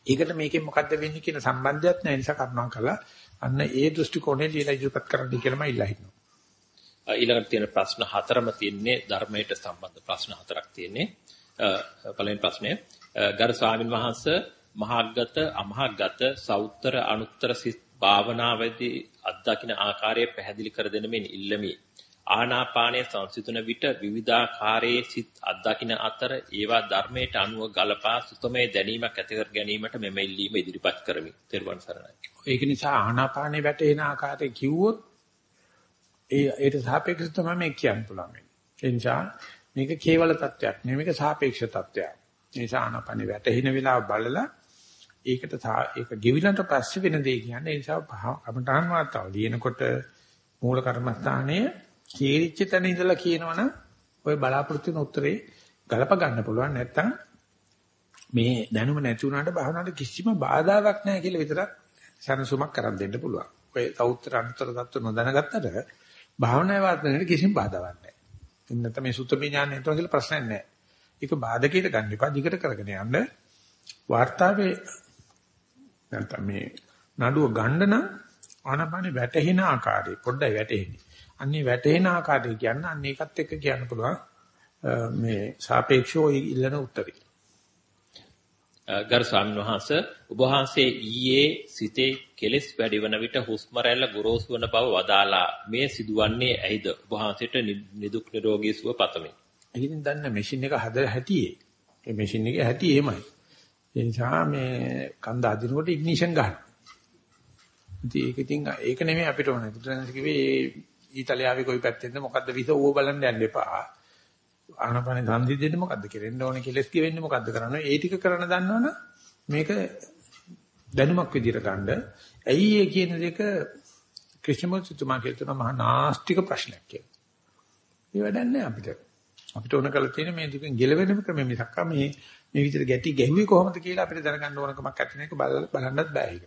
ඒකට මේකෙන් මොකද්ද වෙන්නේ කියන සම්බන්ධයක් නැහැ නිසා කරුණා කළා. අන්න ඒ දෘෂ්ටි කෝණය ලියලා ඉදිරිපත් කරන්න කියලා මම ඉල්ලා හිටිනවා. ඊළඟට තියෙන ප්‍රශ්න හතරම තියෙන්නේ ධර්මයට සම්බන්ධ ප්‍රශ්න හතරක් තියෙන්නේ. පළවෙනි ප්‍රශ්නය ගරු ස්වාමින් වහන්සේ මහාග්ගත අමහාග්ගත සෞත්තර අනුත්තර සිත් භාවනාවේදී අත්දකින්න ආකාරය පැහැදිලි කර දෙන මෙන් ඉල්ලමි. ආනාපානයේ සංසිඳන විට විවිධාකාරයේ සිත් අත්දකින්න අතර ඒවා ධර්මයට අනුව ගලපා සුතමේ දැනීමක් ඇති කර ගැනීමට මෙම ඉල්ලීම ඉදිරිපත් කරමි. ත්වන් සරණයි. ඒක නිසා ආනාපානේ වැටෙන ආකාරය කිව්වොත් ඒ ඒට සාපේක්ෂව තමයි මේ කියන්න පුළුවන්. ඒ නිසා මේක කේවල தত্ত্বයක් නෙමෙයි මේක සාපේක්ෂ தত্ত্বයක්. ඒ නිසා ආනපනේ වැටෙන වෙලාව බලලා ඒකට ඒක ගෙවිලන්ට පස්සේ වෙන දේ කියන්නේ ඒ නිසා කමඨාන් වාතාව ලියනකොට මූල කර්මස්ථානයේ කීරිච්ච තැන ඉඳලා කියනවනම් ඔය බලාපොරොත්තු වෙන උත්තරේ ගලප ගන්න පුළුවන් නැත්තම් මේ දැනුම නැති වුණාට භාවනාවට කිසිම බාධාවක් නැහැ කියලා විතරක් සනසුමක් කරන් දෙන්න පුළුවන්. ඔය තවුත්තර අනුතර தত্ত্ব නොදැනගත්තට භාවනාවේ වාර්තනයේ කිසිම බාධාවක් නැහැ. එන්න නැත්නම් මේ සුත්තමේ ඥාන නැතුව කියලා ප්‍රශ්නයක් නැහැ. ඒක බාධකයට ගන්න එපා. දිගට කරගෙන යන්න. වාර්තාවේ නැත්නම් මේ නඩුව ගන්න නම් ආනපානේ වැටෙන ආකාරය පොඩ්ඩයි වැටෙන්නේ. අන්නේ වැටෙන ආකාරය කියන්න අන්න ඒකත් එක්ක කියන්න පුළුවන් මේ සාපේක්ෂව ඉල්ලන උත්තරේ. ගරු ස්වාමීන් වහන්සේ ඔබ වහන්සේ ඊයේ සිතේ කෙලෙස් වැඩි වන විට හුස්ම රැල්ල ගොරෝසු වන බව වදාලා මේ සිදුවන්නේ ඇයිද ඔබ වහන්සේට නිදුක් නිරෝගී සුව පතමි. ඉතින් දන්න මැෂින් එක හදලා හැටියේ. ඒ මැෂින් එකේ හැටි එහෙමයි. ඒ නිසා මේ කන්ද අදිනකොට ඉග්නිෂන් ගන්න. ඉතින් ඒක ඉතින් ඒක නෙමෙයි අපිට ඕනේ. බුදුරජාණන් කිව්වේ ඊතලියාවේ කොයි පැත්තෙන්ද මොකද්ද විස ඌව බලන්න යන්න එපා. ආනපන සංසිඳෙන්නේ මොකද්ද කෙරෙන්න ඕනේ කෙලස් කියෙන්නේ මොකද්ද කරන්නේ ඒ ටික කරන්න දන්නවනම් මේක දැනුමක් විදිහට ගන්න. ඇයි ඒ කියන දෙක ක්‍රිෂ්ණමූර්තිතුමා කියන මහා නාස්තික ප්‍රශ්නයක් කියලා. ඒ වැඩක් නැහැ අපිට. අපිට ඕන කරලා තියෙන මේ දුකෙන් ගැලවෙන ක්‍රමය මිසක් මේ මේ විදිහට ගැටි ගැහුවේ කොහොමද කියලා අපිට දැනගන්න ඕනකමක් නැති එක බලන්නත් බෑ ඒක.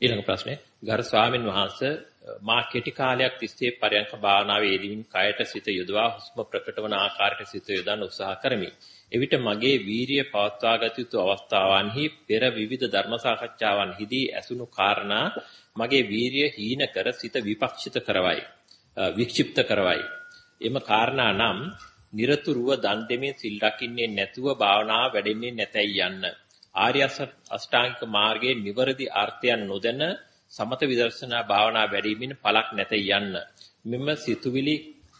ඊළඟ ප්‍රශ්නේ ගරු ස්වාමින් වහන්සේ මා කෙටි කාලයක් තිස්සේ පරයන්ක භාවනාවේ යෙදීමින් කයට සිත යොදවා හුස්ම ප්‍රකට වන ආකාරයට සිත යොදන්න උත්සාහ කරමි. එවිට මගේ වීරිය පවත්වාගත යුතු අවස්ථාවන්හි පෙර විවිධ ධර්ම සාකච්ඡාවන්හිදී ඇසුණු කාරණා මගේ වීරිය හීන කර සිත විපක්ෂිත කරවයි. වික්ෂිප්ත කරවයි. එම කාරණා නම් নিরතුරුව දන් දෙමින් සිල් රකින්නේ නැතුව භාවනාව වැඩෙන්නේ නැතයි යන්න. ආර්ය අෂ්ටාංගික මාර්ගයේ නිවැරදි අර්ථයන් නොදැන සමත විදර්ශනා භාවනා වැඩිමින් පළක් නැත යන්න. මෙම සිතුවිලි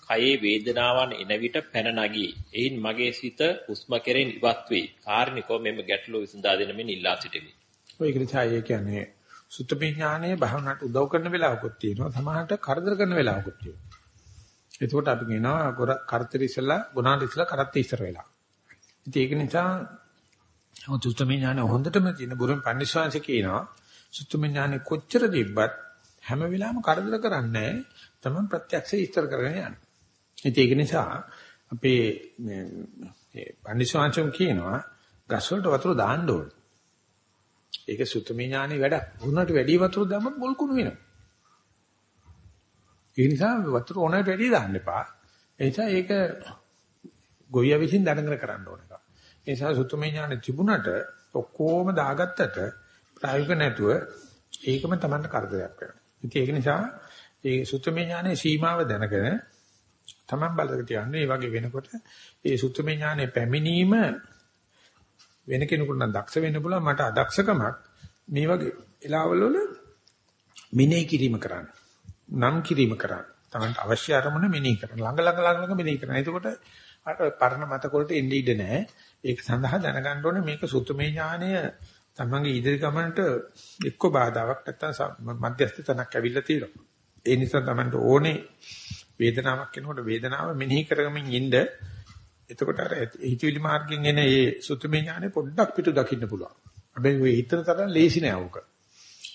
කයේ වේදනාවන් එන විට පැන නගී. එයින් මගේ සිත හුස්ම කෙරෙන් ඉවත් වේ. කාර්නිකව මෙම ගැටලුව විසඳා දෙන මෙන් ඉල්ලා සිටිමි. ඔය නිසා ඒ කියන්නේ සුත්තමේ ඥානයේ භාවනාවට උදව් කරන වෙලාවකුත් තියෙනවා. සමහරට කරදර කරන වෙලාවකුත් තියෙනවා. එතකොට අපි කියනවා කරතර ඉස්සලා ගුණාට ඉස්සලා කරත් ඉස්සර වෙලා. ඉතින් ඒක නිසා සුත්තමේ ඥාන හොඳටම තියෙන බුරුම් පන්සිවාංශ කියනවා සුත්තම ඥානෙ කොච්චර තිබ්බත් හැම වෙලාවෙම කරදර කරන්නේ තමයි ප්‍රත්‍යක්ෂය ඉස්තර කරගෙන යන්නේ. ඒක නිසා අපේ මේ පන්සිවාංශම් කියනවා ගස් වලට වතුර දාන්න ඕනේ. ඒක සුත්තම ඥානෙ වැඩක්. උණට වැඩි වතුර දැම්මොත් මුල් කුණු වෙනවා. ඒ නිසා වතුර ඕනට වැඩි දාන්න එපා. ඒ නිසා ඒක ගොවියා විසින් දැනගෙන කරන්න ඕන එක. ඒ නිසා සුත්තම ඥානෙ තිබුණට ඔක්කොම දාගත්තට ප්‍රායෝගික නැතුව ඒකම Tamanට කරදරයක් වෙනවා. ඉතින් ඒක නිසා ඒ සුත්තමේ ඥානයේ සීමාව දැනගෙන Taman බලකට යන්නේ මේ වගේ වෙනකොට ඒ සුත්තමේ ඥානයේ පැමිණීම වෙන කෙනෙකුට නම් දක්ෂ වෙන්න පුළුවන් මට අදක්ෂකමක් මේ වගේ එලාවල වල මිනේ කිරීම කරන්න. නම් කිරීම කරන්න. Tamanට අවශ්‍ය අරමුණ මෙනෙහි කරන්න. ළඟ ළඟ ළඟ ළඟ මෙනෙහි කරන්න. එතකොට අර පරණ මතක වලට එන්නේ ඉඩ නැහැ. ඒක සඳහා දැනගන්න ඕනේ මේක සුත්තමේ ඥානය තමන්ගේ ඉදිරි ගමනට එක්ක බාධාවක් නැත්තම් මධ්‍යස්ථ තැනක් ඇවිල්ලා තියෙනවා. ඒ නිසා තමන්ට ඕනේ වේදනාවක් එනකොට වේදනාව මෙනෙහි කරගමින් ඉන්න එතකොට අර හිතවිලි මාර්ගයෙන් එන ඒ සුතුමේ ඥානෙ පොඩ්ඩක් පිටු දකින්න පුළුවන්. හැබැයි ඔය හිතන තරම් ලේසි නෑ ඕක.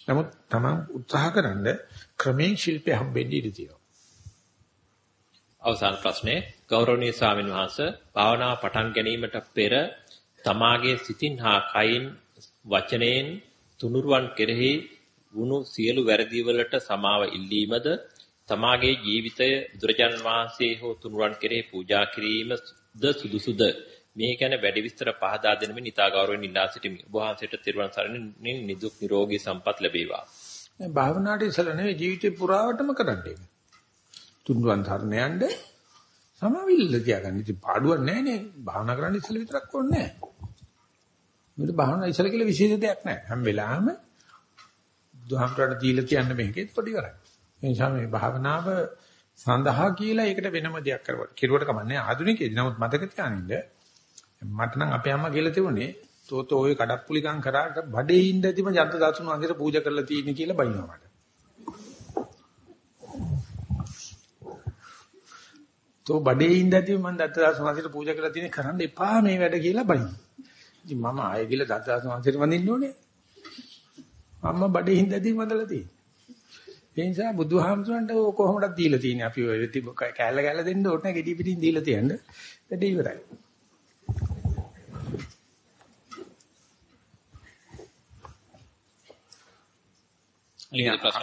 නමුත් තමන් උත්සාහකරනද ක්‍රමයෙන් ශිල්පය හම්බෙන්නේ ඉඳී තියෙනවා. අවසාන ප්‍රශ්නේ ගෞරවනීය ස්වාමීන් වහන්සේ භාවනා පටන් ගැනීමට පෙර තමාගේ සිතින් හා කයින් වචනයෙන් තුනුරුවන් කෙරෙහි වුණු සියලු වැරදි වලට සමාව ඉල්ලීමද තමාගේ ජීවිතය බුදුරජාන් වහන්සේ හෝ තුනුරුවන් කෙරෙහි පූජා කිරීමද සුදුසුද මේ ගැන වැඩි විස්තර පහදා දෙනමින් ඉතා ගෞරවයෙන් ඉල්ලා සිටිමි. ඔබ වහන්සේට තිරුවන් සරණින් නිදුක් නිරෝගී සම්පත් ලැබේවා. මේ භාවනාවට ඉස්සලා නෙවෙයි ජීවිතේ පුරාවටම කරන්නේ. තුන්වන් ධර්මයන්ද සමාවිල්ල තියාගන්න. ඉතින් පාඩුවක් නැහැ නේ. භාවනා කරන්න ඉස්සලා විතරක් ඕනේ නැහැ. මොකද භාවනා ඉස්සල කියලා විශේෂ දෙයක් නැහැ. හැම වෙලාවෙම දුහම්රට දීලා කියන්න මේකෙත් පොඩි කරන්නේ. ඒ නිසා මේ භාවනාව සඳහා කියලා ඒකට වෙනම දෙයක් කරවල. කිරුවට කමන්නේ ආධුනිකයේදී. නමුත් මතක තියාගන්න මට නම් අපේ අම්මා කියලා තිබුණේ තෝතෝ ඔය කඩප්පුලිකම් කරාට බඩේ ඉඳදිම ජන්ත දාතුණු අන්දිර පූජා කරලා තියෙන කියලා බයිනවා මට. තෝ බඩේ ඉඳදිම මම දත්ත දාතුණු අන්දිර පූජා කරලා තියෙන කරන්න එපා මේ වැඩ කියලා බයිනවා. ඉතින් මම ආයෙ ගිහලා දාතුණු අන්දිර වඳින්න ඕනේ. අම්මා බඩේ ඉඳදිම වදලා තියෙන්නේ. ඒ නිසා බුදුහාමුදුරන්ට කොහොමද දීලා තියෙන්නේ අපි ඔය කෑල්ල කෑල්ල දෙන්න ඕනේ ගෙඩි පිටින් දීලා තියන්න. වැඩ ඉවරයි.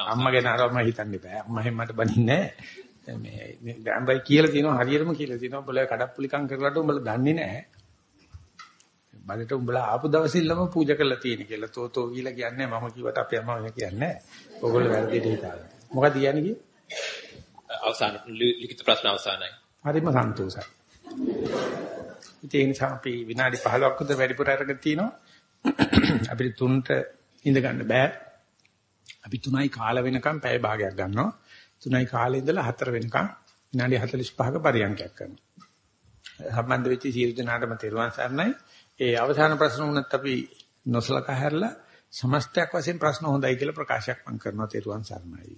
අම්මා ගැන අරම හිතන්න බෑ. අම්මා හැම මට බනින්නේ නෑ. මේ ගෑම්බයි කියලා තියෙනවා හරියටම කියලා තියෙනවා. උඹලා කඩප්පුලිකම් කරලාට උඹලා දන්නේ නෑ. බඩට උඹලා ආපු දවසින්ලම පූජා කරලා තියෙන කියලා. තෝතෝ කියලා කියන්නේ මම කිව්වට අපේ අම්මා මෙහෙ කියන්නේ නෑ. ඕගොල්ලෝ වැරදිට හිතාගෙන. මොකද කියන්නේ කියේ? අවසාන ලිඛිත ප්‍රශ්න අවසానයි. හරිම සන්තෝෂයි. ඒ නිසා අපි විනාඩි 15ක් විතර වැඩිපුර අරගෙන තිනවා. අපිට තුනට ඉඳ ගන්න බෑ. අපි 3යි කාල වෙනකම් පැය භාගයක් ගන්නවා. 3යි කාලේ ඉඳලා 4 වෙනකම් විනාඩි 45ක පරියන්කයක් කරනවා. සම්බන්ධ වෙච්ච සියලු දෙනාටම තෙරුවන් සරණයි. ඒ අවසාන ප්‍රශ්න වුණත් අපි නොසලකා හැරලා සමස්තයක් වශයෙන් ප්‍රශ්න හොඳයි කියලා ප්‍රකාශයක් මම කරනවා තෙරුවන් සරණයි.